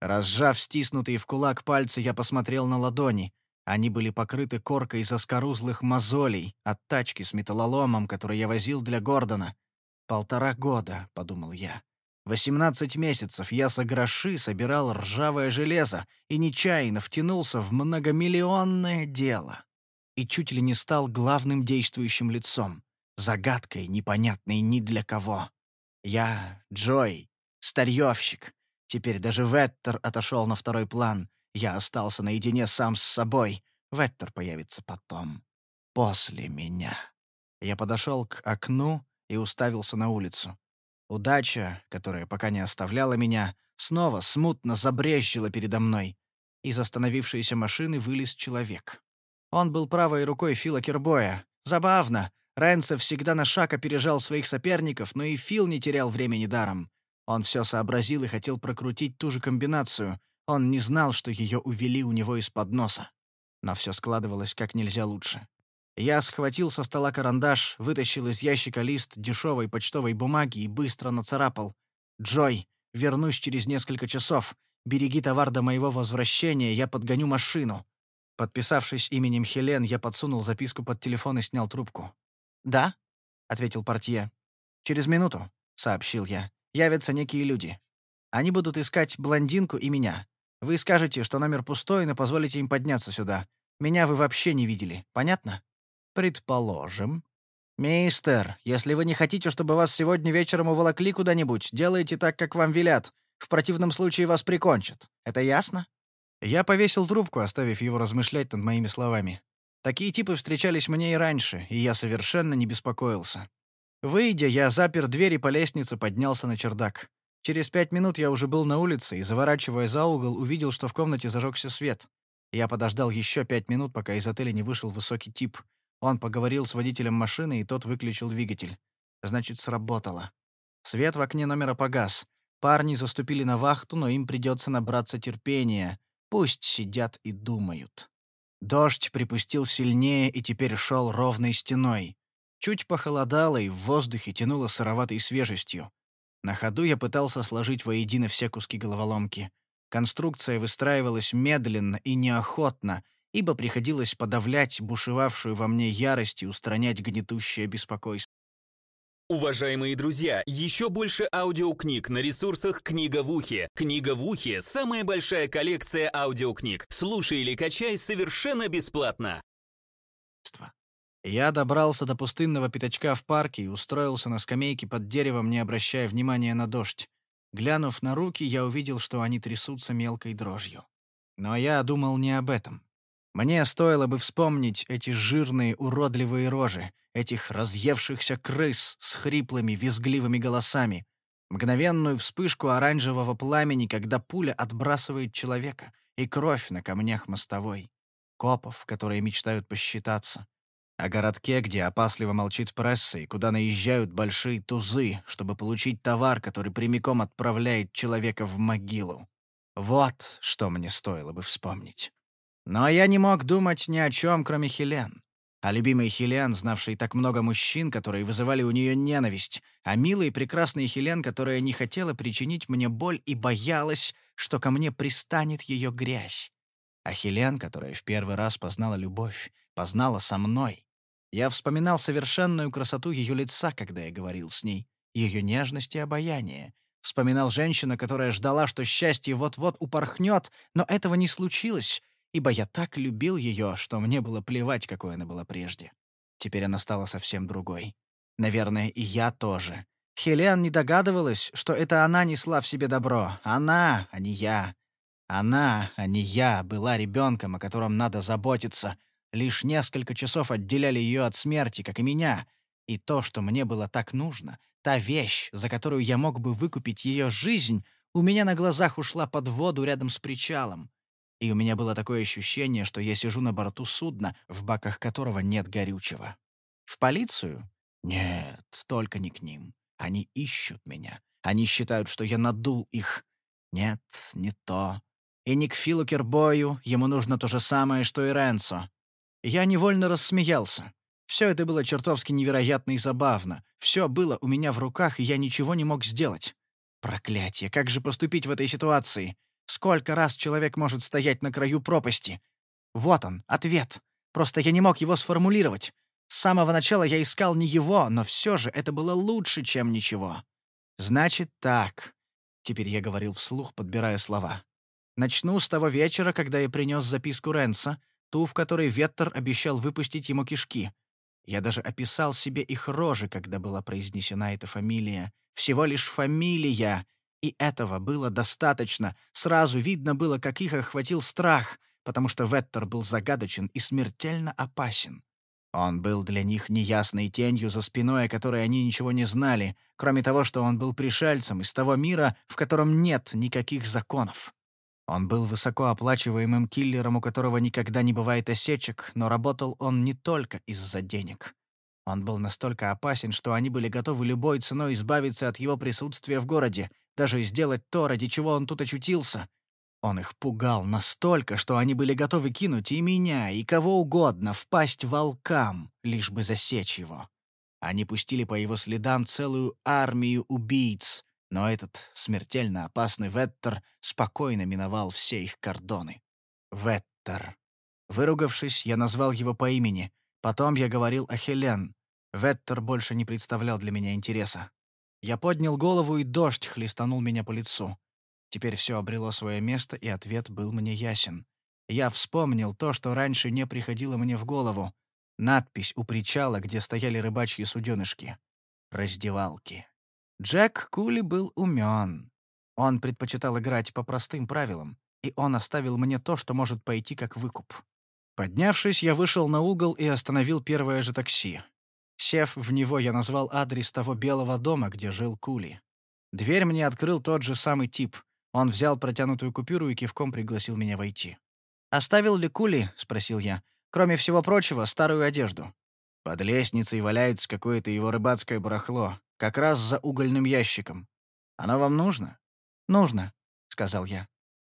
Разжав стиснутые в кулак пальцы, я посмотрел на ладони. Они были покрыты коркой из оскорузлых мозолей от тачки с металлоломом, который я возил для Гордона. «Полтора года», — подумал я. «Восемнадцать месяцев я за гроши собирал ржавое железо и нечаянно втянулся в многомиллионное дело. И чуть ли не стал главным действующим лицом, загадкой, непонятной ни для кого. Я Джой, старьевщик. Теперь даже Веттер отошел на второй план. Я остался наедине сам с собой. Вектор появится потом. После меня. Я подошел к окну и уставился на улицу. Удача, которая пока не оставляла меня, снова смутно забрезжила передо мной. Из остановившейся машины вылез человек. Он был правой рукой Фила Кербоя. Забавно. Рэнсо всегда на шаг опережал своих соперников, но и Фил не терял времени даром. Он все сообразил и хотел прокрутить ту же комбинацию, он не знал, что ее увели у него из-под носа. Но все складывалось как нельзя лучше. Я схватил со стола карандаш, вытащил из ящика лист дешевой почтовой бумаги и быстро нацарапал. «Джой, вернусь через несколько часов. Береги товар до моего возвращения, я подгоню машину». Подписавшись именем Хелен, я подсунул записку под телефон и снял трубку. «Да?» — ответил портье. «Через минуту», — сообщил я, — «явятся некие люди. Они будут искать блондинку и меня. Вы скажете, что номер пустой, но позволите им подняться сюда. Меня вы вообще не видели. Понятно?» «Предположим», «Мистер, если вы не хотите, чтобы вас сегодня вечером уволокли куда-нибудь, делайте так, как вам велят. В противном случае вас прикончат. Это ясно?» Я повесил трубку, оставив его размышлять над моими словами. Такие типы встречались мне и раньше, и я совершенно не беспокоился. Выйдя, я запер дверь и по лестнице поднялся на чердак. Через пять минут я уже был на улице и, заворачивая за угол, увидел, что в комнате зажегся свет. Я подождал еще пять минут, пока из отеля не вышел высокий тип — он поговорил с водителем машины, и тот выключил двигатель. Значит, сработало. Свет в окне номера погас. Парни заступили на вахту, но им придется набраться терпения. Пусть сидят и думают. Дождь припустил сильнее и теперь шел ровной стеной. Чуть похолодало, и в воздухе тянуло сыроватой свежестью. На ходу я пытался сложить воедино все куски головоломки. Конструкция выстраивалась медленно и неохотно, ибо приходилось подавлять бушевавшую во мне ярость и устранять гнетущее беспокойство. Уважаемые друзья, еще больше аудиокниг на ресурсах «Книга в ухе». «Книга в ухе» — самая большая коллекция аудиокниг. Слушай или качай совершенно бесплатно. Я добрался до пустынного пятачка в парке и устроился на скамейке под деревом, не обращая внимания на дождь. Глянув на руки, я увидел, что они трясутся мелкой дрожью. Но я думал не об этом. Мне стоило бы вспомнить эти жирные уродливые рожи, этих разъевшихся крыс с хриплыми визгливыми голосами, мгновенную вспышку оранжевого пламени, когда пуля отбрасывает человека, и кровь на камнях мостовой, копов, которые мечтают посчитаться, о городке, где опасливо молчит пресса и куда наезжают большие тузы, чтобы получить товар, который прямиком отправляет человека в могилу. Вот что мне стоило бы вспомнить. Но я не мог думать ни о чем, кроме Хелен. А любимой Хелен, знавшей так много мужчин, которые вызывали у нее ненависть, а милой и прекрасной Хелен, которая не хотела причинить мне боль и боялась, что ко мне пристанет ее грязь. А Хелен, которая в первый раз познала любовь, познала со мной. Я вспоминал совершенную красоту ее лица, когда я говорил с ней, ее нежность и обаяние. Вспоминал женщину, которая ждала, что счастье вот-вот упорхнет, но этого не случилось — ибо я так любил ее, что мне было плевать, какой она была прежде. Теперь она стала совсем другой. Наверное, и я тоже. Хелен не догадывалась, что это она несла в себе добро. Она, а не я. Она, а не я, была ребенком, о котором надо заботиться. Лишь несколько часов отделяли ее от смерти, как и меня. И то, что мне было так нужно, та вещь, за которую я мог бы выкупить ее жизнь, у меня на глазах ушла под воду рядом с причалом и у меня было такое ощущение, что я сижу на борту судна, в баках которого нет горючего. В полицию? Нет, только не к ним. Они ищут меня. Они считают, что я надул их. Нет, не то. И не к Филу Кербою, ему нужно то же самое, что и Ренсо. Я невольно рассмеялся. Все это было чертовски невероятно и забавно. Все было у меня в руках, и я ничего не мог сделать. Проклятие, как же поступить в этой ситуации? Сколько раз человек может стоять на краю пропасти? Вот он, ответ. Просто я не мог его сформулировать. С самого начала я искал не его, но все же это было лучше, чем ничего. Значит так. Теперь я говорил вслух, подбирая слова. Начну с того вечера, когда я принес записку Ренса, ту, в которой Веттер обещал выпустить ему кишки. Я даже описал себе их рожи, когда была произнесена эта фамилия. Всего лишь фамилия, и этого было достаточно. Сразу видно было, как их охватил страх, потому что Веттер был загадочен и смертельно опасен. Он был для них неясной тенью за спиной, о которой они ничего не знали, кроме того, что он был пришельцем из того мира, в котором нет никаких законов. Он был высокооплачиваемым киллером, у которого никогда не бывает осечек, но работал он не только из-за денег. Он был настолько опасен, что они были готовы любой ценой избавиться от его присутствия в городе, даже сделать то, ради чего он тут очутился. Он их пугал настолько, что они были готовы кинуть и меня, и кого угодно, впасть волкам, лишь бы засечь его. Они пустили по его следам целую армию убийц, Но этот смертельно опасный Веттер спокойно миновал все их кордоны. Веттер. Выругавшись, я назвал его по имени. Потом я говорил о Хелен. Веттер больше не представлял для меня интереса. Я поднял голову, и дождь хлестанул меня по лицу. Теперь все обрело свое место, и ответ был мне ясен. Я вспомнил то, что раньше не приходило мне в голову. Надпись у причала, где стояли рыбачьи суденышки. Раздевалки. Джек Кули был умен. Он предпочитал играть по простым правилам, и он оставил мне то, что может пойти как выкуп. Поднявшись, я вышел на угол и остановил первое же такси. Сев в него, я назвал адрес того белого дома, где жил Кули. Дверь мне открыл тот же самый тип. Он взял протянутую купюру и кивком пригласил меня войти. «Оставил ли Кули?» — спросил я. «Кроме всего прочего, старую одежду». Под лестницей валяется какое-то его рыбацкое барахло, как раз за угольным ящиком. Оно вам нужно? Нужно, сказал я.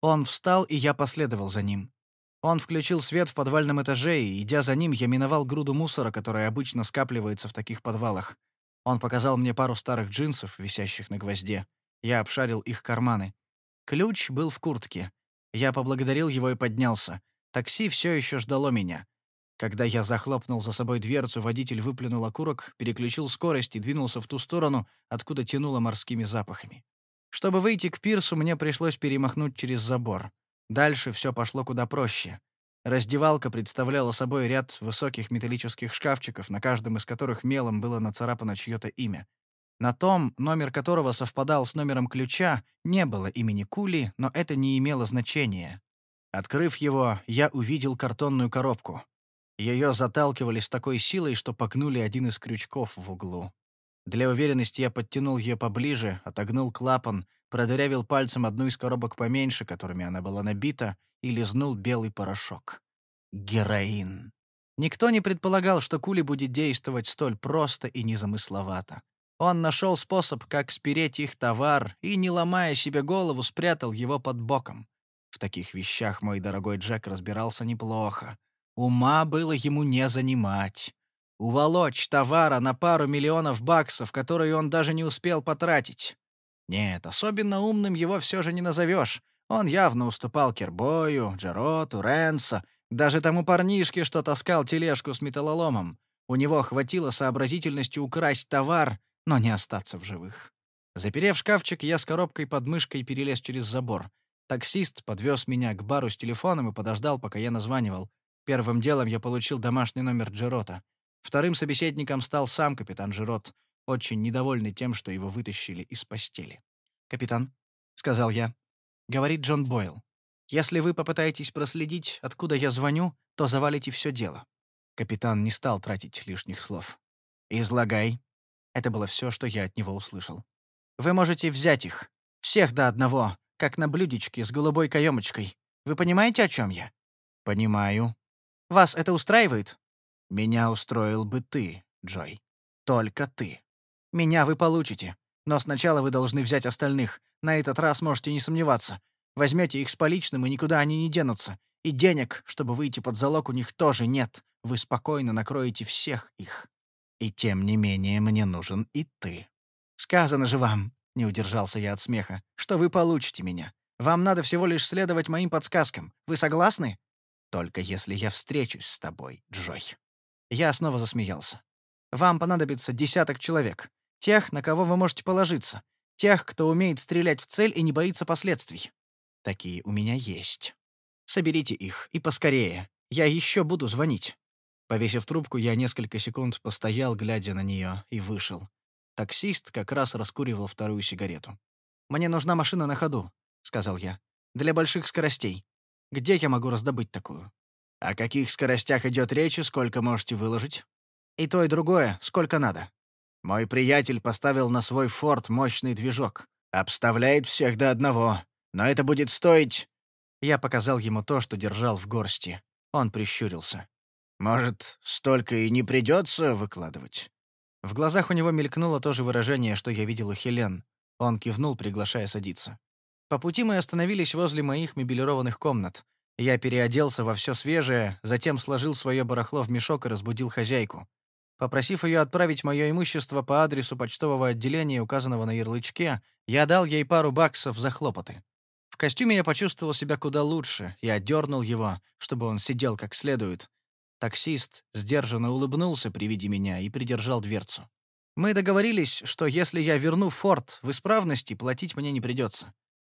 Он встал, и я последовал за ним. Он включил свет в подвальном этаже, и, идя за ним, я миновал груду мусора, которая обычно скапливается в таких подвалах. Он показал мне пару старых джинсов, висящих на гвозде. Я обшарил их карманы. Ключ был в куртке. Я поблагодарил его и поднялся. Такси все еще ждало меня. Когда я захлопнул за собой дверцу, водитель выплюнул окурок, переключил скорость и двинулся в ту сторону, откуда тянуло морскими запахами. Чтобы выйти к пирсу, мне пришлось перемахнуть через забор. Дальше все пошло куда проще. Раздевалка представляла собой ряд высоких металлических шкафчиков, на каждом из которых мелом было нацарапано чье-то имя. На том, номер которого совпадал с номером ключа, не было имени Кули, но это не имело значения. Открыв его, я увидел картонную коробку. Ее заталкивали с такой силой, что погнули один из крючков в углу. Для уверенности я подтянул ее поближе, отогнул клапан, продырявил пальцем одну из коробок поменьше, которыми она была набита, и лизнул белый порошок. Героин. Никто не предполагал, что Кули будет действовать столь просто и незамысловато. Он нашел способ, как спереть их товар, и, не ломая себе голову, спрятал его под боком. В таких вещах мой дорогой Джек разбирался неплохо. Ума было ему не занимать. Уволочь товара на пару миллионов баксов, которые он даже не успел потратить. Нет, особенно умным его все же не назовешь. Он явно уступал Кербою, Джероту, Ренса, даже тому парнишке, что таскал тележку с металлоломом. У него хватило сообразительности украсть товар, но не остаться в живых. Заперев шкафчик, я с коробкой под мышкой перелез через забор. Таксист подвез меня к бару с телефоном и подождал, пока я названивал. Первым делом я получил домашний номер Джерота. Вторым собеседником стал сам капитан Джерот, очень недовольный тем, что его вытащили из постели. «Капитан», — сказал я, — говорит Джон Бойл, «если вы попытаетесь проследить, откуда я звоню, то завалите все дело». Капитан не стал тратить лишних слов. «Излагай». Это было все, что я от него услышал. «Вы можете взять их. Всех до одного, как на блюдечке с голубой каемочкой. Вы понимаете, о чем я?» «Понимаю», вас это устраивает? Меня устроил бы ты, Джой. Только ты. Меня вы получите. Но сначала вы должны взять остальных. На этот раз можете не сомневаться. Возьмете их с поличным, и никуда они не денутся. И денег, чтобы выйти под залог, у них тоже нет. Вы спокойно накроете всех их. И тем не менее мне нужен и ты. Сказано же вам, — не удержался я от смеха, — что вы получите меня. Вам надо всего лишь следовать моим подсказкам. Вы согласны? Только если я встречусь с тобой, Джой». Я снова засмеялся. «Вам понадобится десяток человек. Тех, на кого вы можете положиться. Тех, кто умеет стрелять в цель и не боится последствий. Такие у меня есть. Соберите их, и поскорее. Я еще буду звонить». Повесив трубку, я несколько секунд постоял, глядя на нее, и вышел. Таксист как раз раскуривал вторую сигарету. «Мне нужна машина на ходу», — сказал я. «Для больших скоростей. Где я могу раздобыть такую? О каких скоростях идет речь и сколько можете выложить? И то, и другое, сколько надо. Мой приятель поставил на свой форт мощный движок. Обставляет всех до одного. Но это будет стоить... Я показал ему то, что держал в горсти. Он прищурился. «Может, столько и не придется выкладывать?» В глазах у него мелькнуло то же выражение, что я видел у Хелен. Он кивнул, приглашая садиться. По пути мы остановились возле моих мебелированных комнат. Я переоделся во все свежее, затем сложил свое барахло в мешок и разбудил хозяйку. Попросив ее отправить мое имущество по адресу почтового отделения, указанного на ярлычке, я дал ей пару баксов за хлопоты. В костюме я почувствовал себя куда лучше и отдернул его, чтобы он сидел как следует. Таксист сдержанно улыбнулся при виде меня и придержал дверцу. Мы договорились, что если я верну форт в исправности, платить мне не придется.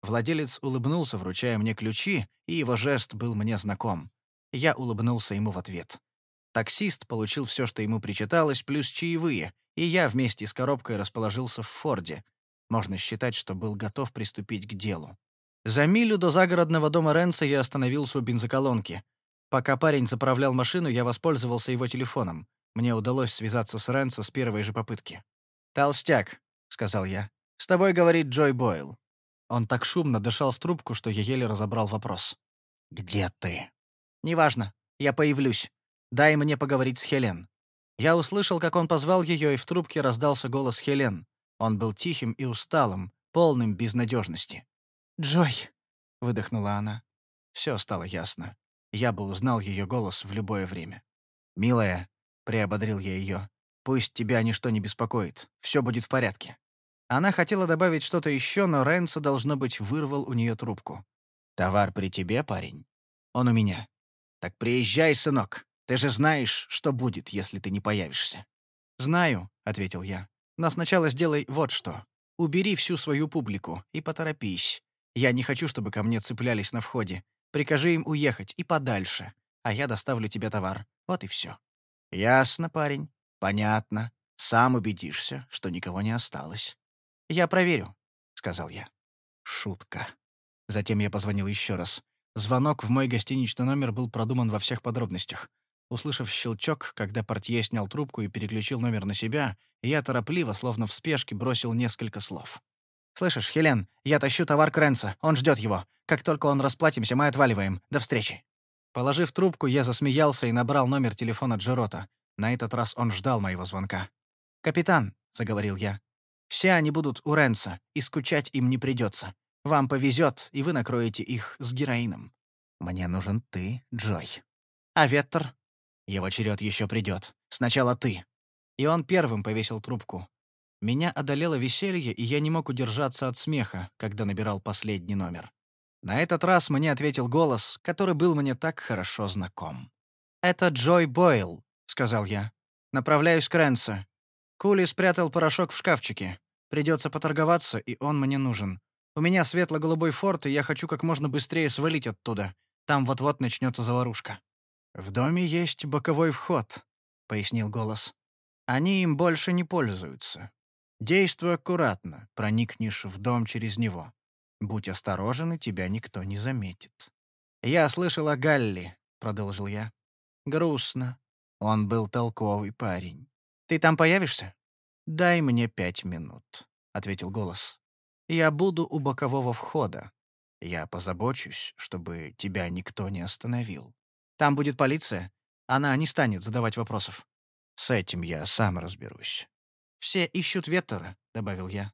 Владелец улыбнулся, вручая мне ключи, и его жест был мне знаком. Я улыбнулся ему в ответ. Таксист получил все, что ему причиталось, плюс чаевые, и я вместе с коробкой расположился в Форде. Можно считать, что был готов приступить к делу. За милю до загородного дома Ренса я остановился у бензоколонки. Пока парень заправлял машину, я воспользовался его телефоном. Мне удалось связаться с Ренса с первой же попытки. «Толстяк», — сказал я. «С тобой говорит Джой Бойл». Он так шумно дышал в трубку, что я еле разобрал вопрос. «Где ты?» «Неважно. Я появлюсь. Дай мне поговорить с Хелен». Я услышал, как он позвал ее, и в трубке раздался голос Хелен. Он был тихим и усталым, полным безнадежности. «Джой», — выдохнула она. Все стало ясно. Я бы узнал ее голос в любое время. «Милая», — приободрил я ее, — «пусть тебя ничто не беспокоит. Все будет в порядке». Она хотела добавить что-то еще, но Рэнса, должно быть, вырвал у нее трубку. «Товар при тебе, парень? Он у меня. Так приезжай, сынок. Ты же знаешь, что будет, если ты не появишься». «Знаю», — ответил я. «Но сначала сделай вот что. Убери всю свою публику и поторопись. Я не хочу, чтобы ко мне цеплялись на входе. Прикажи им уехать и подальше, а я доставлю тебе товар. Вот и все». «Ясно, парень. Понятно. Сам убедишься, что никого не осталось». «Я проверю», — сказал я. Шутка. Затем я позвонил еще раз. Звонок в мой гостиничный номер был продуман во всех подробностях. Услышав щелчок, когда портье снял трубку и переключил номер на себя, я торопливо, словно в спешке, бросил несколько слов. «Слышишь, Хелен, я тащу товар Крэнса. Он ждет его. Как только он расплатимся, мы отваливаем. До встречи». Положив трубку, я засмеялся и набрал номер телефона Джерота. На этот раз он ждал моего звонка. «Капитан», — заговорил я, все они будут у Ренса, и скучать им не придется. Вам повезет, и вы накроете их с героином. Мне нужен ты, Джой. А Веттер? Его черед еще придет. Сначала ты. И он первым повесил трубку. Меня одолело веселье, и я не мог удержаться от смеха, когда набирал последний номер. На этот раз мне ответил голос, который был мне так хорошо знаком. «Это Джой Бойл», — сказал я. «Направляюсь к Ренса. Кули спрятал порошок в шкафчике. Придется поторговаться, и он мне нужен. У меня светло-голубой форт, и я хочу как можно быстрее свалить оттуда. Там вот-вот начнется заварушка». «В доме есть боковой вход», — пояснил голос. «Они им больше не пользуются. Действуй аккуратно, проникнешь в дом через него. Будь осторожен, и тебя никто не заметит». «Я слышал о Галли», — продолжил я. «Грустно. Он был толковый парень. Ты там появишься?» «Дай мне пять минут», — ответил голос. «Я буду у бокового входа. Я позабочусь, чтобы тебя никто не остановил. Там будет полиция. Она не станет задавать вопросов. С этим я сам разберусь». «Все ищут Веттера», — добавил я.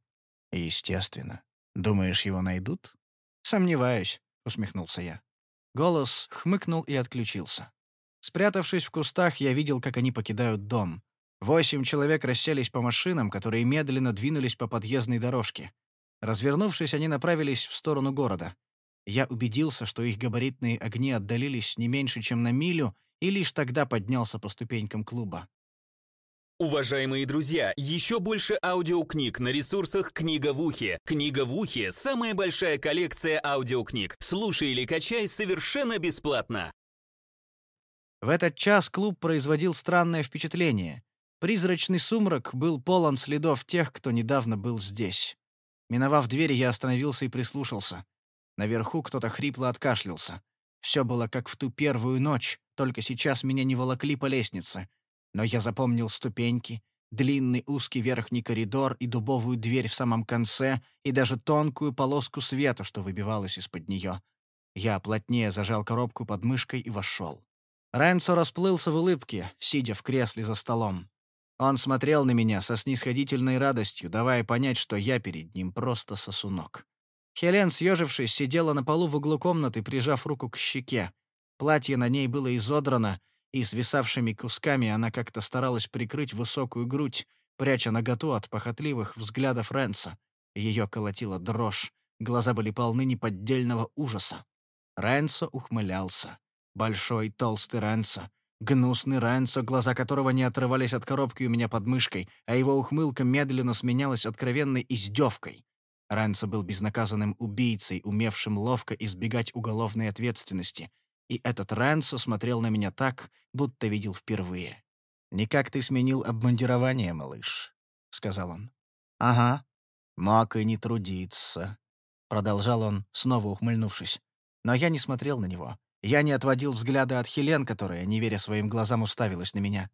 «Естественно. Думаешь, его найдут?» «Сомневаюсь», — усмехнулся я. Голос хмыкнул и отключился. Спрятавшись в кустах, я видел, как они покидают дом. Восемь человек расселись по машинам, которые медленно двинулись по подъездной дорожке. Развернувшись, они направились в сторону города. Я убедился, что их габаритные огни отдалились не меньше, чем на милю, и лишь тогда поднялся по ступенькам клуба. Уважаемые друзья, еще больше аудиокниг на ресурсах «Книга в ухе». «Книга в ухе» — самая большая коллекция аудиокниг. Слушай или качай совершенно бесплатно. В этот час клуб производил странное впечатление. Призрачный сумрак был полон следов тех, кто недавно был здесь. Миновав двери, я остановился и прислушался. Наверху кто-то хрипло откашлялся. Все было как в ту первую ночь, только сейчас меня не волокли по лестнице. Но я запомнил ступеньки, длинный узкий верхний коридор и дубовую дверь в самом конце, и даже тонкую полоску света, что выбивалась из-под нее. Я плотнее зажал коробку под мышкой и вошел. Ренцо расплылся в улыбке, сидя в кресле за столом. Он смотрел на меня со снисходительной радостью, давая понять, что я перед ним просто сосунок. Хелен, съежившись, сидела на полу в углу комнаты, прижав руку к щеке. Платье на ней было изодрано, и свисавшими кусками она как-то старалась прикрыть высокую грудь, пряча наготу от похотливых взглядов Ренса. Ее колотила дрожь, глаза были полны неподдельного ужаса. Ренсо ухмылялся. Большой, толстый Ренсо. Гнусный Ренсо, глаза которого не отрывались от коробки у меня под мышкой, а его ухмылка медленно сменялась откровенной издевкой. Ренсо был безнаказанным убийцей, умевшим ловко избегать уголовной ответственности. И этот Ренсо смотрел на меня так, будто видел впервые. «Никак ты сменил обмундирование, малыш», — сказал он. «Ага. Мог и не трудиться», — продолжал он, снова ухмыльнувшись. Но я не смотрел на него. Я не отводил взгляда от Хелен, которая, не веря своим глазам, уставилась на меня.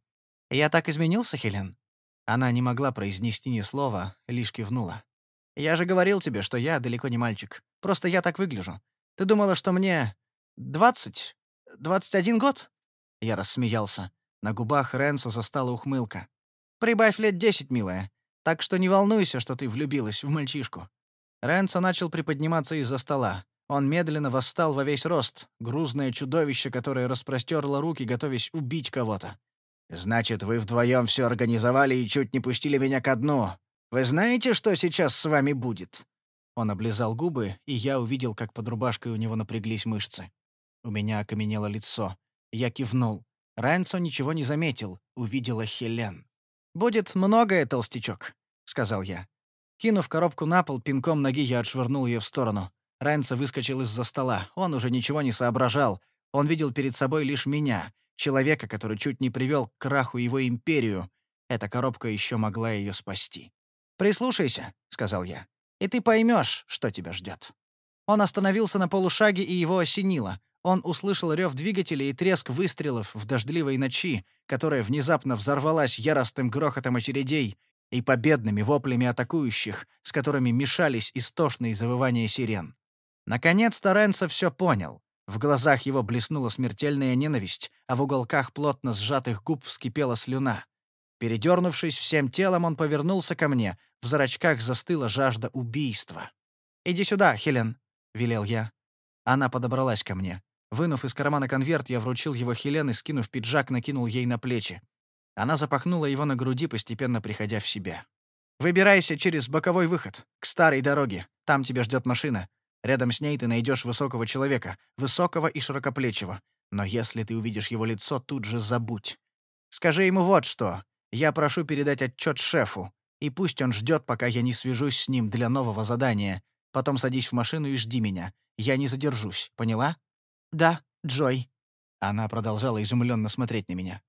«Я так изменился, Хелен?» Она не могла произнести ни слова, лишь кивнула. «Я же говорил тебе, что я далеко не мальчик. Просто я так выгляжу. Ты думала, что мне... двадцать? Двадцать один год?» Я рассмеялся. На губах Ренсо застала ухмылка. «Прибавь лет десять, милая. Так что не волнуйся, что ты влюбилась в мальчишку». Ренсо начал приподниматься из-за стола. Он медленно восстал во весь рост, грузное чудовище, которое распростерло руки, готовясь убить кого-то. «Значит, вы вдвоем все организовали и чуть не пустили меня ко дну. Вы знаете, что сейчас с вами будет?» Он облизал губы, и я увидел, как под рубашкой у него напряглись мышцы. У меня окаменело лицо. Я кивнул. Райнсо ничего не заметил, увидела Хелен. «Будет многое, толстячок», — сказал я. Кинув коробку на пол, пинком ноги я отшвырнул ее в сторону. Рэнса выскочил из-за стола. Он уже ничего не соображал. Он видел перед собой лишь меня, человека, который чуть не привел к краху его империю. Эта коробка еще могла ее спасти. «Прислушайся», — сказал я, — «и ты поймешь, что тебя ждет». Он остановился на полушаге, и его осенило. Он услышал рев двигателя и треск выстрелов в дождливой ночи, которая внезапно взорвалась яростным грохотом очередей и победными воплями атакующих, с которыми мешались истошные завывания сирен. Наконец-то Ренсо все понял. В глазах его блеснула смертельная ненависть, а в уголках плотно сжатых губ вскипела слюна. Передернувшись всем телом, он повернулся ко мне. В зрачках застыла жажда убийства. «Иди сюда, Хелен», — велел я. Она подобралась ко мне. Вынув из кармана конверт, я вручил его Хелен и, скинув пиджак, накинул ей на плечи. Она запахнула его на груди, постепенно приходя в себя. «Выбирайся через боковой выход, к старой дороге. Там тебя ждет машина. Рядом с ней ты найдешь высокого человека, высокого и широкоплечего. Но если ты увидишь его лицо, тут же забудь. Скажи ему вот что. Я прошу передать отчет шефу, и пусть он ждет, пока я не свяжусь с ним для нового задания. Потом садись в машину и жди меня. Я не задержусь, поняла? Да, Джой. Она продолжала изумленно смотреть на меня.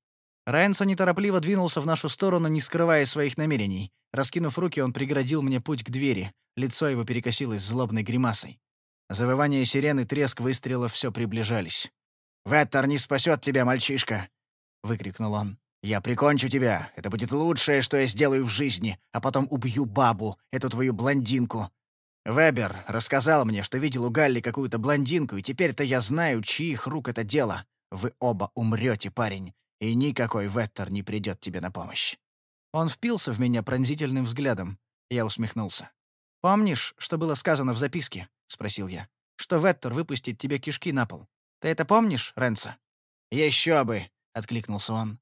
Райнсон неторопливо двинулся в нашу сторону, не скрывая своих намерений. Раскинув руки, он преградил мне путь к двери. Лицо его перекосилось злобной гримасой. Завывание сирены, треск выстрелов все приближались. «Веттер не спасет тебя, мальчишка!» — выкрикнул он. «Я прикончу тебя. Это будет лучшее, что я сделаю в жизни, а потом убью бабу, эту твою блондинку. Вебер рассказал мне, что видел у Галли какую-то блондинку, и теперь-то я знаю, чьих рук это дело. Вы оба умрете, парень и никакой Веттер не придет тебе на помощь». Он впился в меня пронзительным взглядом. Я усмехнулся. «Помнишь, что было сказано в записке?» — спросил я. «Что Веттер выпустит тебе кишки на пол. Ты это помнишь, Ренса?» «Еще бы!» — откликнулся он.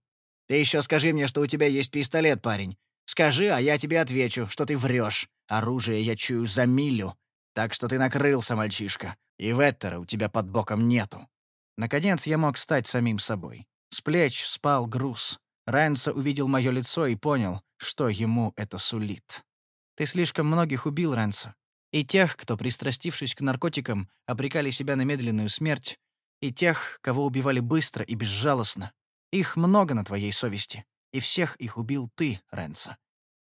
«Ты еще скажи мне, что у тебя есть пистолет, парень. Скажи, а я тебе отвечу, что ты врешь. Оружие я чую за милю. Так что ты накрылся, мальчишка. И Веттера у тебя под боком нету». Наконец я мог стать самим собой. С плеч спал груз. Райнса увидел мое лицо и понял, что ему это сулит. «Ты слишком многих убил, Рэнсо. И тех, кто, пристрастившись к наркотикам, обрекали себя на медленную смерть, и тех, кого убивали быстро и безжалостно. Их много на твоей совести, и всех их убил ты, Рэнсо.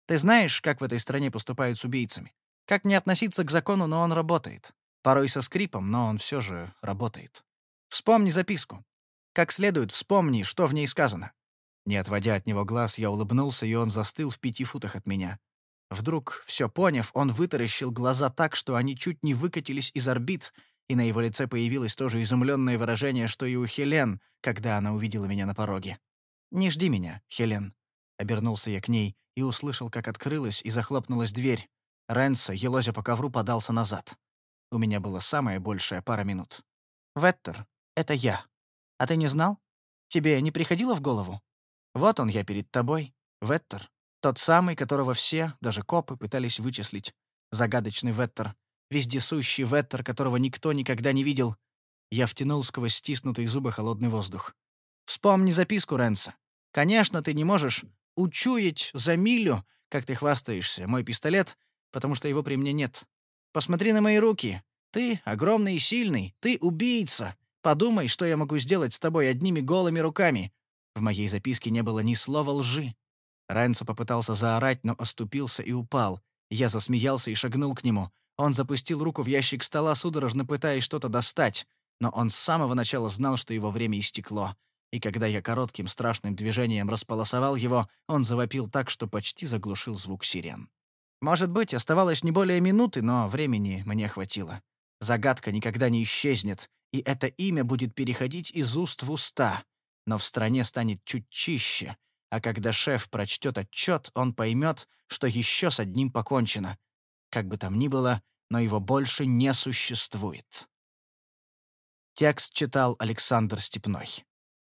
Ты знаешь, как в этой стране поступают с убийцами? Как не относиться к закону, но он работает. Порой со скрипом, но он все же работает. Вспомни записку. Как следует вспомни, что в ней сказано». Не отводя от него глаз, я улыбнулся, и он застыл в пяти футах от меня. Вдруг, все поняв, он вытаращил глаза так, что они чуть не выкатились из орбит, и на его лице появилось то же изумленное выражение, что и у Хелен, когда она увидела меня на пороге. «Не жди меня, Хелен». Обернулся я к ней и услышал, как открылась и захлопнулась дверь. Ренсо, елозя по ковру, подался назад. У меня была самая большая пара минут. «Веттер, это я», «А ты не знал?» Тебе не приходило в голову? Вот он я перед тобой, Веттер. Тот самый, которого все, даже копы, пытались вычислить. Загадочный Веттер. Вездесущий Веттер, которого никто никогда не видел. Я втянул сквозь стиснутые зубы холодный воздух. Вспомни записку Ренса. Конечно, ты не можешь учуять за милю, как ты хвастаешься, мой пистолет, потому что его при мне нет. Посмотри на мои руки. Ты огромный и сильный. Ты убийца. Подумай, что я могу сделать с тобой одними голыми руками. В моей записке не было ни слова лжи. Ренцо попытался заорать, но оступился и упал. Я засмеялся и шагнул к нему. Он запустил руку в ящик стола, судорожно пытаясь что-то достать. Но он с самого начала знал, что его время истекло и когда я коротким страшным движением располосовал его, он завопил так, что почти заглушил звук сирен. Может быть, оставалось не более минуты, но времени мне хватило. Загадка никогда не исчезнет, и это имя будет переходить из уст в уста. Но в стране станет чуть чище, а когда шеф прочтет отчет, он поймет, что еще с одним покончено. Как бы там ни было, но его больше не существует. Текст читал Александр Степной.